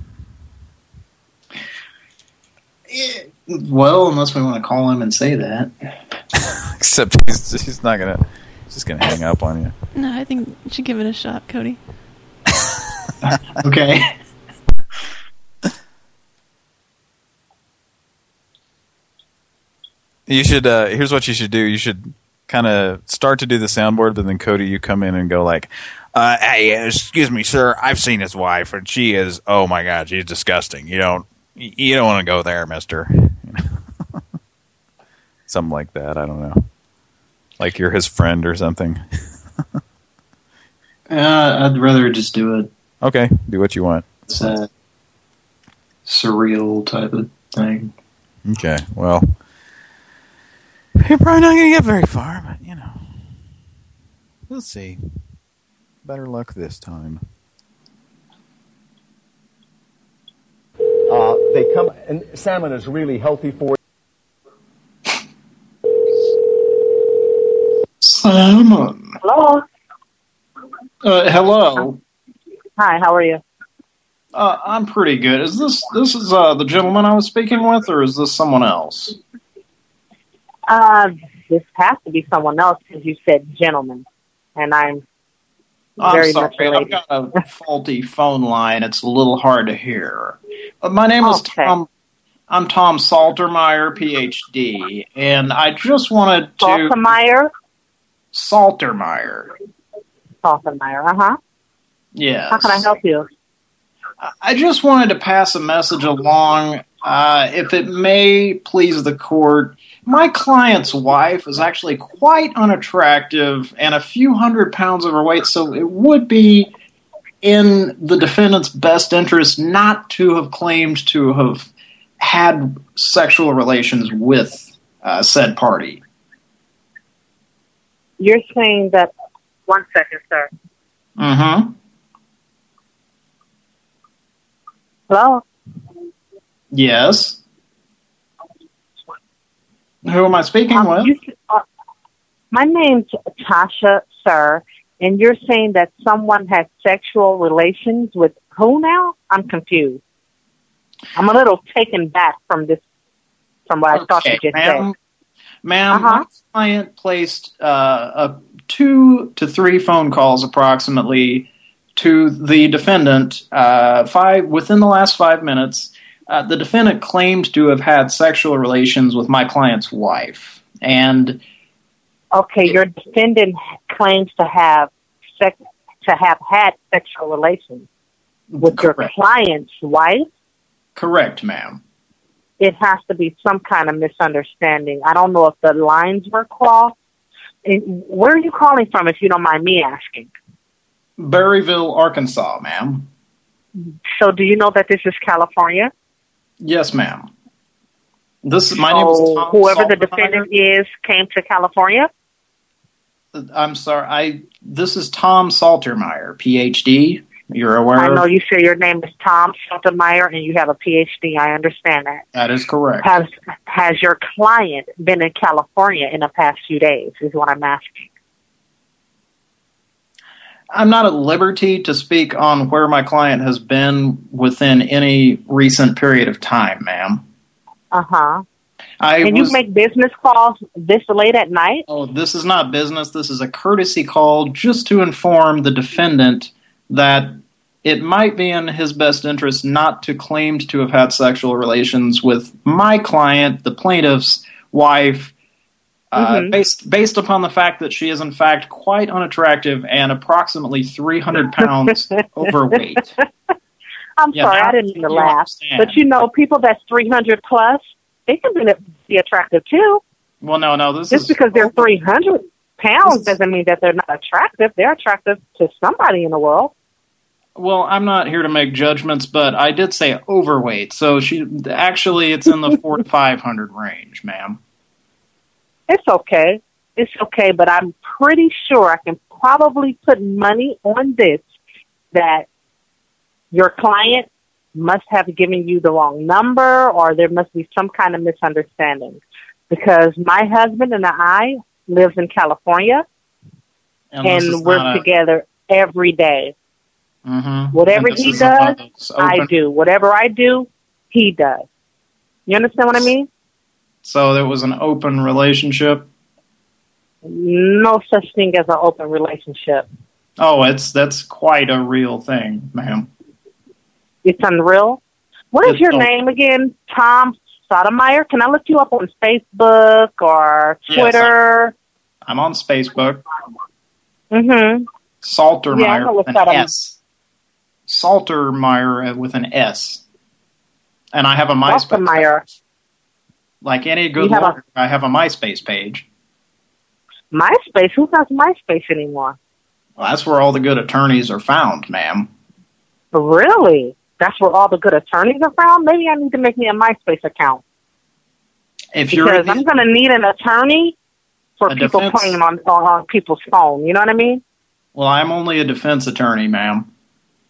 [SPEAKER 2] Eh, well, unless we want to call him and say that.
[SPEAKER 27] Except he's, he's not gonna. He's just gonna hang up on you.
[SPEAKER 3] No, I think you should give it a shot, Cody.
[SPEAKER 2] okay.
[SPEAKER 27] You should. uh Here's what you should do. You should kind of start to do the soundboard, but then Cody, you come in and go like, uh, "Hey, excuse me, sir. I've seen his wife, and she is. Oh my God, she's disgusting. You don't. You don't want to go there, Mister." Something like that. I don't know. Like you're his friend or something.
[SPEAKER 2] Uh, I'd rather just do it.
[SPEAKER 27] Okay, do what you want.
[SPEAKER 2] It's a surreal type of thing.
[SPEAKER 27] Okay, well, you're probably not going to get very far, but you know, we'll see. Better luck this time.
[SPEAKER 12] Uh, they come, and salmon is really healthy for
[SPEAKER 2] Salmon.
[SPEAKER 20] Hello.
[SPEAKER 2] Uh, hello.
[SPEAKER 20] Hi, how are you?
[SPEAKER 2] Uh, I'm pretty good. Is this this is uh, the gentleman I was speaking with, or is this someone else?
[SPEAKER 20] Uh, this has to be someone else because you said gentleman, and I'm
[SPEAKER 2] I'm
[SPEAKER 20] very
[SPEAKER 2] sorry,
[SPEAKER 20] much related.
[SPEAKER 2] I've got a faulty phone line. It's a little hard to hear. Uh, my name is
[SPEAKER 20] Okay.
[SPEAKER 2] Tom. I'm Tom Saltermeyer, PhD, and I just wanted to
[SPEAKER 20] Saltermeyer.
[SPEAKER 2] Saltermeyer.
[SPEAKER 20] Saltermeyer, uh huh.
[SPEAKER 2] Yes.
[SPEAKER 20] How can I help you?
[SPEAKER 2] I just wanted to pass a message along, uh, if it may please the court. My client's wife is actually quite unattractive and a few hundred pounds overweight, so it would be in the defendant's best interest not to have claimed to have had sexual relations with uh, said party.
[SPEAKER 20] You're saying that. One second, sir.
[SPEAKER 2] Mm-hmm.
[SPEAKER 20] Hello.
[SPEAKER 2] Yes. Who am I speaking
[SPEAKER 20] Um,
[SPEAKER 2] with?
[SPEAKER 20] uh, my name's Tasha, sir, and you're saying that someone has sexual relations with who now? I'm confused. I'm a little taken back from this, from what I thought you just said.
[SPEAKER 2] Ma'am,
[SPEAKER 20] Uh-huh.
[SPEAKER 2] my client placed uh, a two to three phone calls approximately to the defendant uh, five within the last five minutes. Uh, the defendant claimed to have had sexual relations with my client's wife, and
[SPEAKER 20] Okay, your defendant claims to have sex, to have had sexual relations with your client's wife.
[SPEAKER 2] correct, ma'am.
[SPEAKER 20] It has to be some kind of misunderstanding. I don't know if the lines were crossed. Where are you calling from, if you don't mind me asking?
[SPEAKER 2] Berryville, Arkansas, ma'am.
[SPEAKER 20] So, do you know that this is California?
[SPEAKER 2] Yes, ma'am. This my name is
[SPEAKER 20] So
[SPEAKER 2] Tom
[SPEAKER 20] whoever the defendant is came to California.
[SPEAKER 2] Uh, I'm sorry. I this is Tom Saltermeyer, PhD. You're aware?
[SPEAKER 20] I know you say your name is Tom Schultermeyer and you have a PhD. I understand that.
[SPEAKER 2] That is correct.
[SPEAKER 20] Has has your client been in California in the past few days? Is what I'm asking.
[SPEAKER 2] I'm not at liberty to speak on where my client has been within any recent period of time, ma'am.
[SPEAKER 20] Uh huh.
[SPEAKER 2] I
[SPEAKER 20] Can
[SPEAKER 2] was,
[SPEAKER 20] you make business calls this late at night?
[SPEAKER 2] oh, this is not business. This is a courtesy call just to inform the defendant that it might be in his best interest not to claim to have had sexual relations with my client, the plaintiff's wife, uh,
[SPEAKER 20] Mhm.
[SPEAKER 2] based based upon the fact that she is in fact quite unattractive and approximately 300 pounds overweight.
[SPEAKER 20] I'm
[SPEAKER 2] Yeah,
[SPEAKER 20] sorry, I didn't mean to laugh.
[SPEAKER 2] understand.
[SPEAKER 20] But you know, people that's 300 plus, they can be, be attractive too.
[SPEAKER 2] Well, no, no, this
[SPEAKER 20] Just
[SPEAKER 2] is
[SPEAKER 20] because they're 300 pounds doesn't mean that they're not attractive. They're attractive to somebody in the world.
[SPEAKER 2] Well, I'm not here to make judgments, but I did say overweight. So she actually it's in the four to five hundred range, ma'am.
[SPEAKER 20] It's okay. It's okay, but I'm pretty sure I can probably put money on this that your client must have given you the wrong number or there must be some kind of misunderstanding. Because my husband and I lives in California
[SPEAKER 2] is
[SPEAKER 20] and we're
[SPEAKER 2] a-
[SPEAKER 20] together every day.
[SPEAKER 2] Mhm.
[SPEAKER 20] Whatever he
[SPEAKER 2] is one of
[SPEAKER 20] does, I do. Whatever I do, he does. You understand what I mean?
[SPEAKER 2] So there was an open relationship.
[SPEAKER 20] No such thing as an open relationship.
[SPEAKER 2] Oh, it's that's quite a real thing, ma'am.
[SPEAKER 20] It's unreal. What is
[SPEAKER 2] It's
[SPEAKER 20] your name again? Tom Sotomayor? Can I look you up on Facebook or
[SPEAKER 2] Yes,
[SPEAKER 20] Twitter?
[SPEAKER 2] I'm on Facebook.
[SPEAKER 20] mm-hmm.
[SPEAKER 2] Saltermeyer
[SPEAKER 20] Yeah, I'm look
[SPEAKER 2] with
[SPEAKER 20] that
[SPEAKER 2] an
[SPEAKER 20] up.
[SPEAKER 2] S. Saltermeyer with an S. And I have a MySpace.
[SPEAKER 20] Sotomayor.
[SPEAKER 2] Like any good lawyer, I have a MySpace page.
[SPEAKER 20] MySpace? Who has MySpace anymore?
[SPEAKER 2] Well, that's where all the good attorneys are found, ma'am.
[SPEAKER 20] Really? That's where all the good attorneys are found? Maybe I need to make me a MySpace account.
[SPEAKER 2] If you're
[SPEAKER 20] Because I'm going to need an attorney for people
[SPEAKER 2] defense-
[SPEAKER 20] playing on, on on people's phone. You know what I mean?
[SPEAKER 2] well, I'm only a defense attorney, ma'am.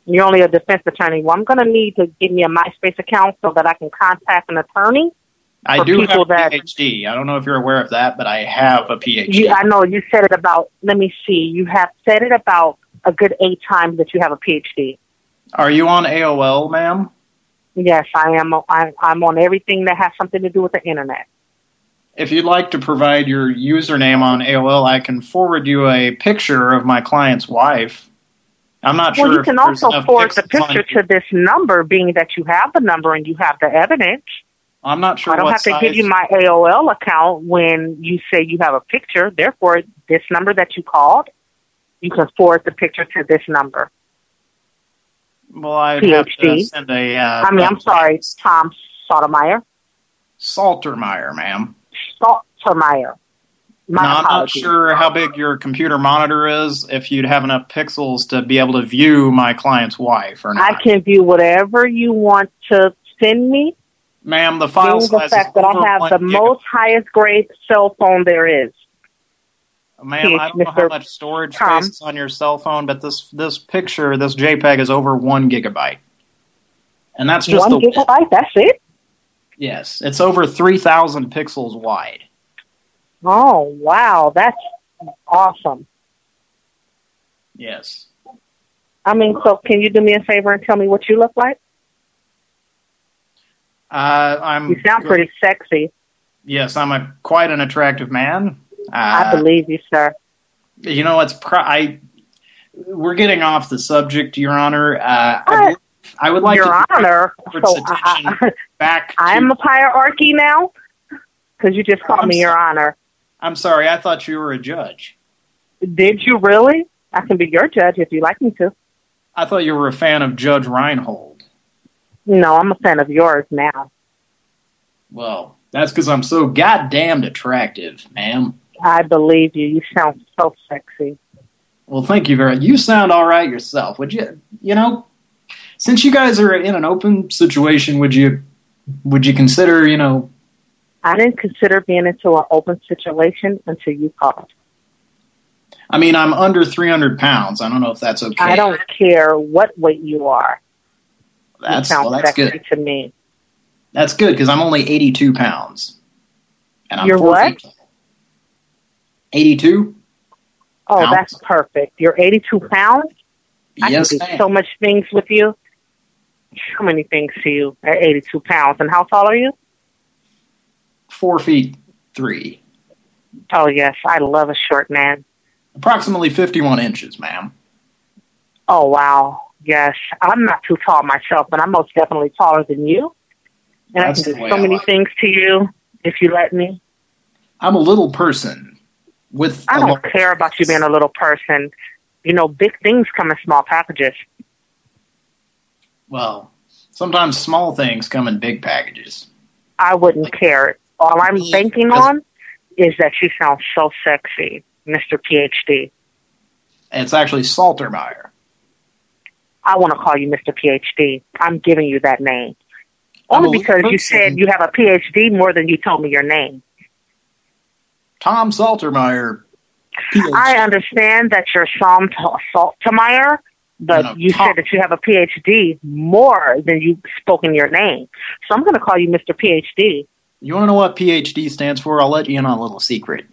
[SPEAKER 20] You're only a defense attorney. Well, I'm going to need to give me a MySpace account so that I can contact an attorney.
[SPEAKER 2] I do have a
[SPEAKER 20] that-
[SPEAKER 2] PhD. I don't know if you're aware of that, but I have a PhD.
[SPEAKER 20] You, I know you said it about. Let me see. You have said it about a good eight times that you have a PhD.
[SPEAKER 2] Are you on AOL, ma'am?
[SPEAKER 20] Yes, I am. I, I'm on everything that has something to do with the internet.
[SPEAKER 2] If you'd like to provide your username on AOL, I can forward you a picture of my client's wife. I'm not
[SPEAKER 20] well,
[SPEAKER 2] sure
[SPEAKER 20] you can also forward the picture to this number, being that you have the number and you have the evidence.
[SPEAKER 2] I'm not sure
[SPEAKER 20] I don't have to
[SPEAKER 2] size.
[SPEAKER 20] give you my AOL account when you say you have a picture. Therefore, this number that you called, you can forward the picture to this number.
[SPEAKER 2] well, I'd have to send a. Uh,
[SPEAKER 20] I mean, I'm sorry, Tom Sotomayor.
[SPEAKER 2] Saltermeyer, ma'am.
[SPEAKER 20] Saltermeyer. My
[SPEAKER 2] now, I'm not sure how big your computer monitor is. If you'd have enough pixels to be able to view my client's wife or not,
[SPEAKER 20] I can view whatever you want to send me.
[SPEAKER 2] Ma'am. The file
[SPEAKER 20] Being the
[SPEAKER 2] size
[SPEAKER 20] fact
[SPEAKER 2] is
[SPEAKER 20] that I have the most highest grade cell phone there is.
[SPEAKER 2] Ma'am, I don't know how much storage
[SPEAKER 20] Tom.
[SPEAKER 2] space is on your cell phone, but this this picture, this JPEG, is over one gigabyte, and that's just
[SPEAKER 20] One
[SPEAKER 2] the
[SPEAKER 20] gigabyte. That's it.
[SPEAKER 2] yes, it's over three thousand pixels wide.
[SPEAKER 20] Oh wow, that's awesome.
[SPEAKER 2] Yes,
[SPEAKER 20] I mean, so can you do me a favor and tell me what you look like?
[SPEAKER 2] Uh, I'm.
[SPEAKER 20] You sound pretty sexy.
[SPEAKER 2] Yes, I'm a quite an attractive man. Uh,
[SPEAKER 20] I believe you, sir.
[SPEAKER 2] You know, it's pro- I. We're getting off the subject, Your Honor. Uh, I, would- I would like
[SPEAKER 20] Your
[SPEAKER 2] to
[SPEAKER 20] Honor. So I,
[SPEAKER 2] back.
[SPEAKER 20] I'm a hierarchy now because you just called
[SPEAKER 2] I'm
[SPEAKER 20] me Your Honor.
[SPEAKER 2] I'm sorry, I thought you were a judge.
[SPEAKER 20] Did you really? I can be your judge if you like me to.
[SPEAKER 2] I thought you were a fan of Judge Reinhold.
[SPEAKER 20] No, I'm a fan of yours now.
[SPEAKER 2] Well, that's because I'm so goddamned attractive, ma'am.
[SPEAKER 20] I believe you. You sound so sexy.
[SPEAKER 2] Well, thank you very. You sound all right yourself. Would you? You know, since you guys are in an open situation, would you? Would you consider? You know,
[SPEAKER 20] I didn't consider being into an open situation until you called.
[SPEAKER 2] I mean, I'm under 300 pounds. I don't know if that's okay.
[SPEAKER 20] I don't care what weight you are.
[SPEAKER 2] That's well, that's good.
[SPEAKER 20] to me.
[SPEAKER 2] That's good because I'm only 82 pounds, and I'm
[SPEAKER 20] You're
[SPEAKER 2] four
[SPEAKER 20] what?
[SPEAKER 2] feet 82.
[SPEAKER 20] Oh,
[SPEAKER 2] Pounds.
[SPEAKER 20] that's perfect. You're 82 pounds.
[SPEAKER 2] Yes, I
[SPEAKER 20] can do so much things with you. So many things to you at 82 pounds. And how tall are you?
[SPEAKER 2] Four feet three,
[SPEAKER 20] Oh, yes. I love a short man.
[SPEAKER 2] approximately 51 inches, ma'am.
[SPEAKER 20] Oh, wow. Yes. I'm not too tall myself, but I'm most definitely taller than you. And
[SPEAKER 2] That's
[SPEAKER 20] I can do so
[SPEAKER 2] I
[SPEAKER 20] many
[SPEAKER 2] like
[SPEAKER 20] things to you if you let me.
[SPEAKER 2] I'm a little person with.
[SPEAKER 20] I don't care about you being a little person. You know, big things come in small packages.
[SPEAKER 2] Well, sometimes small things come in big packages.
[SPEAKER 20] I wouldn't care. All I'm banking on is that you sound so sexy, Mr. PhD.
[SPEAKER 2] It's actually Saltermeyer.
[SPEAKER 20] I want to call you Mr. PhD. I'm giving you that name. Only because you said you have a PhD more than you told me your name.
[SPEAKER 2] Tom Saltermeyer.
[SPEAKER 20] I understand that you're Psalm Saltmeyer, But you said that you have a PhD more than you spoke in your name. So I'm going to call you Mr. PhD.
[SPEAKER 2] You want to know what PhD stands for? I'll let you in on a little secret.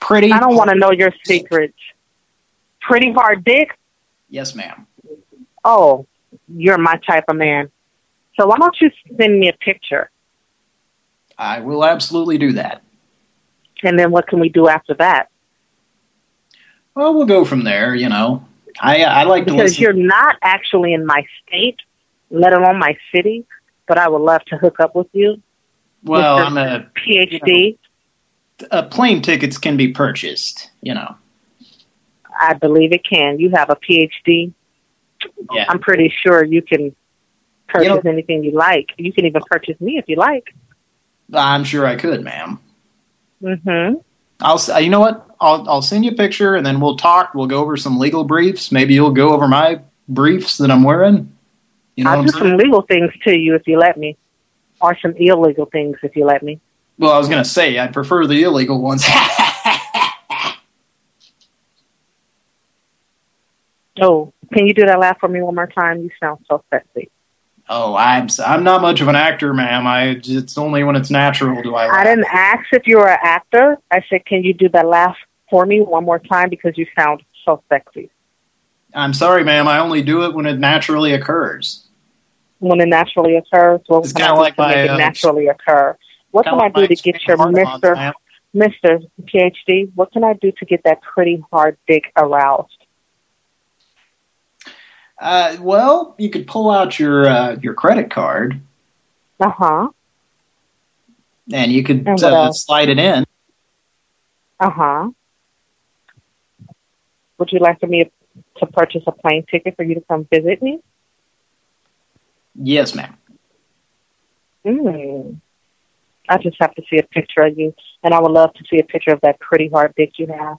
[SPEAKER 2] Pretty.
[SPEAKER 20] I don't want to know your secrets. Pretty hard dick?
[SPEAKER 2] Yes, ma'am.
[SPEAKER 20] Oh, you're my type of man. So why don't you send me a picture?
[SPEAKER 2] I will absolutely do that.
[SPEAKER 20] And then what can we do after that?
[SPEAKER 2] Well, we'll go from there, you know. I I like to
[SPEAKER 20] Because you're not actually in my state, let alone my city, but I would love to hook up with you.
[SPEAKER 2] well. I'm a
[SPEAKER 20] PhD.
[SPEAKER 2] uh, plane tickets can be purchased, you know.
[SPEAKER 20] I believe it can. You have a PhD.
[SPEAKER 2] Yeah.
[SPEAKER 20] I'm pretty sure you can purchase anything you like. You can even purchase me if you like.
[SPEAKER 2] I'm sure I could, ma'am.
[SPEAKER 20] Mm-hmm.
[SPEAKER 2] I'll uh, you know what? I'll I'll send you a picture and then we'll talk. We'll go over some legal briefs. Maybe you'll go over my briefs that I'm wearing. You know
[SPEAKER 20] I'll do some legal things to you if you let me, or some illegal things if you let me.
[SPEAKER 2] Well, I was going to say I prefer the illegal ones.
[SPEAKER 20] Oh, can you do that laugh for me one more time? You sound so sexy.
[SPEAKER 2] oh, I'm I'm not much of an actor, ma'am. I it's only when it's natural do I.
[SPEAKER 20] I didn't ask if you were an actor. I said, can you do that laugh for me one more time because you sound so sexy.
[SPEAKER 2] I'm sorry, ma'am. I only do it when it naturally occurs.
[SPEAKER 20] When it naturally occurs, what
[SPEAKER 2] It's
[SPEAKER 20] can I
[SPEAKER 2] kinda
[SPEAKER 20] do
[SPEAKER 2] like
[SPEAKER 20] to
[SPEAKER 2] my,
[SPEAKER 20] make it
[SPEAKER 2] uh,
[SPEAKER 20] naturally occur? What can I do to get your Mister. Mister PhD? What can I do to get that pretty hard dick aroused?
[SPEAKER 2] Uh, well, you could pull out your uh, your credit card
[SPEAKER 20] Uh huh.
[SPEAKER 2] and you could
[SPEAKER 20] And
[SPEAKER 2] uh, slide it in.
[SPEAKER 20] Uh huh. Would you like for me to purchase a plane ticket for you to come visit me?
[SPEAKER 2] Yes, ma'am.
[SPEAKER 20] Mm. I just have to see a picture of you, and I would love to see a picture of that pretty hard dick you have.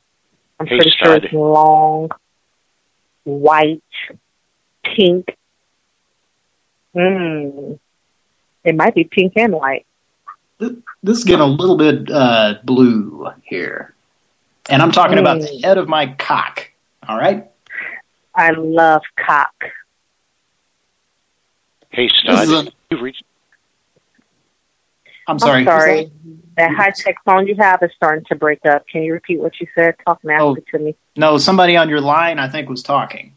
[SPEAKER 20] I'm
[SPEAKER 33] Hey,
[SPEAKER 20] pretty sure it's long, white, pink. Mm. It might be pink and white.
[SPEAKER 2] This is getting a little bit uh, blue here. And I'm talking about the
[SPEAKER 20] Mm.
[SPEAKER 2] head of my cock. All right?
[SPEAKER 20] I love cock.
[SPEAKER 33] Hey, stud. You've reached.
[SPEAKER 2] I'm sorry.
[SPEAKER 20] I'm sorry. That high tech phone you have is starting to break up. Can you repeat what you said? Talk nasty
[SPEAKER 2] Oh.
[SPEAKER 20] to me.
[SPEAKER 2] No, somebody on your line, I think, was talking.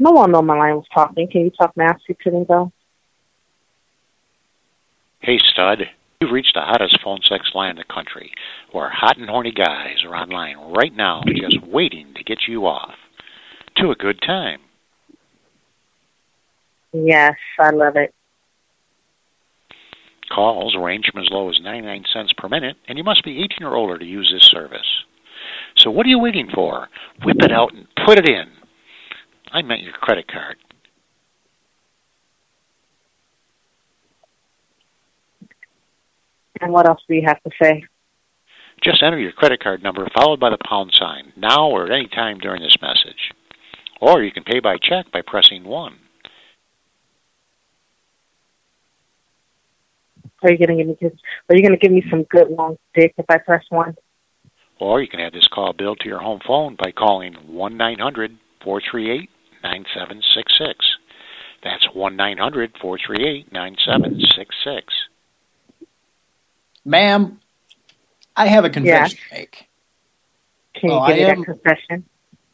[SPEAKER 20] No one on my line was talking. Can you talk nasty to me though?
[SPEAKER 33] Hey, stud. You've reached the hottest phone sex line in the country, where hot and horny guys are online right now just waiting to get you off. To a good time.
[SPEAKER 20] Yes, I love it.
[SPEAKER 33] Calls range from as low as 99 cents per minute, and you must be 18 or older to use this service. So what are you waiting for? Whip it out and put it in. I meant your credit card.
[SPEAKER 20] And what else do you have to say?
[SPEAKER 33] Just enter your credit card number followed by the pound sign, now or at any time during this message. Or you can pay by check by pressing 1.
[SPEAKER 20] Are you gonna give me Are you gonna give me some good long dick if I press one?
[SPEAKER 33] Or you can have this call billed to your home phone by calling 1 900 438 9766. That's 1 900 438 9766.
[SPEAKER 2] Ma'am, I have a confession to make.
[SPEAKER 20] Can you
[SPEAKER 2] Oh,
[SPEAKER 20] give
[SPEAKER 2] I
[SPEAKER 20] me
[SPEAKER 2] am-
[SPEAKER 20] confession?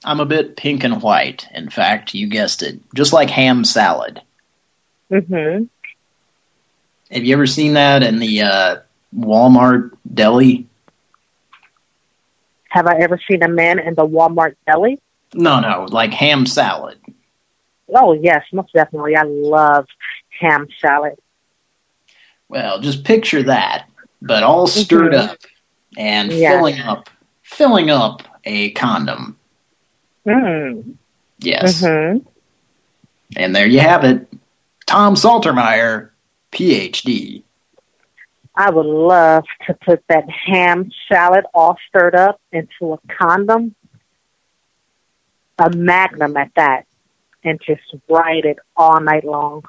[SPEAKER 2] I'm a bit pink and white. In fact, you guessed it. Just like ham salad.
[SPEAKER 20] Mm-hmm.
[SPEAKER 2] Have you ever seen that in the uh, Walmart deli?
[SPEAKER 20] Have I ever seen a man in the Walmart deli?
[SPEAKER 2] No, no, like ham salad.
[SPEAKER 20] Oh yes, most definitely. I love ham salad.
[SPEAKER 2] Well, just picture that, but all stirred
[SPEAKER 20] Mhm.
[SPEAKER 2] up and
[SPEAKER 20] Yeah.
[SPEAKER 2] filling up, filling up a condom.
[SPEAKER 20] Mm.
[SPEAKER 2] Yes.
[SPEAKER 20] Mm-hmm.
[SPEAKER 2] And there you have it. Tom Saltermeyer, PhD.
[SPEAKER 20] I would love to put that ham salad all stirred up into a condom, a magnum at that, and just ride it all night long.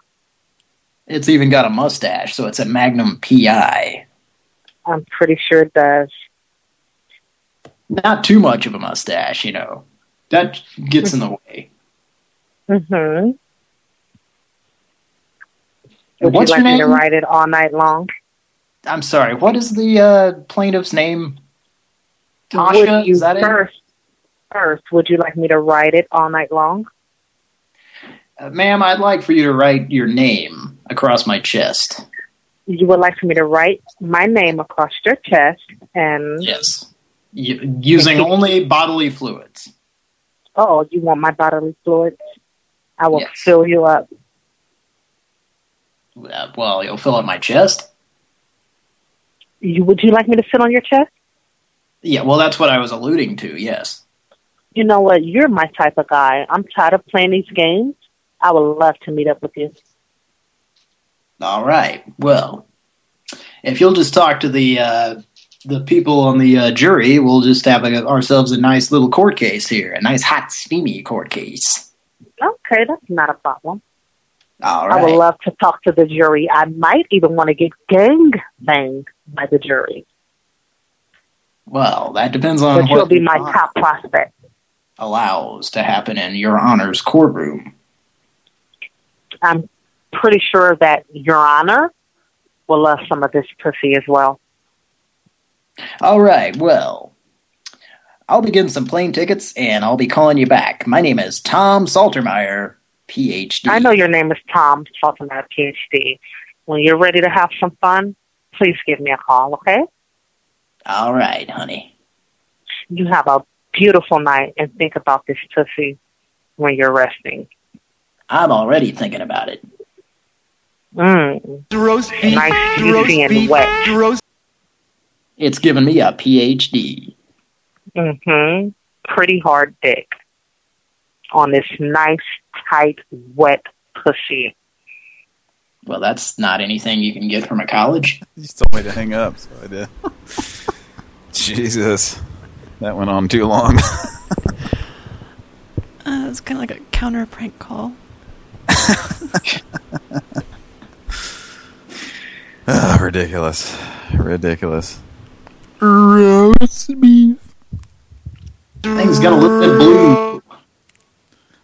[SPEAKER 2] It's even got a mustache, so it's a Magnum PI.
[SPEAKER 20] I'm pretty sure it does.
[SPEAKER 2] Not too much of a mustache, you know. That gets in the way.
[SPEAKER 20] Mm-hmm. Would
[SPEAKER 2] what's
[SPEAKER 20] you like
[SPEAKER 2] your
[SPEAKER 20] me to
[SPEAKER 2] name?
[SPEAKER 20] write it all night long?
[SPEAKER 2] I'm sorry. What is the uh, plaintiff's name? Tasha, is that it?
[SPEAKER 20] first, first, would you like me to write it all night long?
[SPEAKER 2] Uh, Ma'am, I'd like for you to write your name across my chest.
[SPEAKER 20] You would like for me to write my name across your chest and...
[SPEAKER 2] Yes. Y using only bodily fluids.
[SPEAKER 20] Oh, you want my bodily fluids? I will
[SPEAKER 2] Yes.
[SPEAKER 20] fill you up.
[SPEAKER 2] Uh, well, you'll fill up my chest.
[SPEAKER 20] You, would you like me to sit on your chest?
[SPEAKER 2] Yeah, well, that's what I was alluding to, yes.
[SPEAKER 20] You know what? You're my type of guy. I'm tired of playing these games. I would love to meet up with you.
[SPEAKER 2] All right. Well, if you'll just talk to the uh, the people on the uh, jury, we'll just have a, ourselves a nice little court case here. A nice, hot, steamy court case.
[SPEAKER 20] Okay, that's not a problem.
[SPEAKER 2] All
[SPEAKER 20] I would love to talk to the jury. I might even want to get gang banged by the jury.
[SPEAKER 2] Well, that depends on
[SPEAKER 20] But you'll be my top prospect.
[SPEAKER 2] Allows to happen in your honor's courtroom.
[SPEAKER 20] I'm pretty sure that Your Honor will love some of this pussy as well.
[SPEAKER 2] All right, well, I'll be getting some plane tickets, and I'll be calling you back. My name is Tom Saltermeyer, Ph.D.
[SPEAKER 20] I know your name is Tom Saltermeyer, PhD. When you're ready to have some fun, please give me a call, okay?
[SPEAKER 2] All right, honey.
[SPEAKER 20] You have a beautiful night and think about this pussy when you're resting.
[SPEAKER 2] I'm already thinking about it.
[SPEAKER 20] Mmm.
[SPEAKER 34] Roast beef.
[SPEAKER 20] Nice,
[SPEAKER 34] roast
[SPEAKER 20] juicy, and wet.
[SPEAKER 34] Roast.
[SPEAKER 2] It's given me a Ph.D.
[SPEAKER 20] Mm-hmm. Pretty hard dick on this nice, tight, wet pussy.
[SPEAKER 2] Well, that's not anything you can get from a college.
[SPEAKER 1] You just told me to hang up, so I did. Jesus. That went on too long.
[SPEAKER 3] Uh, it's kind of like a counter prank call.
[SPEAKER 1] Ah, ridiculous. Ridiculous. Roast beef.
[SPEAKER 2] Things got a little bit blue.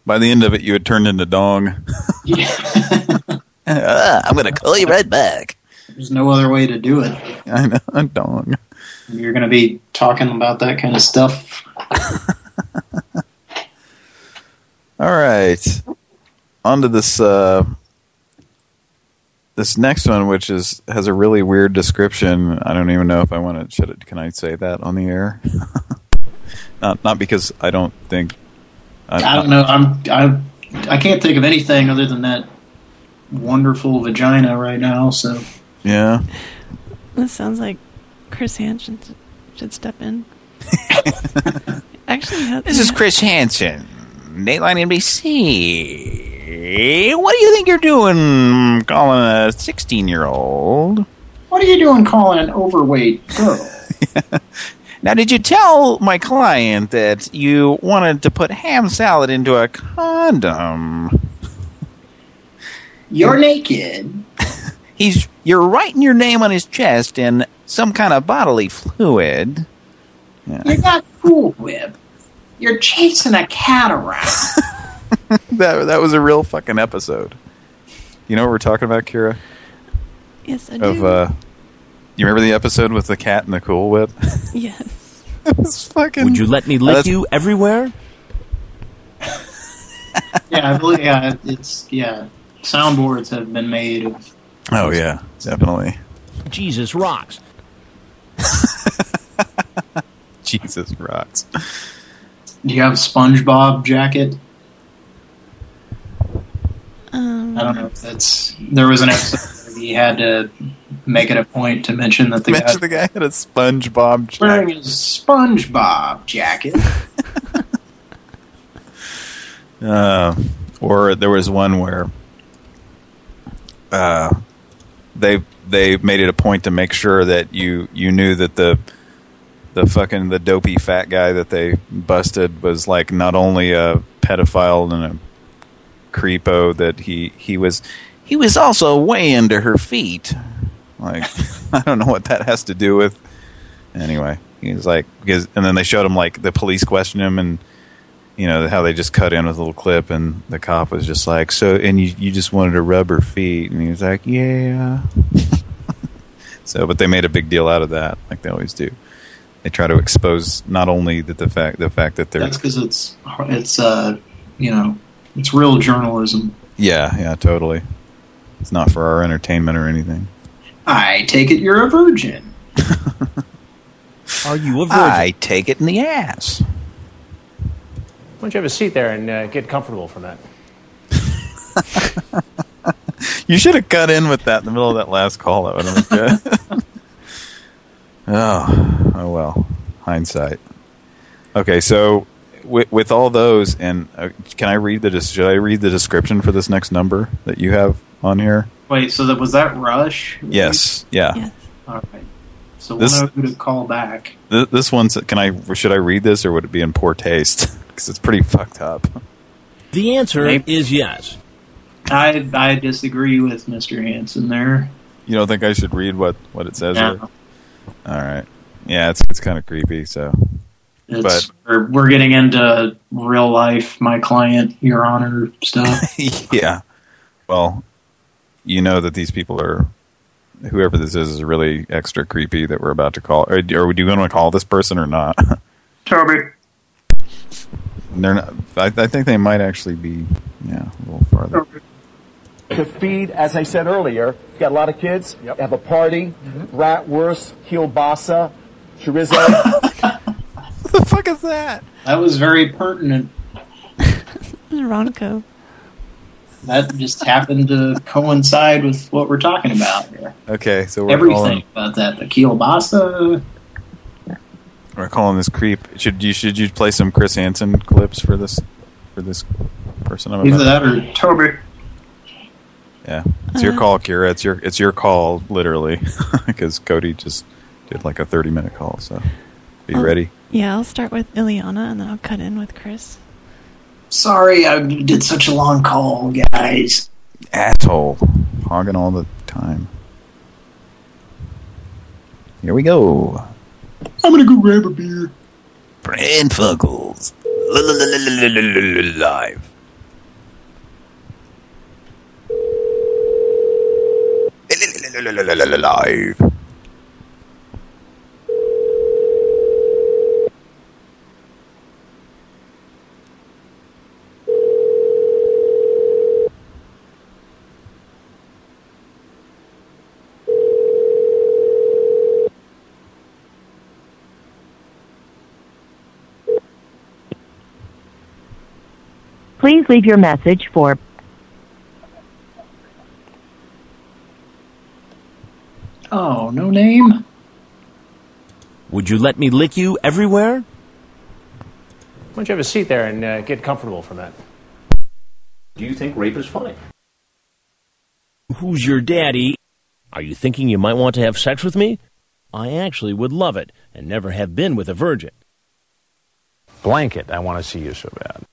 [SPEAKER 1] By the end of it, you had turned into dong. Ah, I'm going to call you right back.
[SPEAKER 2] There's no other way to do it.
[SPEAKER 1] I know, dong.
[SPEAKER 2] You're going to be talking about that kind of stuff.
[SPEAKER 1] All right. On to this uh, this next one, which is has a really weird description. I don't even know if I want to. Should it, can I say that on the air? not not because I don't think.
[SPEAKER 2] I don't know. I'm I I can't think of anything other than that wonderful vagina right now. So
[SPEAKER 1] Yeah.
[SPEAKER 3] This sounds like Chris Hansen should step in. Actually, that-
[SPEAKER 35] This is Chris Hansen, Dateline NBC. What do you think you're doing calling a 16-year-old?
[SPEAKER 2] what are you doing calling an overweight girl?
[SPEAKER 35] Now, did you tell my client that you wanted to put ham salad into a condom?
[SPEAKER 2] You're naked.
[SPEAKER 35] He's you're writing your name on his chest in some kind of bodily fluid.
[SPEAKER 2] You got Cool Whip. You're chasing a cat around.
[SPEAKER 1] that that was a real fucking episode. You know what we're talking about, Kira?
[SPEAKER 3] Yes, I
[SPEAKER 1] Of
[SPEAKER 3] do.
[SPEAKER 1] uh, you remember the episode with the cat and the Cool Whip?
[SPEAKER 3] yes.
[SPEAKER 1] That was fucking.
[SPEAKER 36] Would you let me lick
[SPEAKER 1] that's-
[SPEAKER 36] you everywhere?
[SPEAKER 2] yeah, I believe. Yeah, it's yeah. Soundboards have been made of.
[SPEAKER 1] Oh yeah, definitely.
[SPEAKER 36] Jesus rocks.
[SPEAKER 1] Jesus rocks.
[SPEAKER 2] Do you have a SpongeBob jacket?
[SPEAKER 3] Um,
[SPEAKER 2] I don't know if that's. There was an episode where he had to make it a point to mention that the
[SPEAKER 1] Mention
[SPEAKER 2] guy
[SPEAKER 1] the guy had a SpongeBob jacket.
[SPEAKER 2] wearing his SpongeBob jacket.
[SPEAKER 1] Uh, or there was one where uh, they they made it a point to make sure that you you knew that the the fucking the dopey fat guy that they busted was like not only a pedophile and a creepo that he he was he was also way into her feet. Like I don't know what that has to do with. Anyway, he was like because and then they showed him like the police questioned him and you know how they just cut in with a little clip, and the cop was just like, "So, and you you just wanted to rub her feet?" And he was like, "Yeah." so, but they made a big deal out of that, like they always do. They try to expose not only that the fact the fact that they're
[SPEAKER 2] That's because it's it's uh you know it's real journalism.
[SPEAKER 1] yeah yeah totally. It's not for our entertainment or anything.
[SPEAKER 2] I take it you're a virgin.
[SPEAKER 36] Are you a virgin?
[SPEAKER 1] I take it in the ass.
[SPEAKER 37] Why don't you have a seat there and uh, get comfortable from that?
[SPEAKER 1] You should have cut in with that in the middle of that last call. That would have been good. oh, oh well. Hindsight. Okay, so with, with all those, and uh, can I read the should I read the description for this next number that you have on here?
[SPEAKER 2] Wait, so that was that Rush?
[SPEAKER 1] Yes. Yeah.
[SPEAKER 2] All right. So
[SPEAKER 1] This-
[SPEAKER 2] we'll know who to call back.
[SPEAKER 1] Th- This one's. Can I? Should I read this, or would it be in poor taste? Because it's pretty fucked up.
[SPEAKER 36] The answer is yes.
[SPEAKER 2] I I disagree with Mr. Hansen there.
[SPEAKER 1] You don't think I should read what what it says
[SPEAKER 2] No.
[SPEAKER 1] here? All right. Yeah, it's it's kind of creepy. So,
[SPEAKER 2] It's,
[SPEAKER 1] but
[SPEAKER 2] we're, we're getting into real life, my client, Your Honor stuff.
[SPEAKER 1] yeah. Well, you know that these people are, whoever this is, is really extra creepy that we're about to call. Or, or do you want to call this person or not?
[SPEAKER 2] Toby.
[SPEAKER 1] They're not. I, I think they might actually be, yeah, a little farther.
[SPEAKER 12] To feed, as I said earlier, you got a lot of kids, you have a party, mm-hmm. bratwurst, kielbasa, chorizo.
[SPEAKER 1] what the fuck is that?
[SPEAKER 2] That was very pertinent.
[SPEAKER 3] Ronco.
[SPEAKER 2] That just happened to coincide with what we're talking about here.
[SPEAKER 1] Okay, so we're
[SPEAKER 2] Everything
[SPEAKER 1] calling,
[SPEAKER 2] about that. The kielbasa.
[SPEAKER 1] We're calling this creep. Should you should you play some Chris Hansen clips for this for this person? I'm
[SPEAKER 2] Either that or Toby.
[SPEAKER 1] Yeah, it's your
[SPEAKER 3] Uh.
[SPEAKER 1] call, Kira. It's your it's your call, literally, because Cody just did like a thirty minute call. So, are you ready?
[SPEAKER 3] Yeah, I'll start with Ileana and then I'll cut in with Chris.
[SPEAKER 2] Sorry I did such a long call, guys.
[SPEAKER 1] Asshole, hogging all the time. Here we go.
[SPEAKER 2] I'm gonna go grab a beer.
[SPEAKER 1] Pran Funkels live. Live.
[SPEAKER 19] Please leave your message for
[SPEAKER 2] Oh, no name?
[SPEAKER 36] Would you let me lick you everywhere?
[SPEAKER 37] Why don't you have a seat there and uh, get comfortable from that?
[SPEAKER 38] Do you think rape is funny?
[SPEAKER 36] Who's your daddy? Are you thinking you might want to have sex with me? I actually would love it and never have been with a virgin.
[SPEAKER 37] Blanket, I want to see you so bad.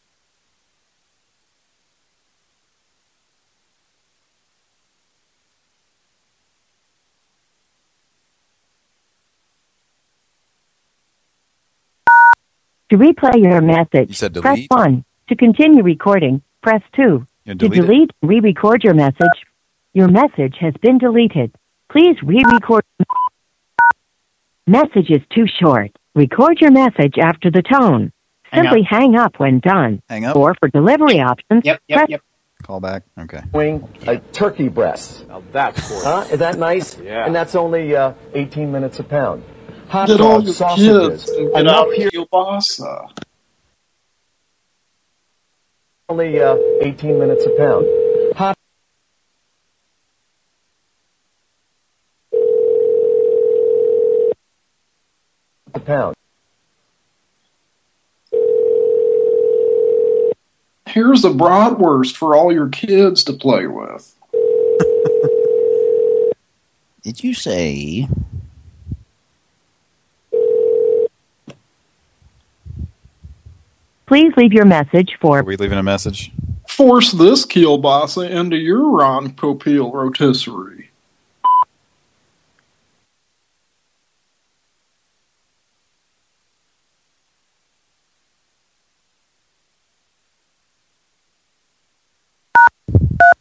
[SPEAKER 19] To replay your message,
[SPEAKER 1] You said
[SPEAKER 19] press 1. To continue recording, press 2. To
[SPEAKER 1] delete it?
[SPEAKER 19] re-record your message, your message has been deleted. Please re-record. Message is too short. Record your message after the tone.
[SPEAKER 1] Hang
[SPEAKER 19] Simply
[SPEAKER 1] up.
[SPEAKER 19] hang up when done.
[SPEAKER 1] Hang up.
[SPEAKER 19] Or for delivery options, press
[SPEAKER 1] Call back. Okay.
[SPEAKER 12] Wing a turkey breast. Now that's gorgeous. Huh? Is that nice? Yeah. And that's only uh, 18 minutes a pound. Hot
[SPEAKER 2] Get all
[SPEAKER 12] dogs,
[SPEAKER 2] your
[SPEAKER 12] sausages.
[SPEAKER 2] kids and
[SPEAKER 12] and
[SPEAKER 2] get
[SPEAKER 12] up
[SPEAKER 2] out
[SPEAKER 12] here,
[SPEAKER 2] kielbasa.
[SPEAKER 12] only uh, 18 minutes a pound. Hot. A pound.
[SPEAKER 2] Here's a bratwurst for all your kids to play with.
[SPEAKER 1] Did you say?
[SPEAKER 19] Please leave your message for...
[SPEAKER 1] Are we leaving a message?
[SPEAKER 2] Force this kielbasa into your Ron Popeil rotisserie.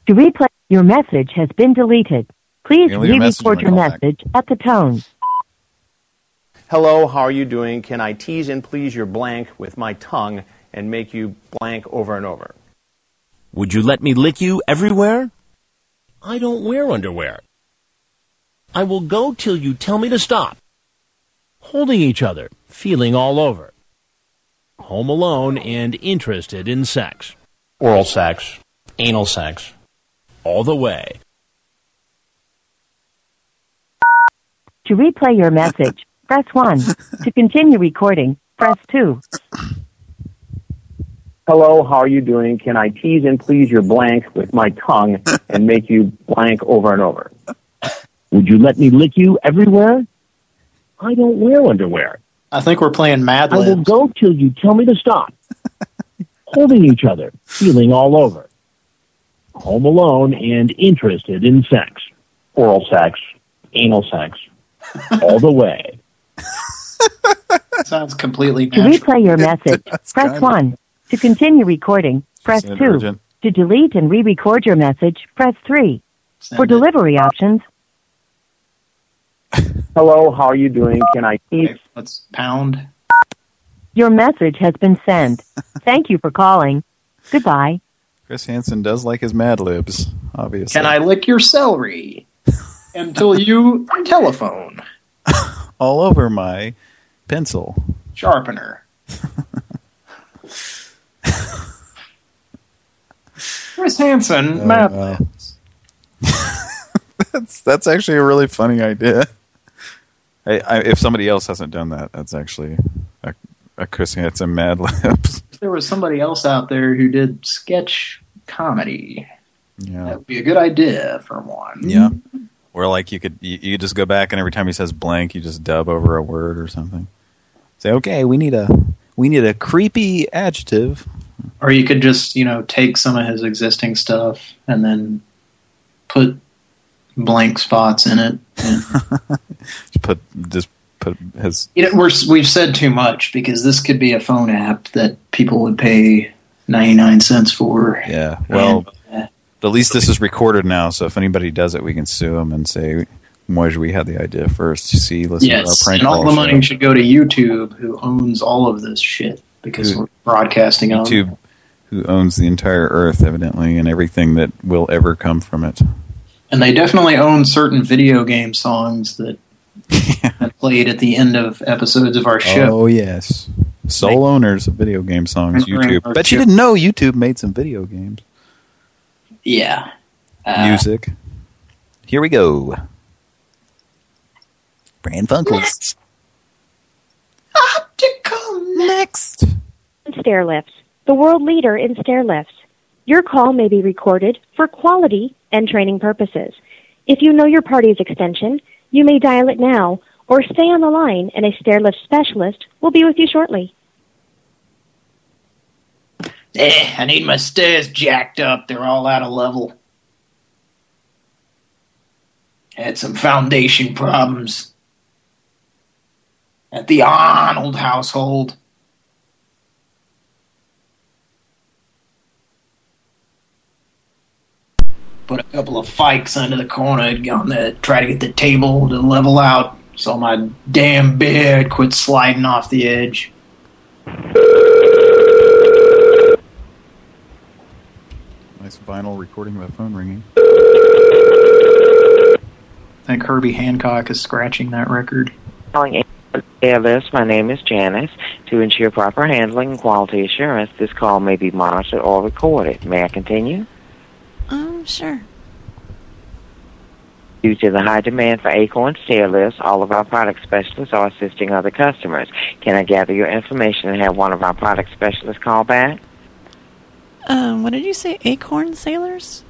[SPEAKER 19] To replay, your message has been deleted. Please re-record your
[SPEAKER 39] message back.
[SPEAKER 19] at the tone.
[SPEAKER 40] Hello, how are you doing? Can I tease and please your blank with my tongue and make you blank over and over?
[SPEAKER 36] Would you let me lick you everywhere? I don't wear underwear. I will go till you tell me to stop. Holding each other, feeling all over. Home alone and interested in sex. Oral sex, anal sex. All the way.
[SPEAKER 19] To replay your message, press 1. To continue recording, press 2.
[SPEAKER 41] Hello, how are you doing? Can I tease and please your blank with my tongue and make you blank over and over?
[SPEAKER 36] Would you let me lick you everywhere? I don't wear underwear.
[SPEAKER 2] I think we're playing Mad
[SPEAKER 36] I will go till you tell me to stop. Holding each other, feeling all over. Home alone and interested in sex. Oral sex, anal sex. All the way.
[SPEAKER 2] Sounds completely
[SPEAKER 19] To replay your message, press 1. To continue recording, press
[SPEAKER 2] Sound
[SPEAKER 19] 2.
[SPEAKER 2] urgent.
[SPEAKER 19] To delete and re-record your message, press 3. For
[SPEAKER 2] Sounded-
[SPEAKER 19] delivery options,
[SPEAKER 41] Hello, how are you doing? Can I tease?
[SPEAKER 2] Let's pound.
[SPEAKER 19] your message has been sent. Thank you for calling. Goodbye.
[SPEAKER 1] Chris Hansen does like his Mad Libs, obviously.
[SPEAKER 2] Can I lick your celery until you telephone
[SPEAKER 1] All over my pencil.
[SPEAKER 2] sharpener? Chris Hansen,
[SPEAKER 1] Oh,
[SPEAKER 2] Mad
[SPEAKER 1] wow.
[SPEAKER 2] Libs.
[SPEAKER 1] that's that's actually a really funny idea. I, I, if somebody else hasn't done that, that's actually a, a Chris Hansen Mad Libs.
[SPEAKER 2] There was somebody else out there who did sketch comedy.
[SPEAKER 1] Yeah.
[SPEAKER 2] That would be a good idea for one.
[SPEAKER 1] Yeah. Or like you could you, you just go back and every time he says blank, you just dub over a word or something. Say, okay, we need a we need a creepy adjective.
[SPEAKER 2] Or you could just, you know, take some of his existing stuff and then put blank spots in it.
[SPEAKER 1] Just put just put his
[SPEAKER 2] You know, we're we've said too much because this could be a phone app that people would pay ninety nine cents for.
[SPEAKER 1] yeah. Well, uh, at least this is recorded now, so if anybody does it, we can sue them and say, "Moij, we had the idea first." See, listen to our
[SPEAKER 2] yes,
[SPEAKER 1] prank
[SPEAKER 2] and all the money
[SPEAKER 1] show.
[SPEAKER 2] should go to YouTube, who owns all of this shit because
[SPEAKER 1] Who-
[SPEAKER 2] we're broadcasting on.
[SPEAKER 1] YouTube, who owns the entire Earth, evidently, and everything that will ever come from it.
[SPEAKER 2] And they definitely own certain video game songs that that played at the end of episodes of our show.
[SPEAKER 1] Oh yes, sole owners of video game songs. YouTube.
[SPEAKER 2] our
[SPEAKER 1] Bet you didn't know YouTube made some video games.
[SPEAKER 2] Yeah. Uh,
[SPEAKER 1] Music. Here we go. Pran Funkels.
[SPEAKER 2] Next.
[SPEAKER 42] Stair lifts, the world leader in stair lifts. Your call may be recorded for quality and training purposes. If you know your party's extension, you may dial it now or stay on the line and a stair lift specialist will be with you shortly.
[SPEAKER 2] Eh, I need my stairs jacked up. They're all out of level. Had some foundation problems at the Arnold household. Put a couple of fikes under the corner on the try to get the table to level out so my damn bed quit sliding off the edge.
[SPEAKER 1] Nice vinyl recording of a phone ringing.
[SPEAKER 2] I think Herbie Hancock is scratching that record.
[SPEAKER 43] Calling ALS, my name is Janice. To ensure proper handling and quality assurance, this call may be monitored or recorded. May I continue?
[SPEAKER 3] Sure.
[SPEAKER 43] Due to the high demand for Acorn stair lifts, all of our product specialists are assisting other customers. Can I gather your information and have one of our product specialists call back?
[SPEAKER 3] Um, what did you say? Acorn sailors?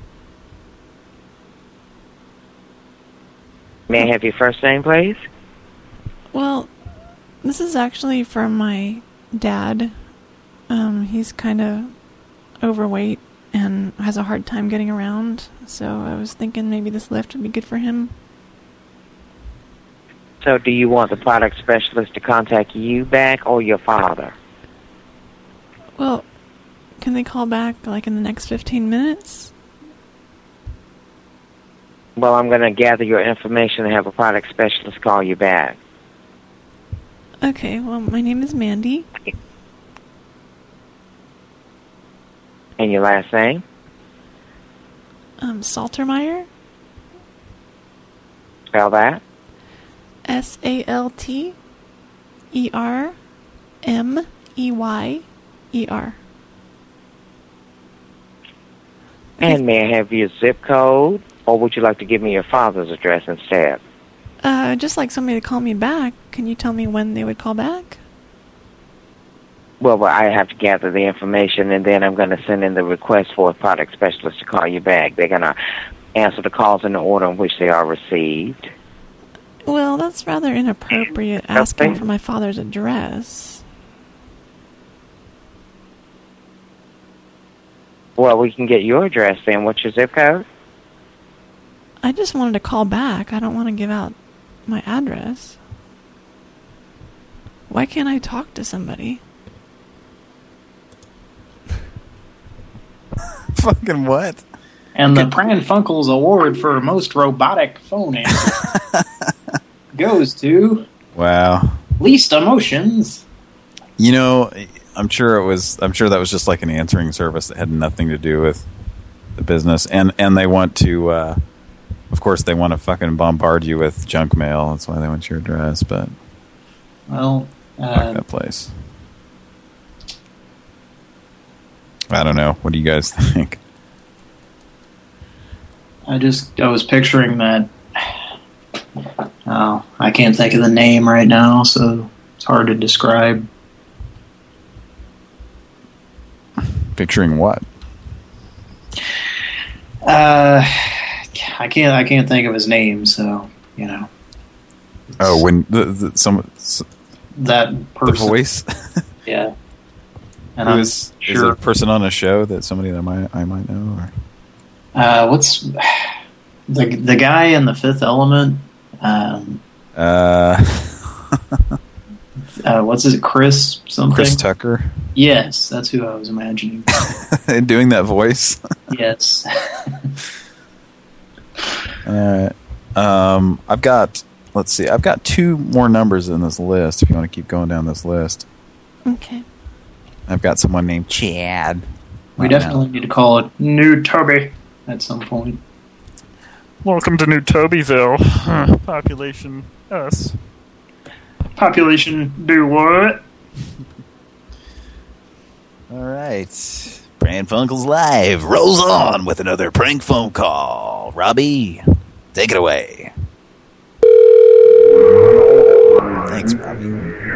[SPEAKER 43] May I have your first name, please?
[SPEAKER 3] Well, this is actually from my dad. Um, he's kind of overweight and has a hard time getting around, so I was thinking maybe this lift would be good for him.
[SPEAKER 43] So, do you want the product specialist to contact you back or your father?
[SPEAKER 3] Well, can they call back like in the next 15 minutes?
[SPEAKER 43] Well, I'm going to gather your information and have a product specialist call you back.
[SPEAKER 3] Okay, well, my name is Mandy.
[SPEAKER 43] And your last name?
[SPEAKER 3] Um, Saltermeyer.
[SPEAKER 43] Spell that.
[SPEAKER 3] S A L T E R M E Y E R.
[SPEAKER 43] And may I have your zip code, or would you like to give me your father's address instead?
[SPEAKER 3] Uh, just like somebody to call me back. Can you tell me when they would call back?
[SPEAKER 43] Well, I have to gather the information, and then I'm going to send in the request for a product specialist to call you back. They're going to answer the calls in the order in which they are received.
[SPEAKER 3] Well, that's rather inappropriate asking for my father's address.
[SPEAKER 43] Well, we can get your address then. What's your zip code?
[SPEAKER 3] I just wanted to call back. I don't want to give out my address. Why can't I talk to somebody?
[SPEAKER 1] Fucking what?
[SPEAKER 2] And the Pran Funkels Award for most robotic phone answer goes to
[SPEAKER 1] Wow.
[SPEAKER 2] least emotions.
[SPEAKER 1] You know, I'm sure it was. I'm sure that was just like an answering service that had nothing to do with the business, and and they want to. Uh, of course, they want to fucking bombard you with junk mail. That's why they want your address. But
[SPEAKER 2] Well,
[SPEAKER 1] fuck
[SPEAKER 2] uh,
[SPEAKER 1] that place. I don't know. What do you guys think?
[SPEAKER 2] I just I was picturing that. Oh, I can't think of the name right now, so it's hard to describe.
[SPEAKER 1] Picturing what?
[SPEAKER 2] Uh, I can't I can't think of his name, so you know
[SPEAKER 1] Oh, when the, the some
[SPEAKER 2] that
[SPEAKER 1] the voice.
[SPEAKER 2] Yeah, and
[SPEAKER 1] Who
[SPEAKER 2] I'm
[SPEAKER 1] is is a person on a show that somebody that might I might know? Or
[SPEAKER 2] Uh, what's the the guy in the Fifth Element? Um,
[SPEAKER 1] uh,
[SPEAKER 2] uh, what's his Chris something?
[SPEAKER 1] Chris Tucker
[SPEAKER 2] Yes, that's who I was imagining.
[SPEAKER 1] doing that voice.
[SPEAKER 2] yes.
[SPEAKER 1] All right. Um, I've got. Let's see. I've got two more numbers in this list. If you want to keep going down this list,
[SPEAKER 3] Okay.
[SPEAKER 1] I've got someone named Chad.
[SPEAKER 2] We
[SPEAKER 1] Right now.
[SPEAKER 2] definitely need to call it New Toby at some point.
[SPEAKER 44] Welcome to New Tobyville. Population us.
[SPEAKER 2] Population do what?
[SPEAKER 1] All right. Pran Funkels Live rolls on with another prank phone call. Robbie, take it away. Thanks, Robbie.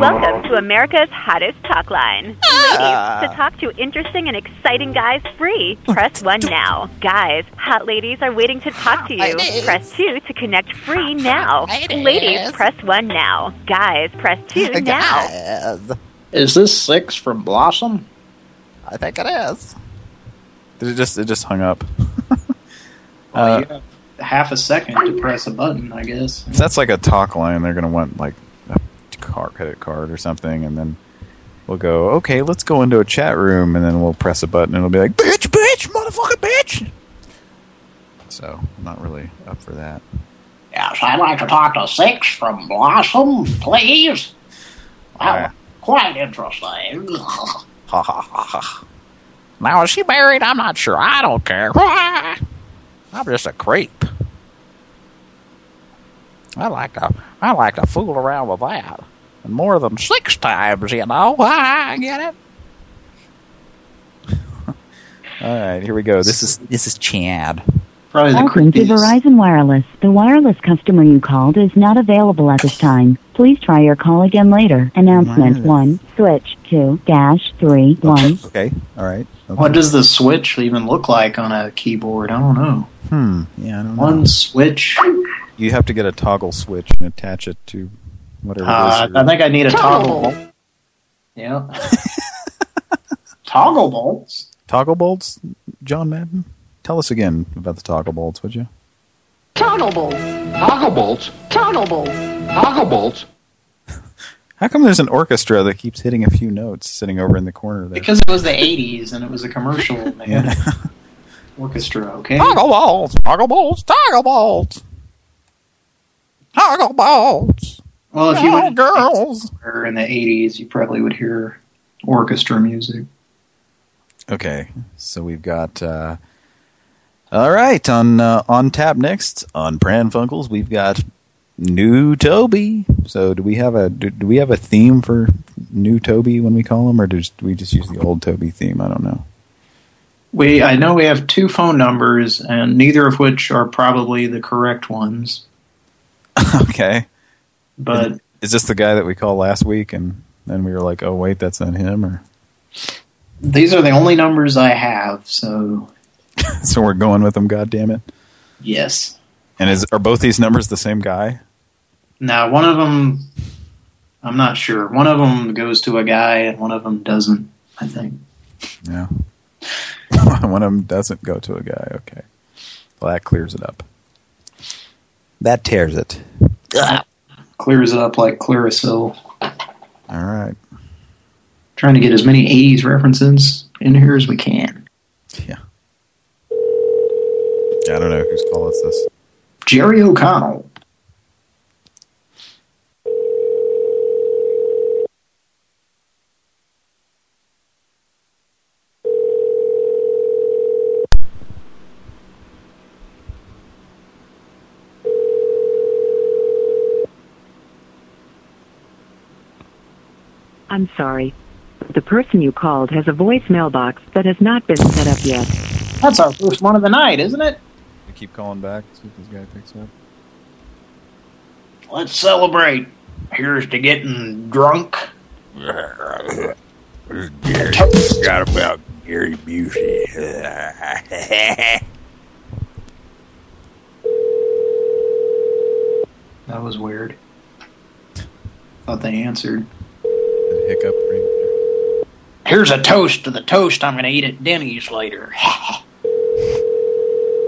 [SPEAKER 45] Welcome to America's hottest talk line.
[SPEAKER 1] Ah.
[SPEAKER 45] Ladies, to talk to interesting and exciting guys free, press 1 now. Guys, hot ladies are waiting to talk to you. Press 2 to connect free now. Ladies, press 1 now. Guys, press 2 now.
[SPEAKER 2] Is this six from Blossom?
[SPEAKER 1] I think it is. Did it just it just hung up?
[SPEAKER 2] Well,
[SPEAKER 1] Uh,
[SPEAKER 2] you have half a second to press a button, I guess.
[SPEAKER 1] If that's like a talk line, they're gonna want like a car credit card or something, and then we'll go, okay, let's go into a chat room, and then we'll press a button, and it'll be like, bitch, bitch, motherfucking bitch. So I'm not really up for that.
[SPEAKER 8] Yes, I'd like to talk to Six from Blossom, please. Well, quite interesting.
[SPEAKER 1] Ha ha ha ha.
[SPEAKER 7] Now, is she married? I'm not sure. I don't care. I'm just a creep. I like to, I like to fool around with that. And more than six times, you know. I get it.
[SPEAKER 1] All right, here we go. This is this is Chad.
[SPEAKER 2] Probably
[SPEAKER 19] Welcome to Verizon Wireless. The wireless customer you called is not available at this time. Please try your call again later. Announcement
[SPEAKER 2] Wireless.
[SPEAKER 19] 1, switch 2, dash 3, 1.
[SPEAKER 1] Okay, all right.
[SPEAKER 2] What does the switch even look like on a keyboard? I don't know.
[SPEAKER 1] Hmm. Yeah, I don't know.
[SPEAKER 2] One switch.
[SPEAKER 1] You have to get a toggle switch and attach it to whatever.
[SPEAKER 2] Uh,
[SPEAKER 1] is
[SPEAKER 2] I think I need a toggle.
[SPEAKER 1] Toggle.
[SPEAKER 2] bolt. Yeah. toggle bolts.
[SPEAKER 1] Toggle bolts, John Madden. Tell us again about the toggle bolts, would you?
[SPEAKER 46] Toggle bolts. Toggle bolts. Toggle bolts. Toggle bolts.
[SPEAKER 1] How come there's an orchestra that keeps hitting a few notes sitting over in the corner there?
[SPEAKER 2] Because it was the 80s and it was a commercial.
[SPEAKER 1] Yeah.
[SPEAKER 2] Orchestra, okay?
[SPEAKER 44] Toggle balls, toggle balls, toggle balls. Toggle balls.
[SPEAKER 2] Well, if you
[SPEAKER 44] Oh,
[SPEAKER 2] went
[SPEAKER 44] girls.
[SPEAKER 2] in the 80s, you probably would hear orchestra music.
[SPEAKER 1] Okay, so we've got. Uh, all right, on uh, on tap next on Pran Funkels, we've got new Toby. So do we have a do, do we have a theme for new Toby when we call him, or do we just use the old Toby theme? I don't know.
[SPEAKER 2] We I know we have two phone numbers, and neither of which are probably the correct ones.
[SPEAKER 1] okay,
[SPEAKER 2] But
[SPEAKER 1] is, is this the guy that we called last week, and then we were like, oh wait, that's not him, or
[SPEAKER 2] these are the only numbers I have, so
[SPEAKER 1] so we're going with them. God damn it!
[SPEAKER 2] yes.
[SPEAKER 1] And is are both these numbers the same guy?
[SPEAKER 2] Now, one of them, I'm not sure. One of them goes to a guy, and one of them doesn't, I think.
[SPEAKER 1] Yeah. One of them doesn't go to a guy. Okay. Well, that clears it up. That tears it.
[SPEAKER 2] Clears it up like Clearasil.
[SPEAKER 1] All right.
[SPEAKER 2] Trying to get as many 80s references in here as we can.
[SPEAKER 1] Yeah. I don't know who's calling is this.
[SPEAKER 2] Jerry O'Connell.
[SPEAKER 19] I'm sorry. The person you called has a voicemail box that has not been set up yet.
[SPEAKER 2] That's our first one of the night, isn't it?
[SPEAKER 1] You keep calling back. See if this guy picks up.
[SPEAKER 2] Let's celebrate. Here's to getting drunk.
[SPEAKER 11] Gary got about Gary Busey.
[SPEAKER 2] That was weird. Thought they answered.
[SPEAKER 1] The hiccup ring.
[SPEAKER 2] Here's a toast to the toast I'm going to eat at Denny's later.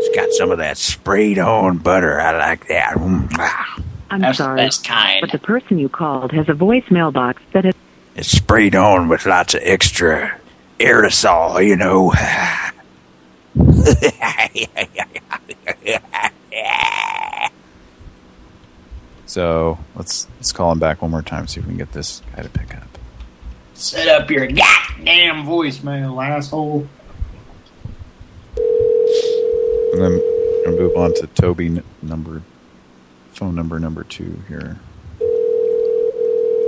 [SPEAKER 11] It's got some of that sprayed on butter. I like that. Mm, ah.
[SPEAKER 19] I'm
[SPEAKER 2] That's the
[SPEAKER 19] sorry,
[SPEAKER 2] best kind.
[SPEAKER 19] but the person you called has a voicemail box that has
[SPEAKER 11] It's sprayed on with lots of extra aerosol, you know.
[SPEAKER 1] So let's let's call him back one more time. See if we can get this guy to pick up.
[SPEAKER 2] Set up your goddamn voicemail, asshole.
[SPEAKER 1] And then I'm gonna move on to Toby number phone number number two here.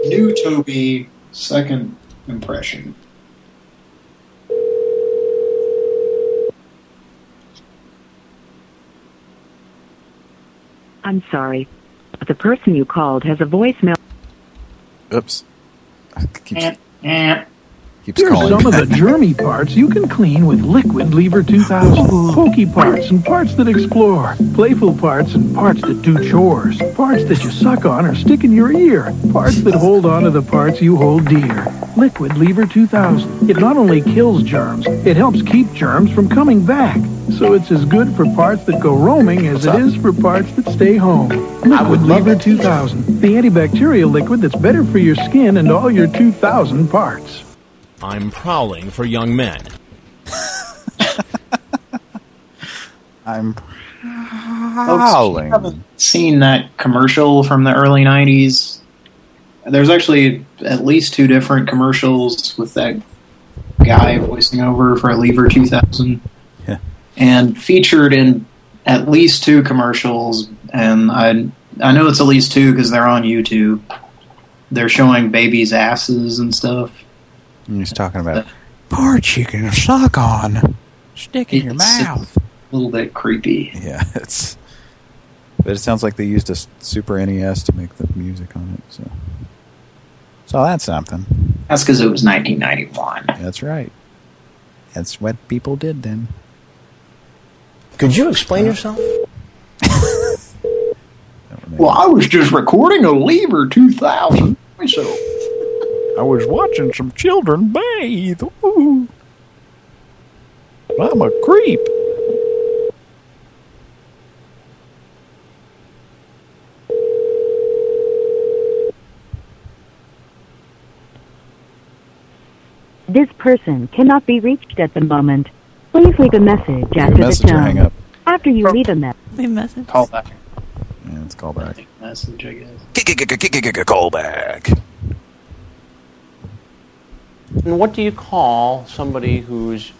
[SPEAKER 2] New Toby, second impression.
[SPEAKER 19] I'm sorry, but the person you called has a voicemail.
[SPEAKER 1] Oops.
[SPEAKER 2] Eh, eh.
[SPEAKER 1] Keeps
[SPEAKER 30] Here's
[SPEAKER 1] calling.
[SPEAKER 30] some of the germy parts you can clean with Liquid Lever 2000. Pokey parts and parts that explore. Playful parts and parts that do chores. Parts that you suck on or stick in your ear. Parts that hold on to the parts you hold dear. Liquid Lever 2000. It not only kills germs, it helps keep germs from coming back. So it's as good for parts that go roaming as it is for parts that stay home. Liquid Lever 2000. The antibacterial liquid that's better for your skin and all your 2000 parts.
[SPEAKER 41] I'm prowling for young men.
[SPEAKER 1] I'm
[SPEAKER 2] Folks, if you haven't seen that commercial from the early 90s, there's actually at least two different commercials with that guy voicing over for Lever 2000.
[SPEAKER 1] Yeah.
[SPEAKER 2] And featured in at least two commercials, and I I know it's at least two because they're on YouTube. They're showing babies' asses and stuff.
[SPEAKER 1] And he's talking about parts you can suck on. Stick in your mouth.
[SPEAKER 2] A little bit creepy.
[SPEAKER 1] Yeah, it's. But it sounds like they used a Super NES to make the music on it. So, so that's something.
[SPEAKER 2] That's because it was 1991.
[SPEAKER 1] That's right. That's what people did then.
[SPEAKER 47] Could you explain yourself?
[SPEAKER 2] Well, I was just recording a Lever 2000 myself.
[SPEAKER 44] I was watching some children bathe. Ooh. I'm a creep.
[SPEAKER 19] This person cannot be reached at the moment.
[SPEAKER 11] Please leave a message after
[SPEAKER 1] message
[SPEAKER 11] the
[SPEAKER 1] or hang
[SPEAKER 11] tone.
[SPEAKER 1] up?
[SPEAKER 11] After you leave a message.
[SPEAKER 3] Leave a message.
[SPEAKER 2] Call back.
[SPEAKER 1] Yeah, it's call back.
[SPEAKER 2] Message, I guess.
[SPEAKER 1] Call back.
[SPEAKER 36] And what do you call somebody who's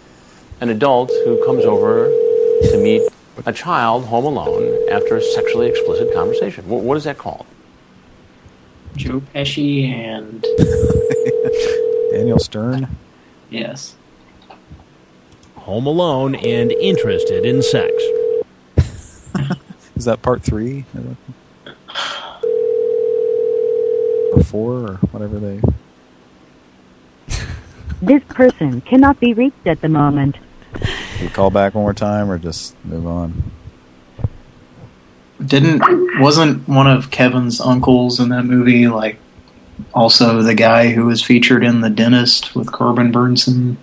[SPEAKER 36] an adult who comes over to meet a child home alone after a sexually explicit conversation? What, what is that called?
[SPEAKER 2] Joe Pesci and
[SPEAKER 1] Daniel Stern.
[SPEAKER 2] yes.
[SPEAKER 48] Home alone and interested in sex.
[SPEAKER 1] Is that part three? Or four, or whatever they...
[SPEAKER 11] This person cannot be reached at the moment.
[SPEAKER 1] We call back one more time, or just move on?
[SPEAKER 2] Didn't wasn't one of Kevin's uncles in that movie like also the guy who was featured in The Dentist with Corbin Bernsen?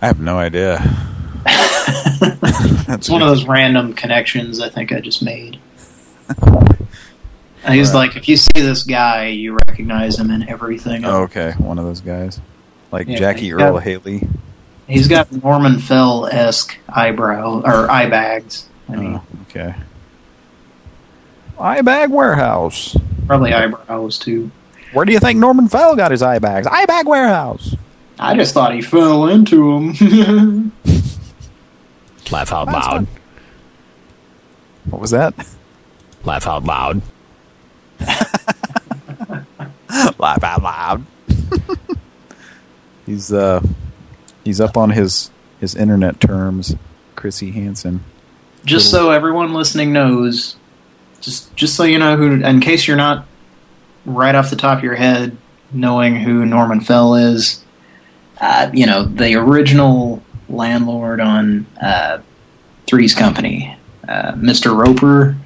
[SPEAKER 1] I have no idea.
[SPEAKER 2] It's one of those random connections I think I just made. And he's like, if you see this guy, you recognize him in everything.
[SPEAKER 1] Oh, okay, one of those guys. Like
[SPEAKER 2] Yeah,
[SPEAKER 1] Jackie Earle
[SPEAKER 2] got-
[SPEAKER 1] Haley.
[SPEAKER 2] He's got Norman Fell-esque eyebrow or eye bags. I mean, oh,
[SPEAKER 1] Okay. Eye bag warehouse.
[SPEAKER 2] probably eyebrows too.
[SPEAKER 1] Where do you think Norman Fell got his eye bags? Eye bag warehouse.
[SPEAKER 2] I just thought he fell into them.
[SPEAKER 48] Laugh out loud.
[SPEAKER 1] What was that?
[SPEAKER 48] Laugh out loud.
[SPEAKER 1] Laugh out loud. he's uh he's up on his his internet terms, Chrissy Hansen.
[SPEAKER 2] just so everyone listening knows, just just so you know who, in case you're not right off the top of your head knowing who Norman Fell is, uh, you know the original landlord on uh, Three's Company, uh, Mr. Roper.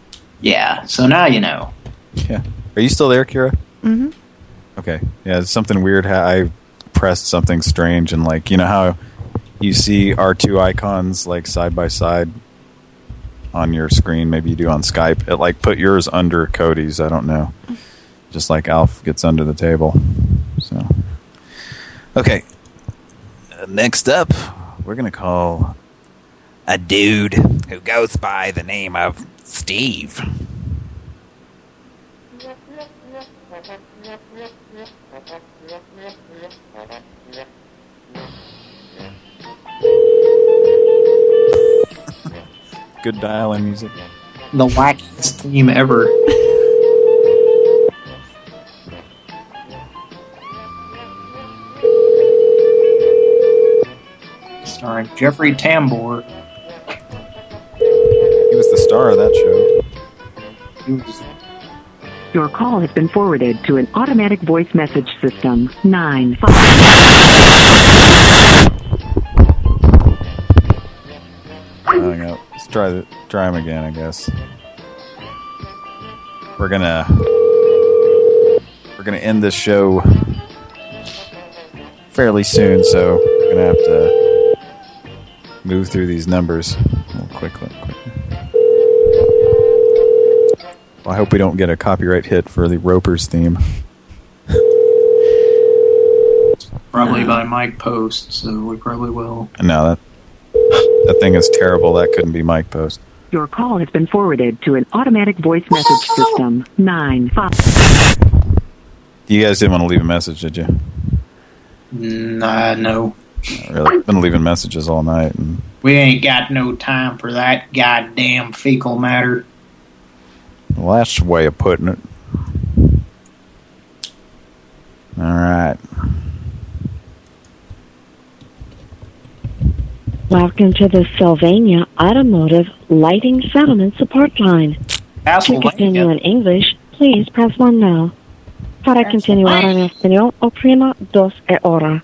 [SPEAKER 2] Yeah, so now you know.
[SPEAKER 1] Yeah. Are you still there, Kira?
[SPEAKER 3] Mm-hmm.
[SPEAKER 1] Okay. Yeah, it's something weird I pressed something strange and like, you know how you see our two icons like side by side on your screen, maybe you do on Skype. It like put yours under Cody's, I don't know. Just like Alf gets under the table. So Okay. Uh, next up, we're going to call a dude who goes by the name of Steve. Good dial-in music.
[SPEAKER 2] The wackiest theme ever. Starring Jeffrey Tambor.
[SPEAKER 1] He was the star of that show.
[SPEAKER 11] Your call has been forwarded to an automatic voice message system. Nine
[SPEAKER 1] Hang out. Let's try the try him again, I guess. We're gonna we're gonna end this show fairly soon, so we're gonna have to move through these numbers real quickly. quickly. Well, I hope we don't get a copyright hit for the Ropers theme.
[SPEAKER 2] probably by Mike Post, so we probably will.
[SPEAKER 1] No, that that thing is terrible. That couldn't be Mike Post.
[SPEAKER 11] Your call has been forwarded to an automatic voice message system. Nine five.
[SPEAKER 1] You guys didn't want to leave a message, did you?
[SPEAKER 2] Mm, nah, no.
[SPEAKER 1] Not really. Been leaving messages all night. And
[SPEAKER 2] We ain't got no time for that goddamn fecal matter.
[SPEAKER 1] Well, that's the way of putting it. All right.
[SPEAKER 49] Welcome to the Sylvania Automotive Lighting Settlement Support Line. To continue in English, please press 1 now. Para continuar en español, oprima dos e ahora.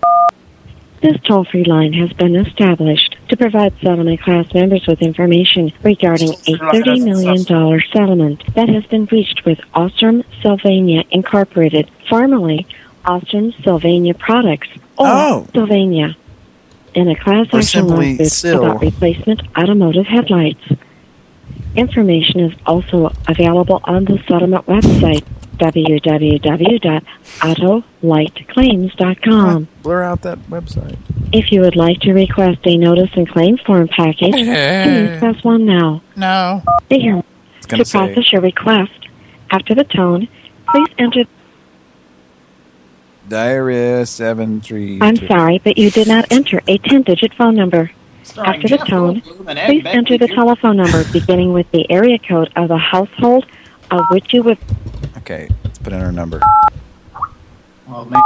[SPEAKER 49] This toll-free line has been established to provide settlement class members with information regarding a $30 million settlement that has been reached with Osram Sylvania Incorporated, formerly Osram Sylvania Products, or
[SPEAKER 1] Oh.
[SPEAKER 49] Sylvania, in a class
[SPEAKER 1] Or
[SPEAKER 49] action lawsuit
[SPEAKER 1] Syl.
[SPEAKER 49] about replacement automotive headlights. Information is also available on the settlement website www.autolightclaims.com.
[SPEAKER 50] Blur out that website.
[SPEAKER 49] If you would like to request a notice and claim form package, please press 1 now.
[SPEAKER 51] No.
[SPEAKER 49] Be here
[SPEAKER 1] gonna
[SPEAKER 49] to
[SPEAKER 1] say-
[SPEAKER 49] process your request. After the tone, please enter...
[SPEAKER 1] Diarrhea seven three.
[SPEAKER 49] I'm sorry, but you did not enter a 10-digit phone number. After the tone, please enter the telephone number beginning with the area code of the household of which you would...
[SPEAKER 1] Okay, let's put in our number.
[SPEAKER 2] Well, maybe,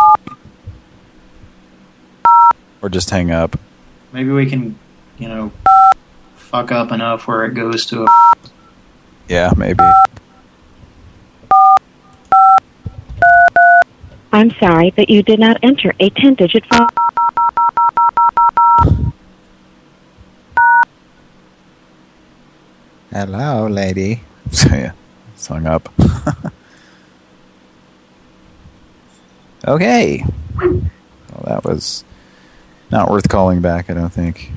[SPEAKER 1] Or just hang up.
[SPEAKER 2] maybe we can, you know, fuck up enough where it goes to a...
[SPEAKER 1] Yeah, maybe.
[SPEAKER 49] I'm sorry, but you did not enter a 10-digit phone...
[SPEAKER 1] Hello, lady. So yeah, it's hung up. okay. Well, that was not worth calling back, I don't think.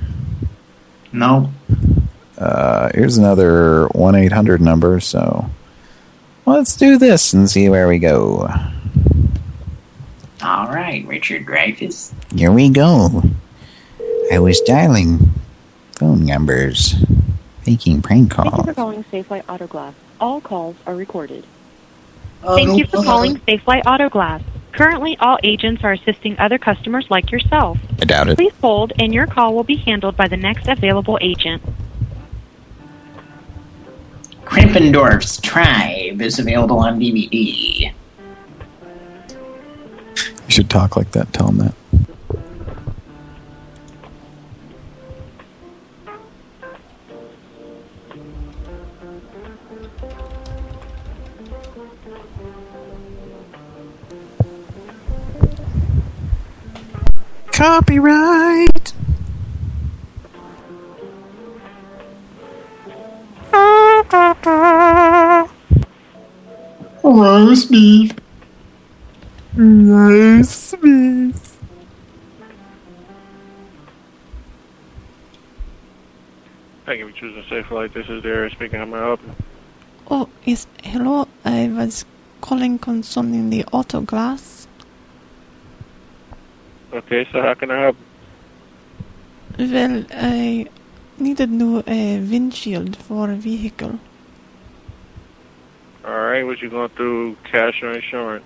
[SPEAKER 2] No.
[SPEAKER 1] Uh, here's another 1-800 number, so let's do this and see where we go.
[SPEAKER 2] All right, Richard Dreyfuss.
[SPEAKER 1] Here we go. I was dialing phone numbers, making prank
[SPEAKER 52] Thank you
[SPEAKER 1] calls.
[SPEAKER 52] for calling Safelite Autoglass. All calls are recorded.
[SPEAKER 45] Thank you for calling Safelite Auto Glass. Currently, all agents are assisting other customers like yourself.
[SPEAKER 1] I doubt it.
[SPEAKER 45] Please hold, and your call will be handled by the next available agent.
[SPEAKER 2] Krippendorf's Tribe is available on DVD.
[SPEAKER 1] You should talk like that. Tell him that. Copyright.
[SPEAKER 2] Roast beef.
[SPEAKER 50] Roast beef.
[SPEAKER 53] Thank you for choosing Safelite. This is Darius speaking. How may I help you?
[SPEAKER 3] Oh, yes. Hello. I was calling concerning the auto glass.
[SPEAKER 53] Okay, so how can I help?
[SPEAKER 3] Well, I needed new uh, windshield for a vehicle.
[SPEAKER 53] All right, was you going through cash or insurance?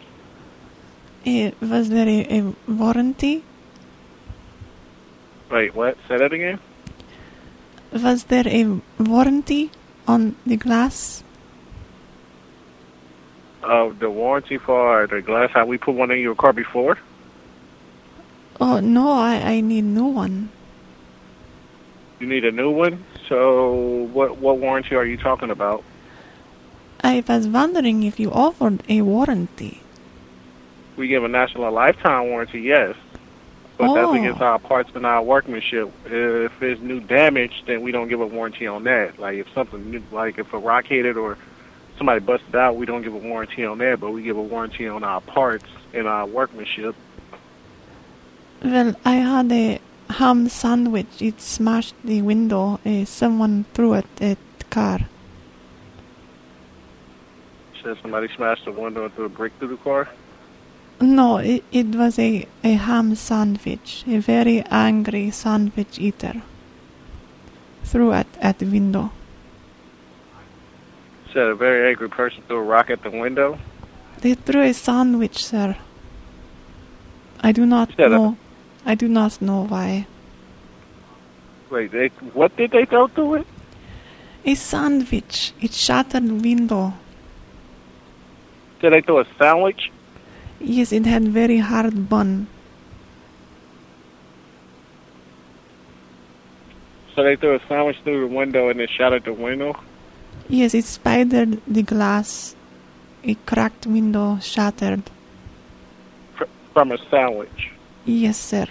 [SPEAKER 3] Uh, was there a, a warranty?
[SPEAKER 53] Wait, what? Say that again?
[SPEAKER 3] Was there a warranty on the glass?
[SPEAKER 53] Uh, the warranty for the glass, how we put one in your car before?
[SPEAKER 3] Oh, no, I, I need new one.
[SPEAKER 53] You need a new one? So what what warranty are you talking about?
[SPEAKER 3] I was wondering if you offered a warranty.
[SPEAKER 53] We give a national lifetime warranty, yes. But that's
[SPEAKER 3] Oh.
[SPEAKER 53] against our parts and our workmanship. If there's new damage, then we don't give a warranty on that. Like if something new, like if a rock hit it or somebody busted out, we don't give a warranty on that, but we give a warranty on our parts and our workmanship.
[SPEAKER 3] Well, I had a ham sandwich. It smashed the window. Uh, someone threw it at the car.
[SPEAKER 53] Said somebody smashed the window and threw a brick through the car.
[SPEAKER 3] No, it, it was a, a ham sandwich. A very angry sandwich eater. Threw it at the window.
[SPEAKER 53] Said a very angry person threw a rock at the window.
[SPEAKER 3] They threw a sandwich, sir. I do not know. I do not know why.
[SPEAKER 53] Wait, they what did they throw to it?
[SPEAKER 3] A sandwich. It shattered the window.
[SPEAKER 53] Did they throw a sandwich?
[SPEAKER 3] Yes, it had very hard bun.
[SPEAKER 53] So they threw a sandwich through the window and it shattered the window?
[SPEAKER 3] Yes, it spidered the glass. It cracked window shattered.
[SPEAKER 53] from a sandwich.
[SPEAKER 3] Yes, sir.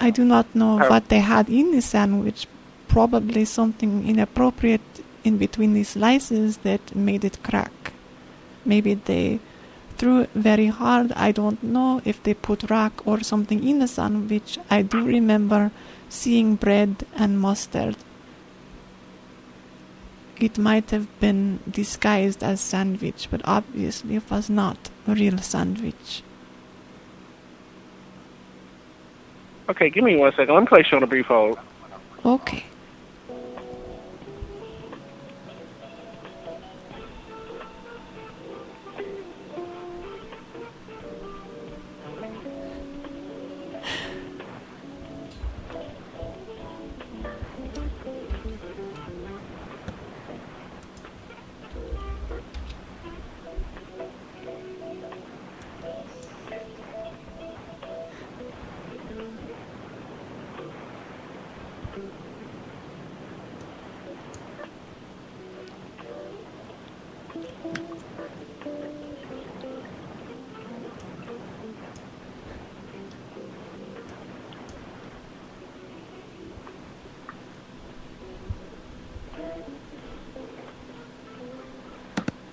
[SPEAKER 3] I do not know
[SPEAKER 53] Oh.
[SPEAKER 3] what they had in the sandwich. Probably something inappropriate in between the slices that made it crack. Maybe they threw very hard. I don't know if they put rock or something in the sandwich. I do remember seeing bread and mustard. It might have been disguised as sandwich, but obviously it was not a real sandwich.
[SPEAKER 53] Okay, give me one second. Let me place you on a brief hold.
[SPEAKER 3] Okay.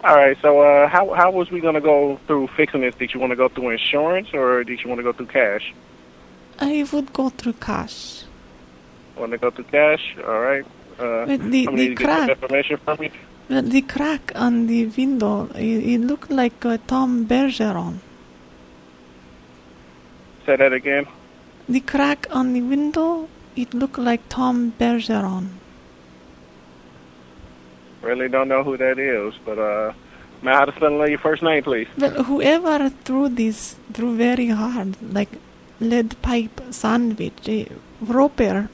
[SPEAKER 53] All right. So, uh, how how was we gonna go through fixing this? Did you want to go through insurance or did you want to go through cash?
[SPEAKER 3] I would go through cash.
[SPEAKER 53] Want to go through cash? All right. Uh,
[SPEAKER 3] But the-
[SPEAKER 53] I'm
[SPEAKER 3] the
[SPEAKER 53] need to get some
[SPEAKER 3] crack-
[SPEAKER 53] information from you.
[SPEAKER 3] The crack on the window, it, it looked like uh, Tom Bergeron.
[SPEAKER 53] Say that again.
[SPEAKER 3] The crack on the window, it looked like Tom Bergeron.
[SPEAKER 53] Really don't know who that is, but uh, may I have to spell your first name, please?
[SPEAKER 3] Well, whoever threw this threw very hard, like lead pipe sandwich. eh, Roper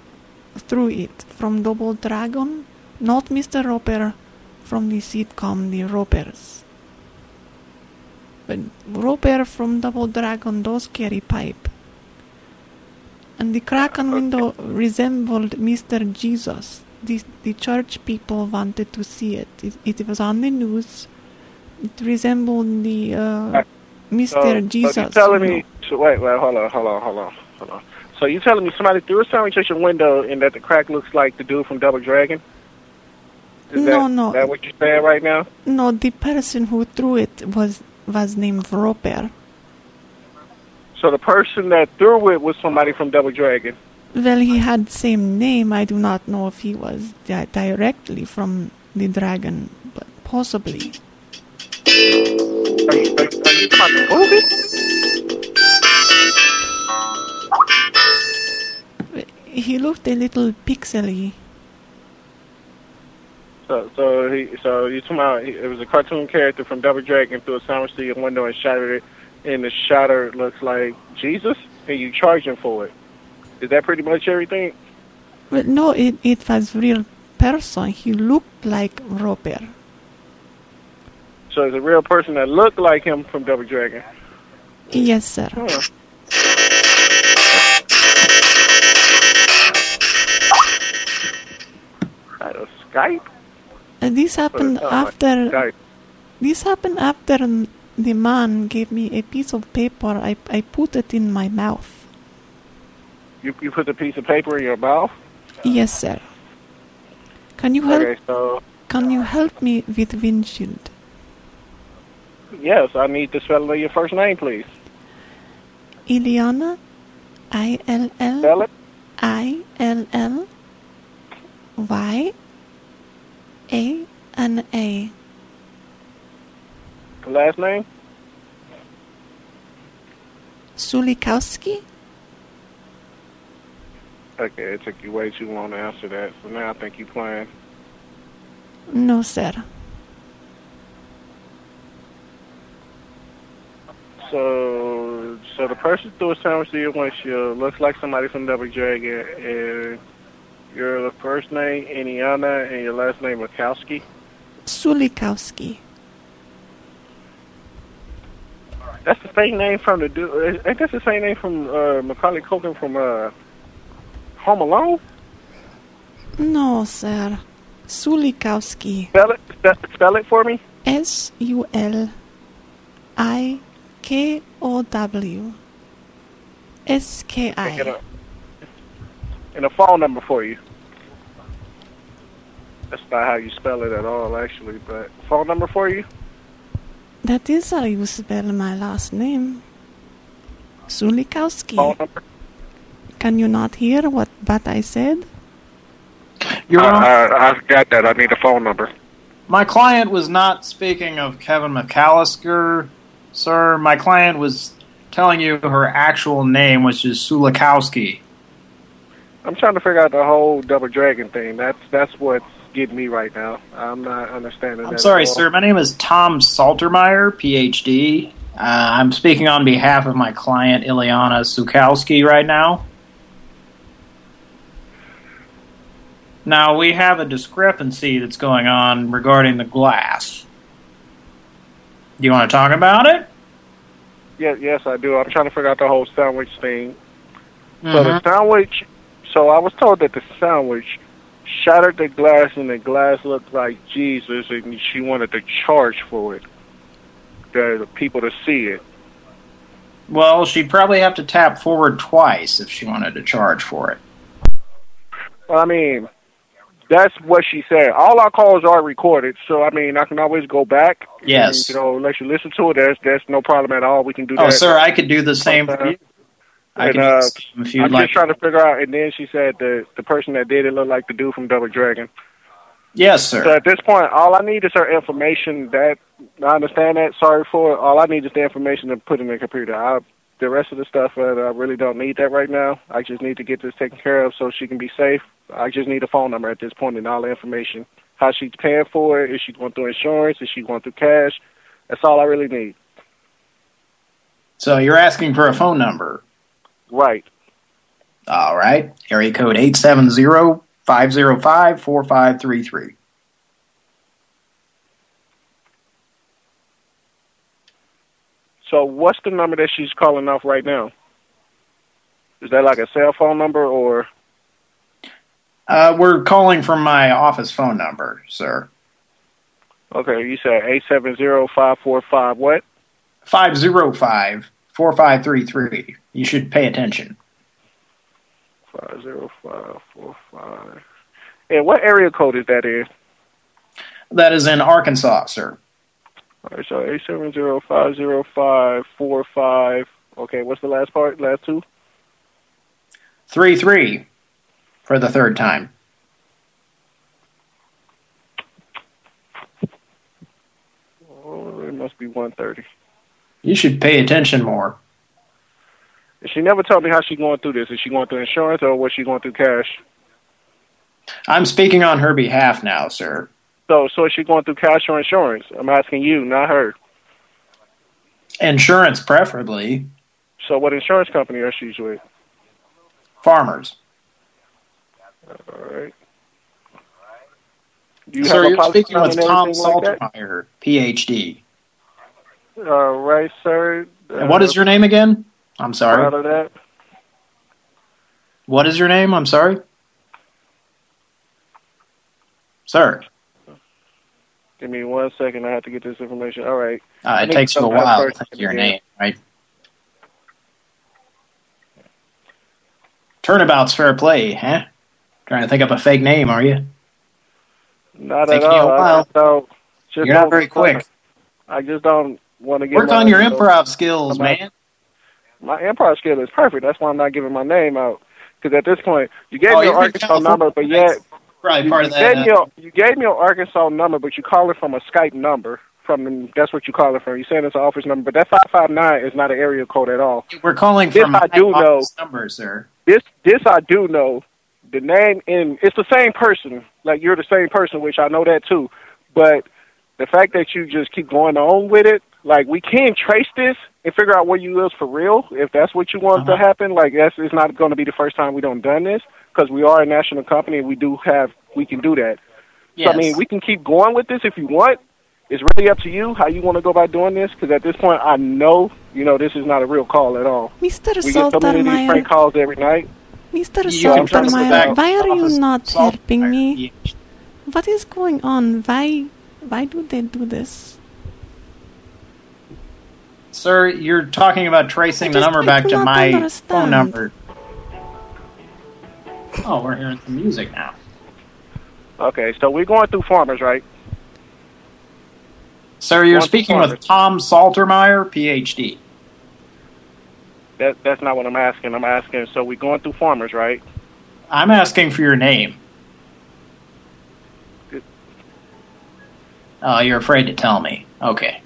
[SPEAKER 3] threw it from Double Dragon, not Mr. Roper from the sitcom The Ropers. But Roper from Double Dragon does carry pipe. And the crack on window resembled Mr. Jesus. The, the church people wanted to see it. It, it was on the news. It resembled the uh, Mr.
[SPEAKER 53] So,
[SPEAKER 3] Jesus.
[SPEAKER 53] So you telling me? So wait, wait, hold on, hold on, hold on, hold on. So you telling me somebody threw a sandwich at your window and that the crack looks like the dude from Double Dragon? Is
[SPEAKER 3] No,
[SPEAKER 53] that,
[SPEAKER 3] no.
[SPEAKER 53] Is that what you're saying right now?
[SPEAKER 3] No, the person who threw it was was named Roper.
[SPEAKER 53] So the person that threw it was somebody from Double Dragon.
[SPEAKER 3] Well, he had same name. I do not know if he was di- directly from the dragon, but possibly. He looked a little pixely.
[SPEAKER 53] So, so he, so you talking about it was a cartoon character from Double Dragon threw a through your window and shattered it, and the shatter looks like Jesus, and you charge him for it. Is that pretty much everything?
[SPEAKER 3] Well, no, it, it was real person. He looked like Roper.
[SPEAKER 53] So it's a real person that looked like him from Double Dragon.
[SPEAKER 3] Yes, sir.
[SPEAKER 53] Huh. Skype.
[SPEAKER 3] Uh, this happened after.
[SPEAKER 53] Skype.
[SPEAKER 3] This happened after the man gave me a piece of paper. I I put it in my mouth.
[SPEAKER 53] You you put the piece of paper in your mouth.
[SPEAKER 3] Yes, sir. Can you help?
[SPEAKER 53] Okay, so
[SPEAKER 3] Can you help me with windshield?
[SPEAKER 53] yes, I need the spelling of your first name, please.
[SPEAKER 3] Illyana, I L
[SPEAKER 53] Spell it.
[SPEAKER 3] I L L Y A N A.
[SPEAKER 53] Last name.
[SPEAKER 3] Sulikowski.
[SPEAKER 53] Okay, it took you way too long to answer that. So now I think you're playing.
[SPEAKER 3] No, sir.
[SPEAKER 53] So, so the person threw a sandwich to your windshield looks like somebody from Double Dragon, and your first name Indiana and your last name Mikowski.
[SPEAKER 3] Sulikowski.
[SPEAKER 53] That's the same name from the dude. Ain't that the same name from uh, Macaulay Culkin from uh, Home Alone?
[SPEAKER 3] No, sir. Sulikowski.
[SPEAKER 53] Spell it. Spell, spell it for me.
[SPEAKER 3] S U L I K O W S K I.
[SPEAKER 53] And a, and a phone number for you. That's not how you spell it at all, actually. But phone number for you.
[SPEAKER 3] That is how you spell my last name. Sulikowski.
[SPEAKER 53] Phone number.
[SPEAKER 3] Can you not hear what, what I said?
[SPEAKER 53] I, I, I got that. I need a phone number.
[SPEAKER 2] My client was not speaking of Kevin McAllister, sir. My client was telling you her actual name, which is Sulikowski.
[SPEAKER 53] I'm trying to figure out the whole double dragon thing. That's that's what's getting me right now. I'm not understanding.
[SPEAKER 2] I'm
[SPEAKER 53] that
[SPEAKER 2] sorry, sir. My name is Tom Saltermeyer, Ph.D. Uh, I'm speaking on behalf of my client, Illyana Sulikowski, right now. Now, we have a discrepancy that's going on regarding the glass. Do you want to talk about it?
[SPEAKER 53] Yeah, yes, I do. I'm trying to figure out the whole sandwich thing. So
[SPEAKER 2] Mm-hmm.
[SPEAKER 53] the sandwich. So I was told that the sandwich shattered the glass, and the glass looked like Jesus, and she wanted to charge for it. The, the people to see it.
[SPEAKER 2] Well, she'd probably have to tap forward twice if she wanted to charge for it.
[SPEAKER 53] Well, I mean, that's what she said. All our calls are recorded, so I mean, I can always go back.
[SPEAKER 2] Yes.
[SPEAKER 53] And, you know, let you listen to it. There's there's no problem at all. We can do
[SPEAKER 2] Oh,
[SPEAKER 53] that.
[SPEAKER 2] sir, I could do the same for you. I
[SPEAKER 53] and,
[SPEAKER 2] do
[SPEAKER 53] uh,
[SPEAKER 2] if you'd
[SPEAKER 53] I'm
[SPEAKER 2] like.
[SPEAKER 53] just trying to figure out. And then she said the the person that did it looked like the dude from Double Dragon.
[SPEAKER 2] Yes, sir.
[SPEAKER 53] So at this point, all I need is her information. That I understand that. Sorry for it. All I need is the information to put in the computer. I, the rest of the stuff, uh, I really don't need that right now. I just need to get this taken care of so she can be safe. I just need a phone number at this point and all the information. How she's paying for it? Is she going through insurance? Is she going through cash? That's all I really need.
[SPEAKER 2] So you're asking for a phone number.
[SPEAKER 53] Right.
[SPEAKER 2] All right. Area code 870-505-4533.
[SPEAKER 53] So what's the number that she's calling off right now? Is that like a cell phone number or?
[SPEAKER 2] Uh, we're calling from my office phone number, sir.
[SPEAKER 53] Okay, you said eight seven zero five four five what?
[SPEAKER 2] 505-4533. You should pay attention.
[SPEAKER 53] Five zero five four five. And what area code is that in?
[SPEAKER 2] That is in Arkansas, sir.
[SPEAKER 53] All right, so eight seven zero five zero five four five. Okay, what's the last part? Last two?
[SPEAKER 2] 3-3 for the third time.
[SPEAKER 53] Oh, it must be one thirty.
[SPEAKER 2] You should pay attention more.
[SPEAKER 53] She never told me how she's going through this. Is she going through insurance or was she going through cash?
[SPEAKER 2] I'm speaking on her behalf now, sir.
[SPEAKER 53] So, so is she going through cash or insurance? I'm asking you, not her.
[SPEAKER 2] Insurance, preferably.
[SPEAKER 53] So, what insurance company are she with?
[SPEAKER 2] Farmers.
[SPEAKER 53] All right. You
[SPEAKER 2] Sir, you're speaking with Tom
[SPEAKER 53] everything like
[SPEAKER 2] Ph.D.
[SPEAKER 53] All right, sir.
[SPEAKER 2] And what is your name again? I'm sorry.
[SPEAKER 53] Proud of that.
[SPEAKER 2] What is your name? I'm sorry. Sir,
[SPEAKER 53] Give me one second. I have to get this information. All right.
[SPEAKER 2] uh, it takes you a
[SPEAKER 53] some kind of
[SPEAKER 2] while to think your name, right? Turnabout's fair play, huh? Trying to think up a fake name, are you?
[SPEAKER 53] Not
[SPEAKER 2] Taking
[SPEAKER 53] at
[SPEAKER 2] you a
[SPEAKER 53] all. I
[SPEAKER 2] while.
[SPEAKER 53] just don't,
[SPEAKER 2] You're not very quick.
[SPEAKER 53] I just don't want to get
[SPEAKER 2] Work on your improv skills, man.
[SPEAKER 53] My improv skill is perfect. That's why I'm not giving my name out. Because at this point, you gave
[SPEAKER 2] Oh,
[SPEAKER 53] me your Arkansas number, but yet
[SPEAKER 2] Probably
[SPEAKER 53] you,
[SPEAKER 2] part of that.
[SPEAKER 53] gave me
[SPEAKER 2] uh,
[SPEAKER 53] your, you gave me your Arkansas number, but you call it from a Skype number. From that's what you call it from. You're saying it's an office number, but that five five nine is not an area code at all.
[SPEAKER 2] We're calling
[SPEAKER 53] this
[SPEAKER 2] from
[SPEAKER 53] I do know.
[SPEAKER 2] number, sir.
[SPEAKER 53] This this I do know. The name and it's the same person. Like you're the same person, which I know that too. But the fact that you just keep going on with it, like we can trace this and figure out where you live for real. If that's what you want
[SPEAKER 2] Uh-huh.
[SPEAKER 53] to happen, like that's it's not going to be the first time we don't done this because we are a national company and we do have we can do that. So I mean, we can keep going with this if you want. It's really up to you how you want to go about doing this. Because at this point, I know you know this is not a real call at all.
[SPEAKER 3] Mr.
[SPEAKER 53] We get so many of these
[SPEAKER 3] Saltermeyer.
[SPEAKER 53] prank calls every night.
[SPEAKER 3] Mr.
[SPEAKER 53] Yeah, I'm trying to go
[SPEAKER 3] Saltermeyer,
[SPEAKER 53] back.
[SPEAKER 3] why are you not
[SPEAKER 53] Saltermeyer,
[SPEAKER 3] helping me? What is going on? Why why do they do this?
[SPEAKER 2] Sir, you're talking about tracing the number back to my
[SPEAKER 3] understand.
[SPEAKER 2] phone number. Oh, we're hearing some music now.
[SPEAKER 53] Okay, so we're going through farmers, right?
[SPEAKER 2] Sir, you're speaking with Tom Saltermeyer, Ph.D.
[SPEAKER 53] That that's not what I'm asking. I'm asking. So we're going through farmers, right?
[SPEAKER 2] I'm asking for your name. Oh, you're afraid to tell me. Okay.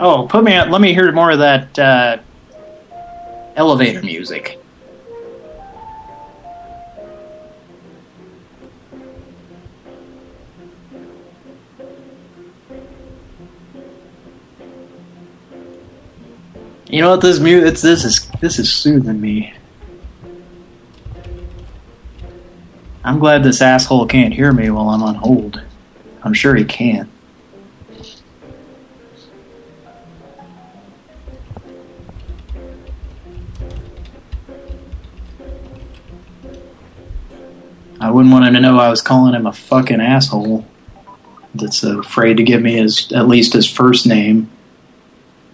[SPEAKER 2] Oh, put me. Let me hear more of that uh, elevator music. You know what this mu it's this is this is soothing me. I'm glad this asshole can't hear me while I'm on hold. I'm sure he can. I wouldn't want him to know I was calling him a fucking asshole. That's afraid to give me his at least his first name.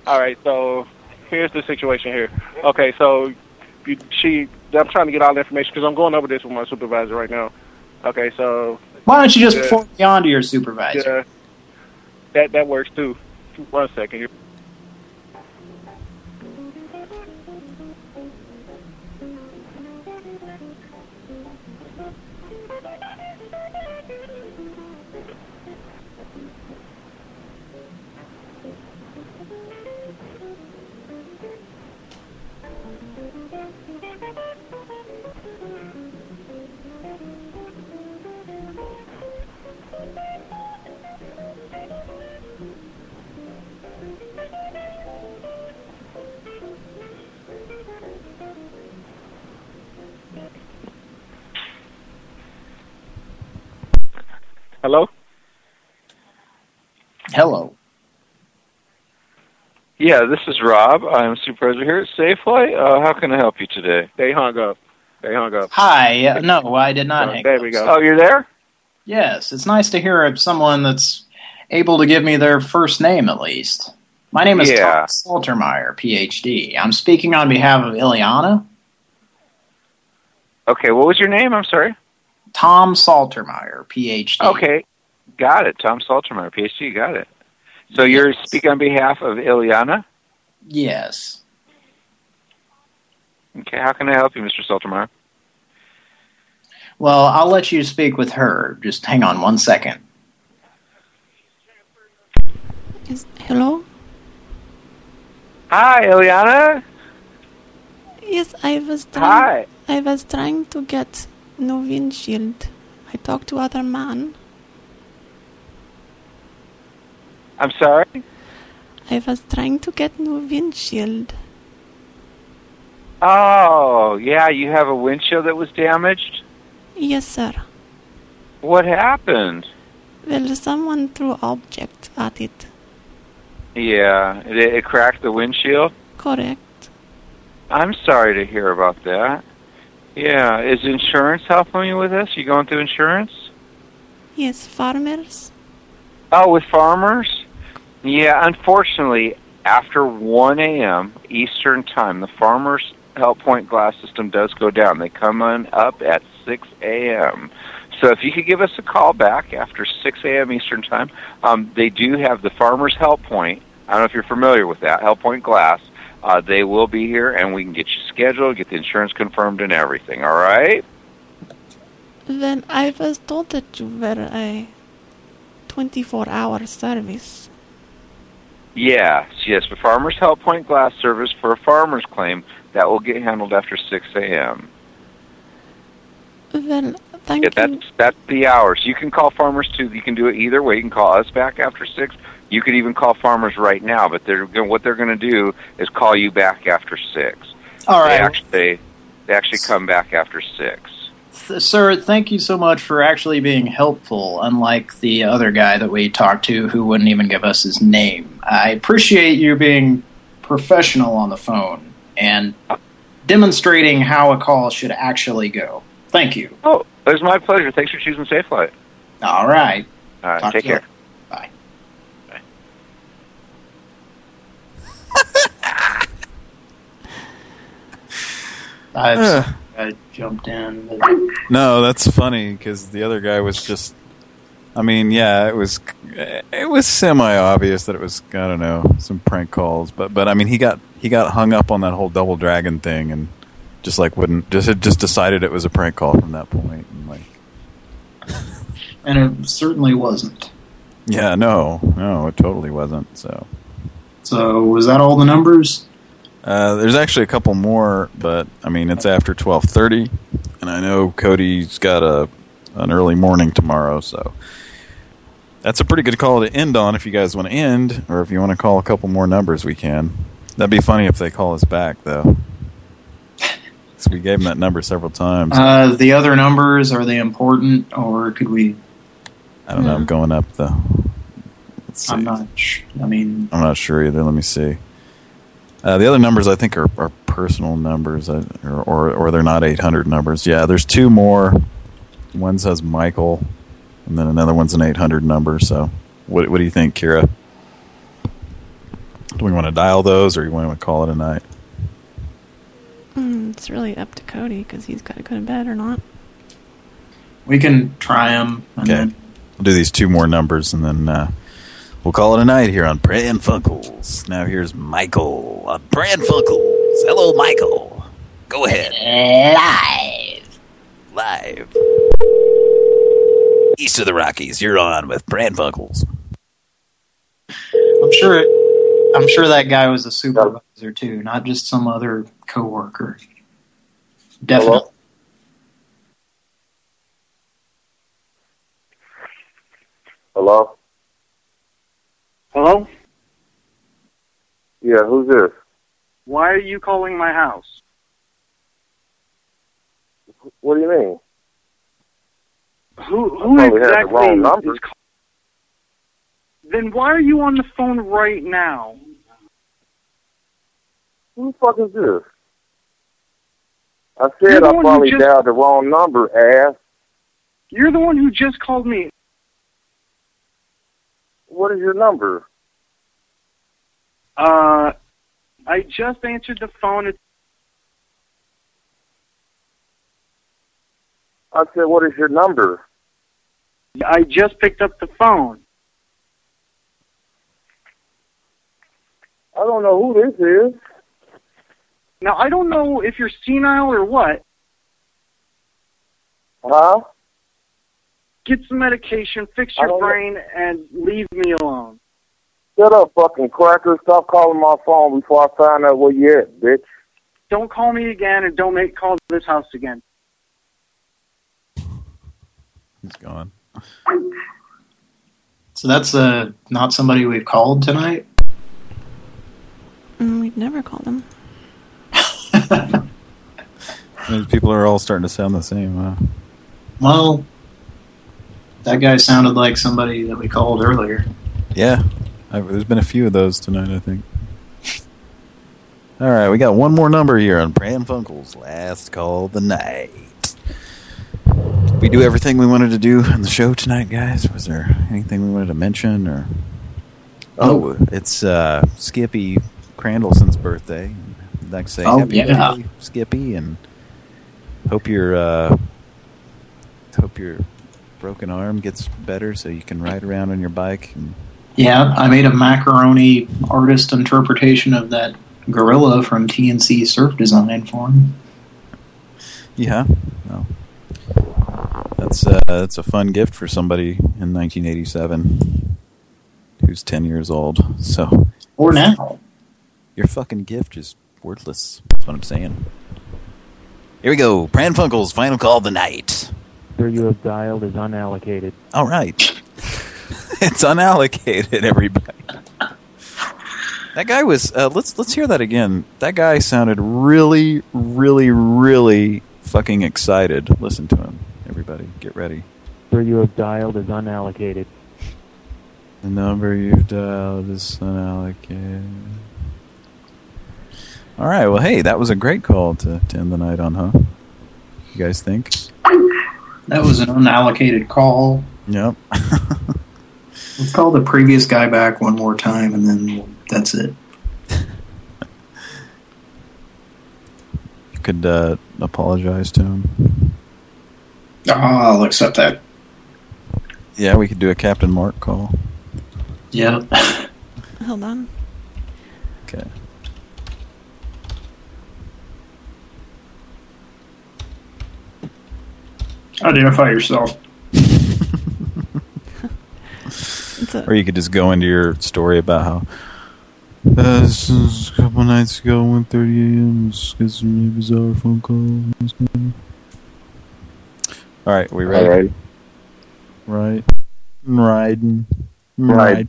[SPEAKER 53] All right, so here's the situation here. Okay, so you, she, I'm trying to get all the information because I'm going over this with my supervisor right now. Okay, so
[SPEAKER 2] Why don't you just
[SPEAKER 53] Yeah.
[SPEAKER 2] forward me on to your supervisor?
[SPEAKER 53] yeah, that that works too. One second here. Hello.
[SPEAKER 2] Hello.
[SPEAKER 54] Yeah, this is Rob. I'm supervisor here at Safelite. Uh, how can I help you today?
[SPEAKER 53] They hung up. They hung up.
[SPEAKER 2] Hi. uh, No, I did not.
[SPEAKER 53] Oh,
[SPEAKER 2] hang
[SPEAKER 53] there
[SPEAKER 2] up.
[SPEAKER 53] we go.
[SPEAKER 54] Oh, you're there?
[SPEAKER 2] Yes, it's nice to hear of someone that's able to give me their first name at least. My name is
[SPEAKER 54] Yeah.
[SPEAKER 2] Tom Saltermeyer, PhD. I'm speaking on behalf of Illyana.
[SPEAKER 54] Okay, what was your name? I'm sorry.
[SPEAKER 2] Tom Saltermeyer, PhD.
[SPEAKER 54] Okay, got it. Tom Saltermeyer, PhD, got it. So you're speaking on behalf of Illyana?
[SPEAKER 2] Yes.
[SPEAKER 54] Okay, how can I help you, Mr. Saltermeyer?
[SPEAKER 2] Well, I'll let you speak with her. Just hang on one second.
[SPEAKER 3] Yes, hello?
[SPEAKER 54] Hi, Illyana.
[SPEAKER 3] Yes, I was trying,
[SPEAKER 54] Hi.
[SPEAKER 3] I was trying to get no windshield. I talked to other man.
[SPEAKER 54] I'm sorry?
[SPEAKER 3] I was trying to get no windshield.
[SPEAKER 54] Oh, yeah, you have a windshield that was damaged?
[SPEAKER 3] Yes, sir.
[SPEAKER 54] What happened?
[SPEAKER 3] Well, someone threw object at it.
[SPEAKER 54] Yeah, it, it cracked the windshield?
[SPEAKER 3] Correct.
[SPEAKER 54] I'm sorry to hear about that. Yeah, is insurance helping you with this? You going through insurance?
[SPEAKER 3] Yes, farmers.
[SPEAKER 54] Oh, with farmers? Yeah, unfortunately, after 1 a.m. Eastern Time, the Farmers Help Point glass system does go down. They come on up at 6 a.m. So if you could give us a call back after 6 a.m. Eastern Time, um, they do have the Farmers Help Point. I don't know if you're familiar with that, Help Point Glass. Uh, they will be here, and we can get you scheduled, get the insurance confirmed, and everything. All right?
[SPEAKER 3] Then I was told that you were a 24-hour service.
[SPEAKER 54] Yes, yes. The Farmers Help Point Glass Service for a farmer's claim that will get handled after 6 a.m.
[SPEAKER 3] Then thank
[SPEAKER 54] Yeah,
[SPEAKER 3] you.
[SPEAKER 54] that's that's the hours. You can call farmers too. You can do it either way. You can call us back after six. You could even call farmers right now. But they're what they're going to do is call you back after six.
[SPEAKER 2] All right.
[SPEAKER 54] They actually they actually come back after six.
[SPEAKER 2] Sir, thank you so much for actually being helpful, unlike the other guy that we talked to who wouldn't even give us his name. I appreciate you being professional on the phone and demonstrating how a call should actually go. Thank you.
[SPEAKER 54] Oh, it was my pleasure. Thanks for choosing Safelite.
[SPEAKER 2] All right.
[SPEAKER 54] All right,
[SPEAKER 2] Talk
[SPEAKER 54] take
[SPEAKER 2] care. you
[SPEAKER 54] care.
[SPEAKER 2] Bye. I,
[SPEAKER 1] Ugh.
[SPEAKER 2] I jumped in.
[SPEAKER 1] No, that's funny because the other guy was just. I mean, yeah, it was it was semi obvious that it was I don't know some prank calls, but but I mean he got he got hung up on that whole double dragon thing and just like wouldn't just had just decided it was a prank call from that point and like
[SPEAKER 2] And it certainly wasn't.
[SPEAKER 1] Yeah, no, no, it totally wasn't. So,
[SPEAKER 2] So was that all the numbers?
[SPEAKER 1] Uh, there's actually a couple more, but I mean it's after 12:30, and I know Cody's got a an early morning tomorrow, so that's a pretty good call to end on. If you guys want to end, or if you want to call a couple more numbers, we can. That'd be funny if they call us back, though. 'Cause we gave them that number several times.
[SPEAKER 2] Uh, the other numbers, are they important, or could we...
[SPEAKER 1] I don't know. I'm going up though.
[SPEAKER 2] I'm not I mean...
[SPEAKER 1] I'm not sure either. Let me see. Uh, the other numbers I think are, are personal numbers, uh, or, or or they're not 800 numbers. Yeah, there's two more. One says Michael, and then another one's an 800 number. So, what what do you think, Kira? Do we want to dial those, or you want to call it a night?
[SPEAKER 3] Mm, it's really up to Cody because he's got to go to bed or not.
[SPEAKER 2] We can try them.
[SPEAKER 1] Okay, we'll do these two more numbers, and then uh, we'll call it a night here on Pran Funkels. Now here's Michael on Pran Funkels. Hello, Michael. Go ahead.
[SPEAKER 55] Live.
[SPEAKER 1] Live. East of the Rockies, you're on with Pran Funkels.
[SPEAKER 2] I'm sure it, I'm sure that guy was a supervisor too, not just some other coworker. Definitely.
[SPEAKER 56] Hello?
[SPEAKER 30] Hello?
[SPEAKER 56] Yeah, who's this?
[SPEAKER 30] Why are you calling my house?
[SPEAKER 56] What do you mean?
[SPEAKER 30] Who who
[SPEAKER 56] had the wrong number.
[SPEAKER 30] is Then why are you on the phone right now?
[SPEAKER 56] Who the fuck is this? I said I probably
[SPEAKER 30] just-
[SPEAKER 56] dialed the wrong number, ass.
[SPEAKER 30] You're the one who just called me.
[SPEAKER 56] What is your number?
[SPEAKER 30] Uh, I just answered the phone. It's
[SPEAKER 56] I said, what is your number?
[SPEAKER 30] I just picked up the phone.
[SPEAKER 56] I don't know who this is.
[SPEAKER 30] Now I don't know if you're senile or what.
[SPEAKER 56] Huh?
[SPEAKER 30] Get some medication, fix your
[SPEAKER 56] don't know.
[SPEAKER 30] brain, and leave me alone.
[SPEAKER 56] Shut up, fucking cracker. Stop calling my phone before I find out where you're at, bitch.
[SPEAKER 30] Don't call me again, and don't make calls to this house again.
[SPEAKER 1] He's gone.
[SPEAKER 2] So that's uh, not somebody we've called tonight?
[SPEAKER 3] Mm, we've never called him.
[SPEAKER 1] These people are all starting to sound the same. Huh?
[SPEAKER 2] Well, that guy sounded like somebody that we called earlier.
[SPEAKER 1] Yeah, I, there's been a few of those tonight, I think. All right, we got one more number here on Pran Funkels. Last call of the night. We do everything we wanted to do on the show tonight, guys. Was there anything we wanted to mention, or? Oh, it's uh, Skippy Crandallson's birthday. I'd like to say
[SPEAKER 2] Oh,
[SPEAKER 1] happy
[SPEAKER 2] yeah.
[SPEAKER 1] birthday, Skippy, and hope your uh, hope your broken arm gets better so you can ride around on your bike and
[SPEAKER 2] Yeah, I made a macaroni artist interpretation of that gorilla from T&C Surf Design for him.
[SPEAKER 1] Yeah, well, that's uh, that's a fun gift for somebody in 1987 who's 10 years old. So,
[SPEAKER 2] or now,
[SPEAKER 1] your fucking gift is worthless. That's what I'm saying. Here we go, Pran Funkels, final call of the night.
[SPEAKER 57] Number you have dialed is unallocated.
[SPEAKER 1] All right, it's unallocated, everybody. That guy was. Uh, let's let's hear that again. That guy sounded really, really, really fucking excited. Listen to him, everybody. Get ready.
[SPEAKER 57] Number you have dialed is unallocated.
[SPEAKER 1] The number you've dialed is unallocated. All right. Well, hey, that was a great call to, to end the night on, huh? You guys think?
[SPEAKER 2] that was an unallocated call.
[SPEAKER 1] Yep.
[SPEAKER 2] Let's call the previous guy back one more time, and then that's it.
[SPEAKER 1] You could uh, apologize to him.
[SPEAKER 2] Oh, I'll accept that.
[SPEAKER 1] Yeah, we could do a Captain Mark call.
[SPEAKER 2] Yep.
[SPEAKER 3] Hold on.
[SPEAKER 1] Okay.
[SPEAKER 2] Identify yourself.
[SPEAKER 1] Or you could just go into your story about how uh, this is a couple nights ago, 1.30 a.m. Just got some really bizarre phone call. All right, we ready? Right. Riding.
[SPEAKER 56] Right.
[SPEAKER 1] Right.
[SPEAKER 56] Yes, I'm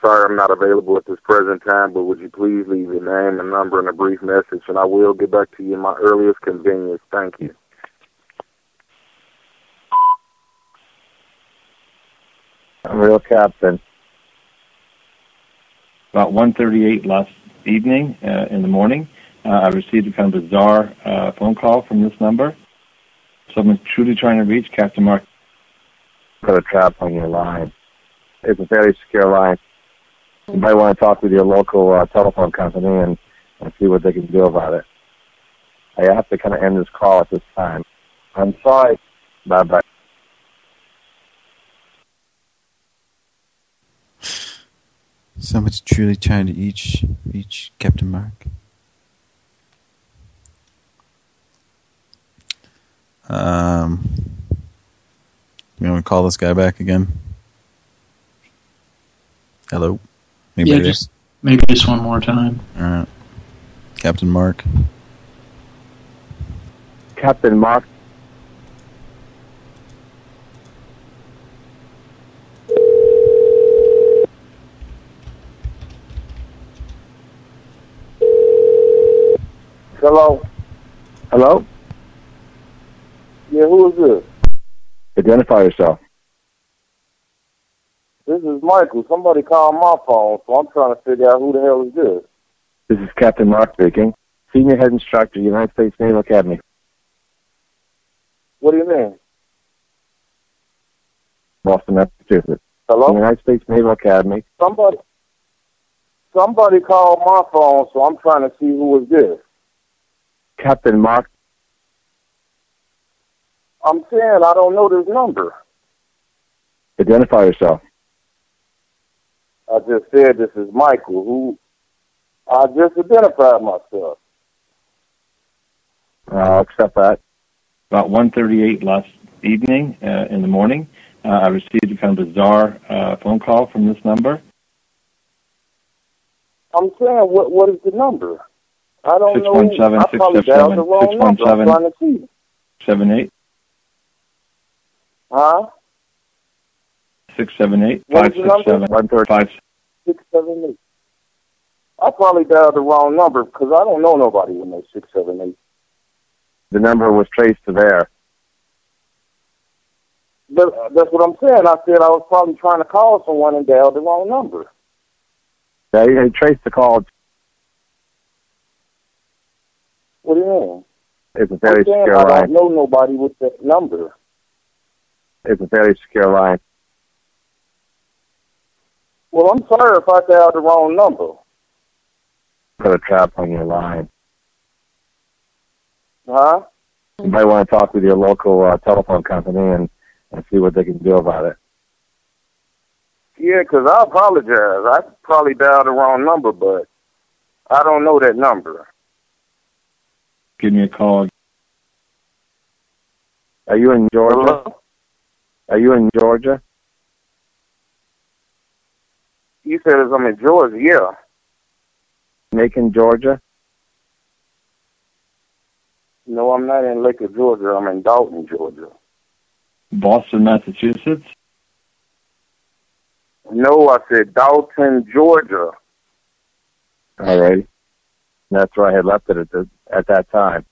[SPEAKER 56] sorry I'm not available at this present time, but would you please leave your name and number and a brief message, and I will get back to you in my earliest convenience. Thank you.
[SPEAKER 58] I'm real captain. About 1.38 last evening, uh, in the morning, uh, I received a kind of bizarre uh, phone call from this number. Someone's truly trying to reach Captain Mark.
[SPEAKER 59] Put a trap on your line. It's a very secure line. You might want to talk with your local uh, telephone company and, and see what they can do about it. I have to kind of end this call at this time. I'm sorry. Bye bye.
[SPEAKER 1] Somebody's truly trying to each reach Captain Mark. Um, you want to call this guy back again? Hello? Anybody
[SPEAKER 2] yeah,
[SPEAKER 1] there?
[SPEAKER 2] just maybe just one more time.
[SPEAKER 1] All right. Captain Mark.
[SPEAKER 59] Captain Mark.
[SPEAKER 56] Hello?
[SPEAKER 59] Hello?
[SPEAKER 56] Yeah, who is this?
[SPEAKER 59] Identify yourself.
[SPEAKER 56] This is Michael. Somebody called my phone, so I'm trying to figure out who the hell is this.
[SPEAKER 59] This is Captain Mark speaking. Senior Head Instructor, United States Naval Academy.
[SPEAKER 56] What do you mean?
[SPEAKER 59] Boston, Massachusetts.
[SPEAKER 56] Hello?
[SPEAKER 59] United States Naval Academy.
[SPEAKER 56] Somebody somebody called my phone, so I'm trying to see who is this.
[SPEAKER 59] Captain Mark.
[SPEAKER 56] I'm saying I don't know this number.
[SPEAKER 59] Identify yourself.
[SPEAKER 56] I just said this is Michael, who I just identified myself.
[SPEAKER 59] I'll accept that.
[SPEAKER 58] About 1.38 last evening, uh, in the morning, uh, I received a kind of bizarre uh, phone call from this number.
[SPEAKER 56] I'm saying what what is the number? I don't know.
[SPEAKER 58] 617
[SPEAKER 56] I probably dialed the wrong number. I'm
[SPEAKER 58] 617
[SPEAKER 56] trying to see.
[SPEAKER 58] Seven
[SPEAKER 56] Huh?
[SPEAKER 58] Six seven eight five six seven one thirty five.
[SPEAKER 56] Six seven eight. I probably dialed the wrong number because I don't know nobody with no six seven eight.
[SPEAKER 59] The number was traced to there.
[SPEAKER 56] But uh, that's what I'm saying. I said I was probably trying to call someone and dialed the wrong number.
[SPEAKER 59] Yeah, he traced the call.
[SPEAKER 56] What do you mean?
[SPEAKER 59] It's a very secure
[SPEAKER 56] I
[SPEAKER 59] line.
[SPEAKER 56] don't know nobody with that number.
[SPEAKER 59] It's a very secure line.
[SPEAKER 56] Well, I'm sorry if I dialed the wrong number.
[SPEAKER 59] Put a trap on your line.
[SPEAKER 56] Huh?
[SPEAKER 59] You might want to talk with your local uh, telephone company and, and see what they can do about it.
[SPEAKER 56] Yeah, because I apologize. I probably dialed the wrong number, but I don't know that number.
[SPEAKER 58] Give me a call.
[SPEAKER 59] Are you in Georgia? Are you in Georgia?
[SPEAKER 56] You said I'm in Georgia. Yeah.
[SPEAKER 59] Macon, Georgia?
[SPEAKER 56] No, I'm not in Lake of Georgia. I'm in Dalton, Georgia.
[SPEAKER 58] Boston, Massachusetts.
[SPEAKER 56] No, I said Dalton, Georgia.
[SPEAKER 59] All right. That's where I had left it at, the, at that time.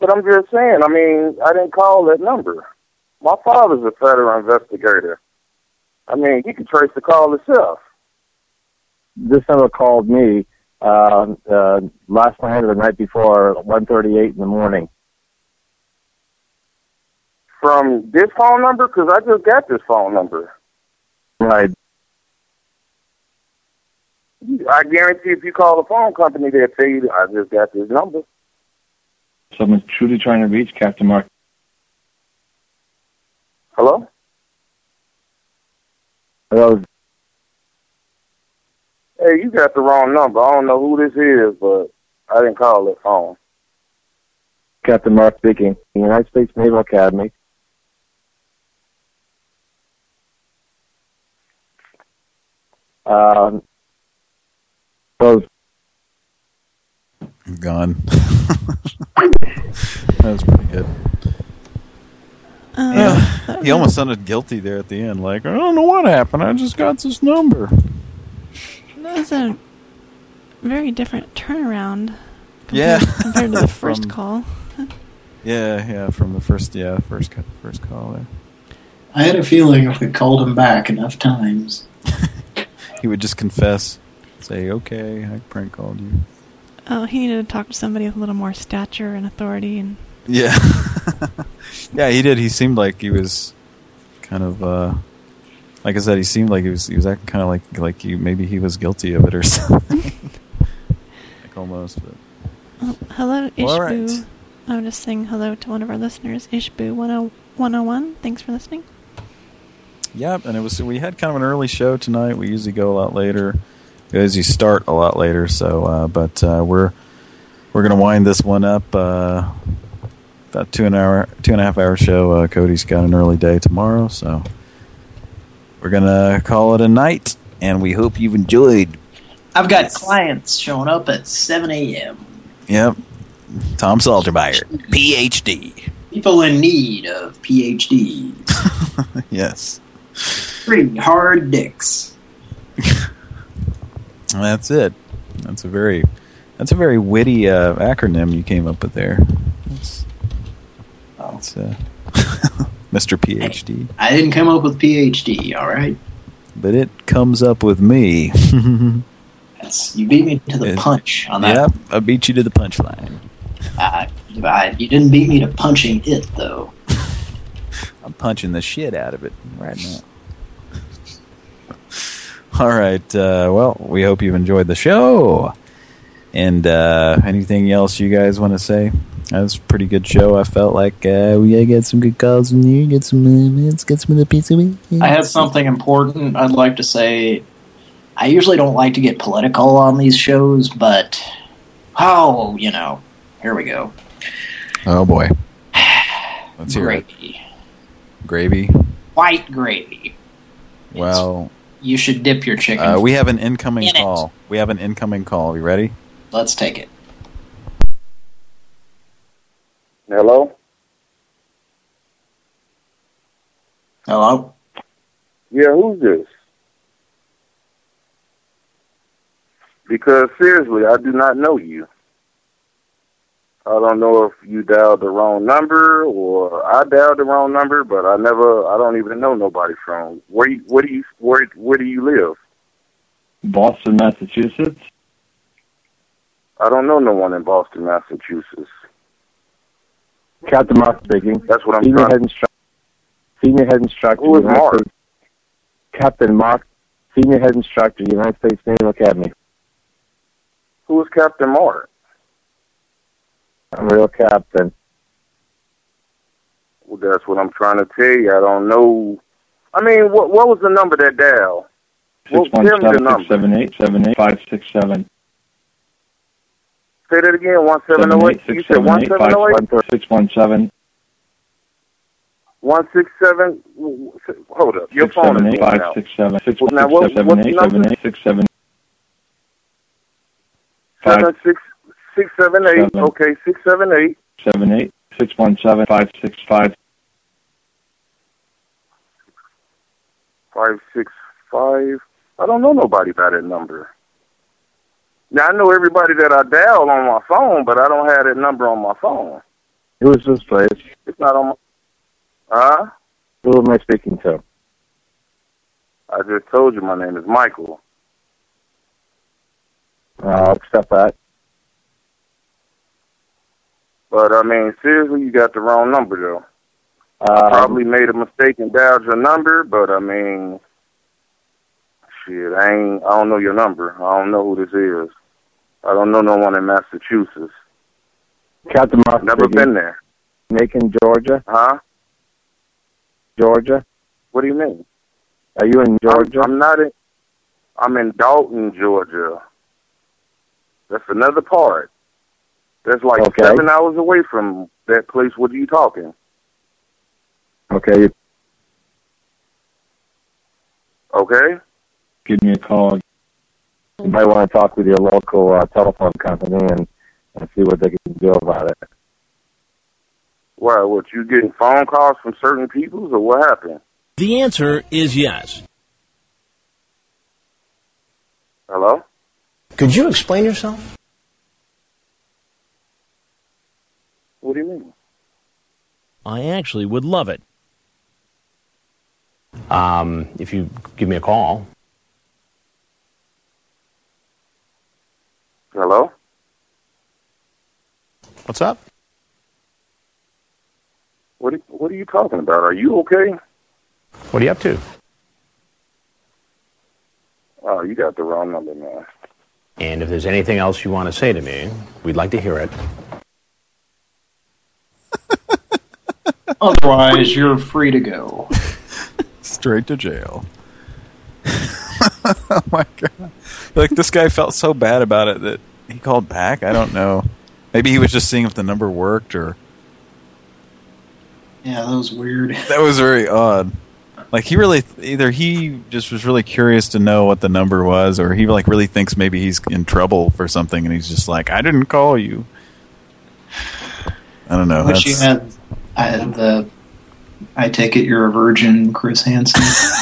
[SPEAKER 56] But I'm just saying, I mean, I didn't call that number. My father's a federal investigator. I mean, you can trace the call himself.
[SPEAKER 59] This number called me uh, uh, last night or the night before, 1.38 in the morning.
[SPEAKER 56] From this phone number? Because I just got this phone number.
[SPEAKER 59] Right.
[SPEAKER 56] I guarantee if you call the phone company, they'll tell you, I just got this number.
[SPEAKER 58] Someone's truly trying to reach Captain Mark.
[SPEAKER 56] Hello? You got the wrong number. I don't know who this is, but I didn't call it phone.
[SPEAKER 59] Captain Mark speaking. United States Naval Academy. Um, close.
[SPEAKER 1] Gone. that was pretty good.
[SPEAKER 3] Uh,
[SPEAKER 1] yeah, he almost sounded guilty there at the end. Like, I don't know what happened. I just got this number.
[SPEAKER 3] That was a very different turnaround. Compared,
[SPEAKER 1] Yeah.
[SPEAKER 3] compared to the first
[SPEAKER 1] From-
[SPEAKER 3] call.
[SPEAKER 1] Yeah, yeah, from the first, yeah, first, ca- first call there.
[SPEAKER 2] I had a feeling if we called him back enough times.
[SPEAKER 1] He would just confess, say, "Okay, I prank called you."
[SPEAKER 3] Oh, he needed to talk to somebody with a little more stature and authority, and
[SPEAKER 1] Yeah, yeah, he did. He seemed like he was kind of, uh like I said, he seemed like he was he was acting kind of like like you maybe he was guilty of it or something. like almost, but
[SPEAKER 3] oh, hello, Ishboo.
[SPEAKER 1] Well, right.
[SPEAKER 3] I'm just saying hello to one of our listeners, Ishboo 101. Thanks for listening.
[SPEAKER 1] Yep, and it was we had kind of an early show tonight. We usually go a lot later. We usually start a lot later, so uh, but uh, we're we're gonna wind this one up. Uh, about two and hour, two and a half hour show. Uh, Cody's got an early day tomorrow, so we're gonna call it a night. And we hope you've enjoyed.
[SPEAKER 2] I've got clients showing up at 7 a.m.
[SPEAKER 1] Yep, Tom Saltermeyer, PhD.
[SPEAKER 2] People in need of PhD.
[SPEAKER 1] yes,
[SPEAKER 2] Three hard dicks.
[SPEAKER 1] that's it. That's a very that's a very witty uh, acronym you came up with there. That's, that's uh, Mr. PhD.
[SPEAKER 2] I didn't come up with PhD, all right?
[SPEAKER 1] But it comes up with me.
[SPEAKER 2] That's, you beat me to the punch on that.
[SPEAKER 1] Yep, I beat you to the punchline.
[SPEAKER 2] Uh, I, you didn't beat me to punching it, though.
[SPEAKER 1] I'm punching the shit out of it right now. All right. Uh, well, we hope you've enjoyed the show. And uh, anything else you guys want to say? That was a pretty good show. I felt like uh, we got some good calls in here. Get some uh, let's get some of the pizza.
[SPEAKER 2] I have something important I'd like to say. I usually don't like to get political on these shows, but oh, you know, here we go.
[SPEAKER 1] Oh boy. Let's hear it.
[SPEAKER 2] Gravy.
[SPEAKER 1] Gravy.
[SPEAKER 2] White gravy.
[SPEAKER 1] Well,
[SPEAKER 2] You should dip your chicken.
[SPEAKER 1] uh, we have an incoming
[SPEAKER 2] In it.
[SPEAKER 1] call. We have an incoming call. Are You ready?
[SPEAKER 2] Let's take it.
[SPEAKER 56] Hello?
[SPEAKER 2] Hello?
[SPEAKER 56] Yeah, who's this? Because seriously, I do not know you. I don't know if you dialed the wrong number or I dialed the wrong number, but I never I don't even know nobody from where you where do you where where do you live?
[SPEAKER 58] Boston, Massachusetts.
[SPEAKER 56] I don't know no one in Boston, Massachusetts.
[SPEAKER 59] Captain Mark speaking.
[SPEAKER 56] That's what I'm
[SPEAKER 59] Senior
[SPEAKER 56] trying
[SPEAKER 59] head instructor. Senior head instructor.
[SPEAKER 56] Who is
[SPEAKER 59] United
[SPEAKER 56] Mark?
[SPEAKER 59] States- Captain Mark. Senior head instructor, United States Naval Academy.
[SPEAKER 56] Who is Captain Mark?
[SPEAKER 59] I'm real captain.
[SPEAKER 56] Well, that's what I'm trying to tell you. I don't know. I mean, what what was the number that dial? Well,
[SPEAKER 58] Six one
[SPEAKER 56] tell me the
[SPEAKER 58] seven
[SPEAKER 56] number.
[SPEAKER 58] six seven eight seven eight five six seven.
[SPEAKER 56] Say that again. One seven zero eight. You said one seven oh zero eight.
[SPEAKER 58] Six one seven.
[SPEAKER 56] One six seven. Hold up. Your
[SPEAKER 58] Six
[SPEAKER 56] phone
[SPEAKER 58] seven
[SPEAKER 56] is
[SPEAKER 58] eight five
[SPEAKER 56] out.
[SPEAKER 58] six
[SPEAKER 56] Well, now,
[SPEAKER 58] six
[SPEAKER 56] what-
[SPEAKER 58] seven
[SPEAKER 56] what's the
[SPEAKER 58] eight seven
[SPEAKER 56] number?
[SPEAKER 58] eight six seven.
[SPEAKER 56] Seven six six seven eight.
[SPEAKER 58] Seven.
[SPEAKER 56] Okay, six seven eight.
[SPEAKER 58] Seven eight six one seven five six five.
[SPEAKER 56] Five six five. I don't know nobody by that number. Now I know everybody that I dial on my phone, but I don't have that number on my phone.
[SPEAKER 59] Who is this place?
[SPEAKER 56] It's not on my. Huh?
[SPEAKER 59] Who am I speaking to?
[SPEAKER 56] I just told you my name is Michael.
[SPEAKER 59] Uh, I'll accept that.
[SPEAKER 56] But I mean, seriously, you got the wrong number though.
[SPEAKER 59] Um,
[SPEAKER 56] Probably made a mistake and dialed your number, but I mean, shit, I ain't. I don't know your number. I don't know who this is. I don't know no one in Massachusetts.
[SPEAKER 59] Captain Mark
[SPEAKER 56] Never been there.
[SPEAKER 59] Macon, Georgia.
[SPEAKER 56] Huh?
[SPEAKER 59] Georgia.
[SPEAKER 56] What do you mean?
[SPEAKER 59] Are you in Georgia?
[SPEAKER 56] I'm, I'm not in. I'm in Dalton, Georgia. That's another part. That's like
[SPEAKER 59] Okay.
[SPEAKER 56] seven hours away from that place. What are you talking?
[SPEAKER 59] Okay.
[SPEAKER 56] Okay.
[SPEAKER 58] Give me a call.
[SPEAKER 59] You might want to talk with your local uh, telephone company and, and see what they can do about it.
[SPEAKER 56] Why? What? You getting phone calls from certain people, or what happened?
[SPEAKER 41] The answer is yes.
[SPEAKER 56] Hello.
[SPEAKER 36] Could you explain yourself?
[SPEAKER 56] What do you mean?
[SPEAKER 41] I actually would love it.
[SPEAKER 36] Um, if you give me a call.
[SPEAKER 56] Hello.
[SPEAKER 36] What's up?
[SPEAKER 56] What? Are, what are you talking about? Are you okay?
[SPEAKER 36] What are you up to?
[SPEAKER 56] Oh, you got the wrong number, man.
[SPEAKER 36] And if there's anything else you want to say to me, we'd like to hear it.
[SPEAKER 2] Otherwise, you're free to go.
[SPEAKER 1] Straight to jail. oh my god! Like this guy felt so bad about it that he called back. I don't know. Maybe he was just seeing if the number worked, or
[SPEAKER 2] Yeah, that was weird.
[SPEAKER 1] that was very odd. Like he really, either he just was really curious to know what the number was, or he like really thinks maybe he's in trouble for something, and he's just like, "I didn't call you." I don't know.
[SPEAKER 2] Which you had, I had the. I take it you're a virgin, Chris Hansen.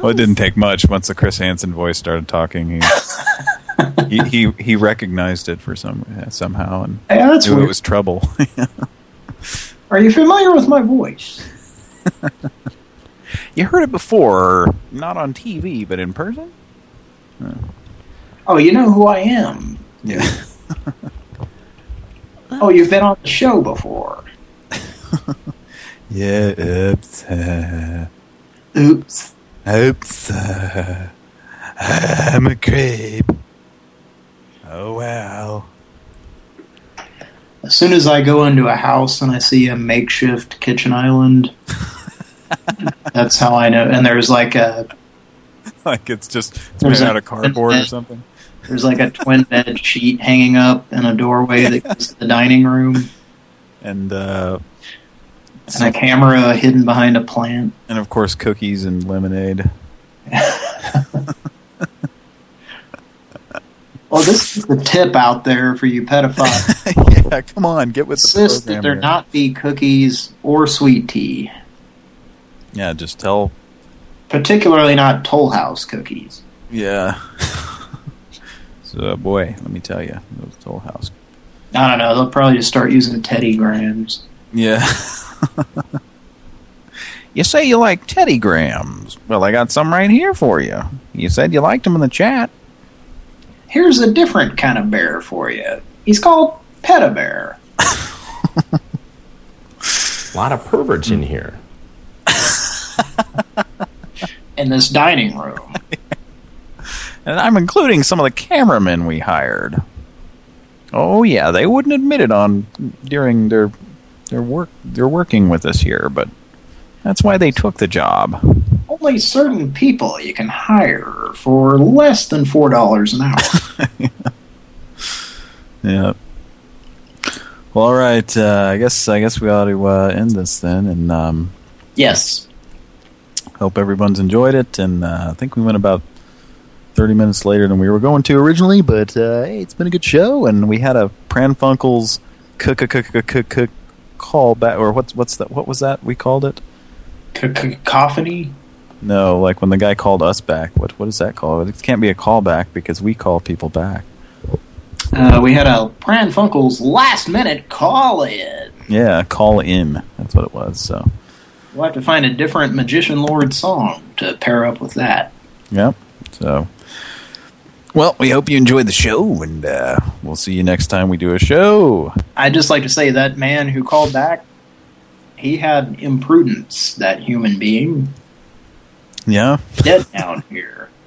[SPEAKER 1] Well, it didn't take much. Once the Chris Hansen voice started talking, he he, he he recognized it for some somehow and
[SPEAKER 2] Yeah, that's
[SPEAKER 1] knew it was trouble.
[SPEAKER 2] Are you familiar with my voice?
[SPEAKER 1] you heard it before, not on TV, but in person.
[SPEAKER 2] Oh, you know who I am.
[SPEAKER 1] Yeah.
[SPEAKER 2] Oh, you've been on the show before.
[SPEAKER 1] Yeah. Oops. Uh,
[SPEAKER 2] Oops.
[SPEAKER 1] Oops. Uh, I'm a creep. Oh well.
[SPEAKER 2] As soon as I go into a house and I see a makeshift kitchen island, that's how I know. And there's like a
[SPEAKER 1] Like it's just it's made
[SPEAKER 2] a-
[SPEAKER 1] out of cardboard or something.
[SPEAKER 2] there's like a twin bed sheet hanging up in a doorway that goes to the dining room,
[SPEAKER 1] And uh,
[SPEAKER 2] and a camera hidden behind a plant.
[SPEAKER 1] and of course cookies and lemonade.
[SPEAKER 2] Well, this is the tip out there for you pedophiles.
[SPEAKER 1] yeah, come on, get with the
[SPEAKER 2] Insist that there
[SPEAKER 1] here.
[SPEAKER 2] not be cookies or sweet tea,
[SPEAKER 1] Yeah, just tell.
[SPEAKER 2] particularly not Toll House cookies.
[SPEAKER 1] Yeah. so boy, let me tell you, those Toll House.
[SPEAKER 2] I don't know. They'll probably just start using Teddy Grahams.
[SPEAKER 1] Yeah. you say you like Teddy Grahams. Well, I got some right here for you. You said you liked them in the chat.
[SPEAKER 2] Here's a different kind of bear for you. He's called Pedo-Bear.
[SPEAKER 36] A lot of perverts in here.
[SPEAKER 2] in this dining room.
[SPEAKER 1] And I'm including some of the cameramen we hired. Oh yeah, they wouldn't admit it on during their their work they're working with us here, but that's why they took the job.
[SPEAKER 2] Only certain people you can hire for less than four dollars an hour.
[SPEAKER 1] Yeah. Well, all right. Uh, I guess I guess we ought to uh, end this then, and um,
[SPEAKER 2] yes.
[SPEAKER 1] Hope everyone's enjoyed it, and uh, I think we went about thirty minutes later than we were going to originally, but uh, hey, it's been a good show, and we had a Pran Funkel's cook cook cook cook cook call back, or what's what's that? What was that we called it?
[SPEAKER 2] Cacophony.
[SPEAKER 1] No, like when the guy called us back. What what is that called? It can't be a callback because we call people back.
[SPEAKER 2] Uh, we had a Pran Funkel's last minute call in.
[SPEAKER 1] Yeah, call in. That's what it was. So,
[SPEAKER 2] We'll have to find a different Magician Lord song to pair up with that.
[SPEAKER 1] yep. So, well, we hope you enjoyed the show, and uh, we'll see you next time we do a show.
[SPEAKER 2] I'd just like to say that man who called back, he had imprudence, that human being.
[SPEAKER 1] Yeah.
[SPEAKER 2] Dead down here.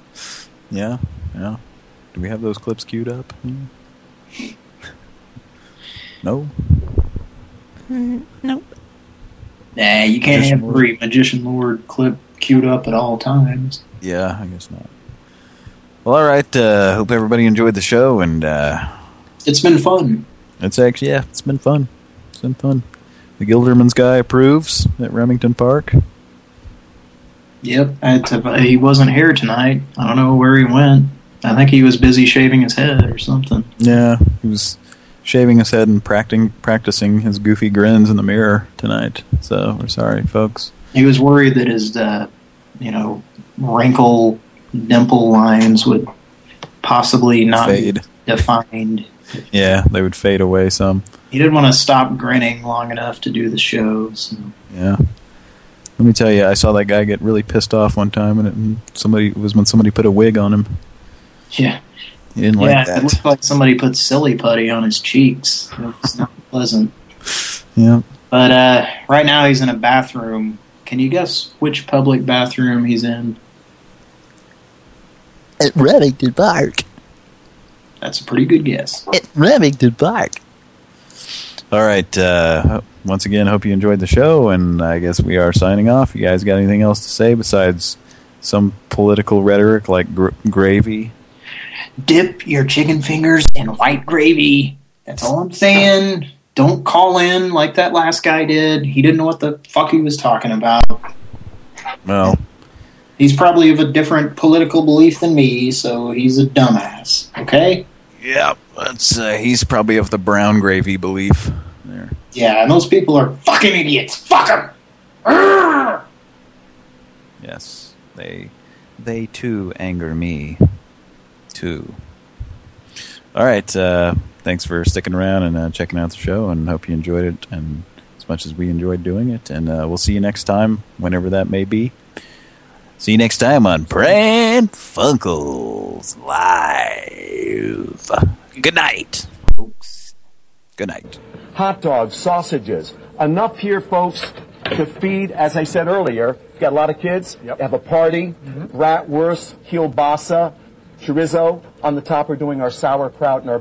[SPEAKER 1] Yeah. Yeah. Do we have those clips queued up? Hmm. No.
[SPEAKER 3] Mm, nope.
[SPEAKER 2] Nah, you can't
[SPEAKER 1] Magician
[SPEAKER 2] have every Magician Lord clip queued up at all times.
[SPEAKER 1] Yeah, I guess not. Well, all right. Uh, hope everybody enjoyed the show, and uh,
[SPEAKER 2] it's been fun.
[SPEAKER 1] It's actually yeah, it's been fun. It's been fun. The Gilderman's guy approves at Remington Park.
[SPEAKER 2] Yep, to, he wasn't here tonight. I don't know where he went. I think he was busy shaving his head or something.
[SPEAKER 1] Yeah, he was shaving his head and practicing practicing his goofy grins in the mirror tonight. So we're sorry, folks.
[SPEAKER 2] He was worried that his, uh, you know, wrinkle dimple lines would possibly not
[SPEAKER 1] Fade.
[SPEAKER 2] be defined.
[SPEAKER 1] Yeah, they would fade away some.
[SPEAKER 2] He didn't want to stop grinning long enough to do the show. So.
[SPEAKER 1] Yeah. Let me tell you, I saw that guy get really pissed off one time, and, it, and somebody was when somebody put a wig on him.
[SPEAKER 2] Yeah.
[SPEAKER 1] He didn't
[SPEAKER 2] yeah,
[SPEAKER 1] like that.
[SPEAKER 2] it looked like somebody put silly putty on his cheeks. It's not pleasant.
[SPEAKER 1] Yeah.
[SPEAKER 2] But uh, right now he's in a bathroom. Can you guess which public bathroom he's in?
[SPEAKER 27] At Remington Park.
[SPEAKER 2] That's a pretty good guess.
[SPEAKER 27] At Remington Park.
[SPEAKER 1] All right. Uh, once again, hope you enjoyed the show, and I guess we are signing off. You guys got anything else to say besides some political rhetoric like gr gravy?
[SPEAKER 2] Dip your chicken fingers in white gravy. That's all I'm saying. Don't call in like that last guy did. He didn't know what the fuck he was talking about.
[SPEAKER 1] Well,
[SPEAKER 2] he's probably of a different political belief than me, so he's a dumbass. Okay?
[SPEAKER 1] Yeah, that's uh, he's probably of the brown gravy belief. There.
[SPEAKER 2] Yeah, and those people are fucking idiots. Fuck them.
[SPEAKER 1] Yes, they they too anger me too. All right, uh, thanks for sticking around and uh, checking out the show, and hope you enjoyed it and as much as we enjoyed doing it. And uh, we'll see you next time, whenever that may be. See you next time on Pran Funkels Live. Good night, folks. Good night.
[SPEAKER 60] hot dogs, sausages. Enough here, folks, to feed, as I said earlier, got a lot of kids, have a party, mm-hmm. bratwurst, kielbasa, chorizo. On the top, we're doing our sauerkraut and our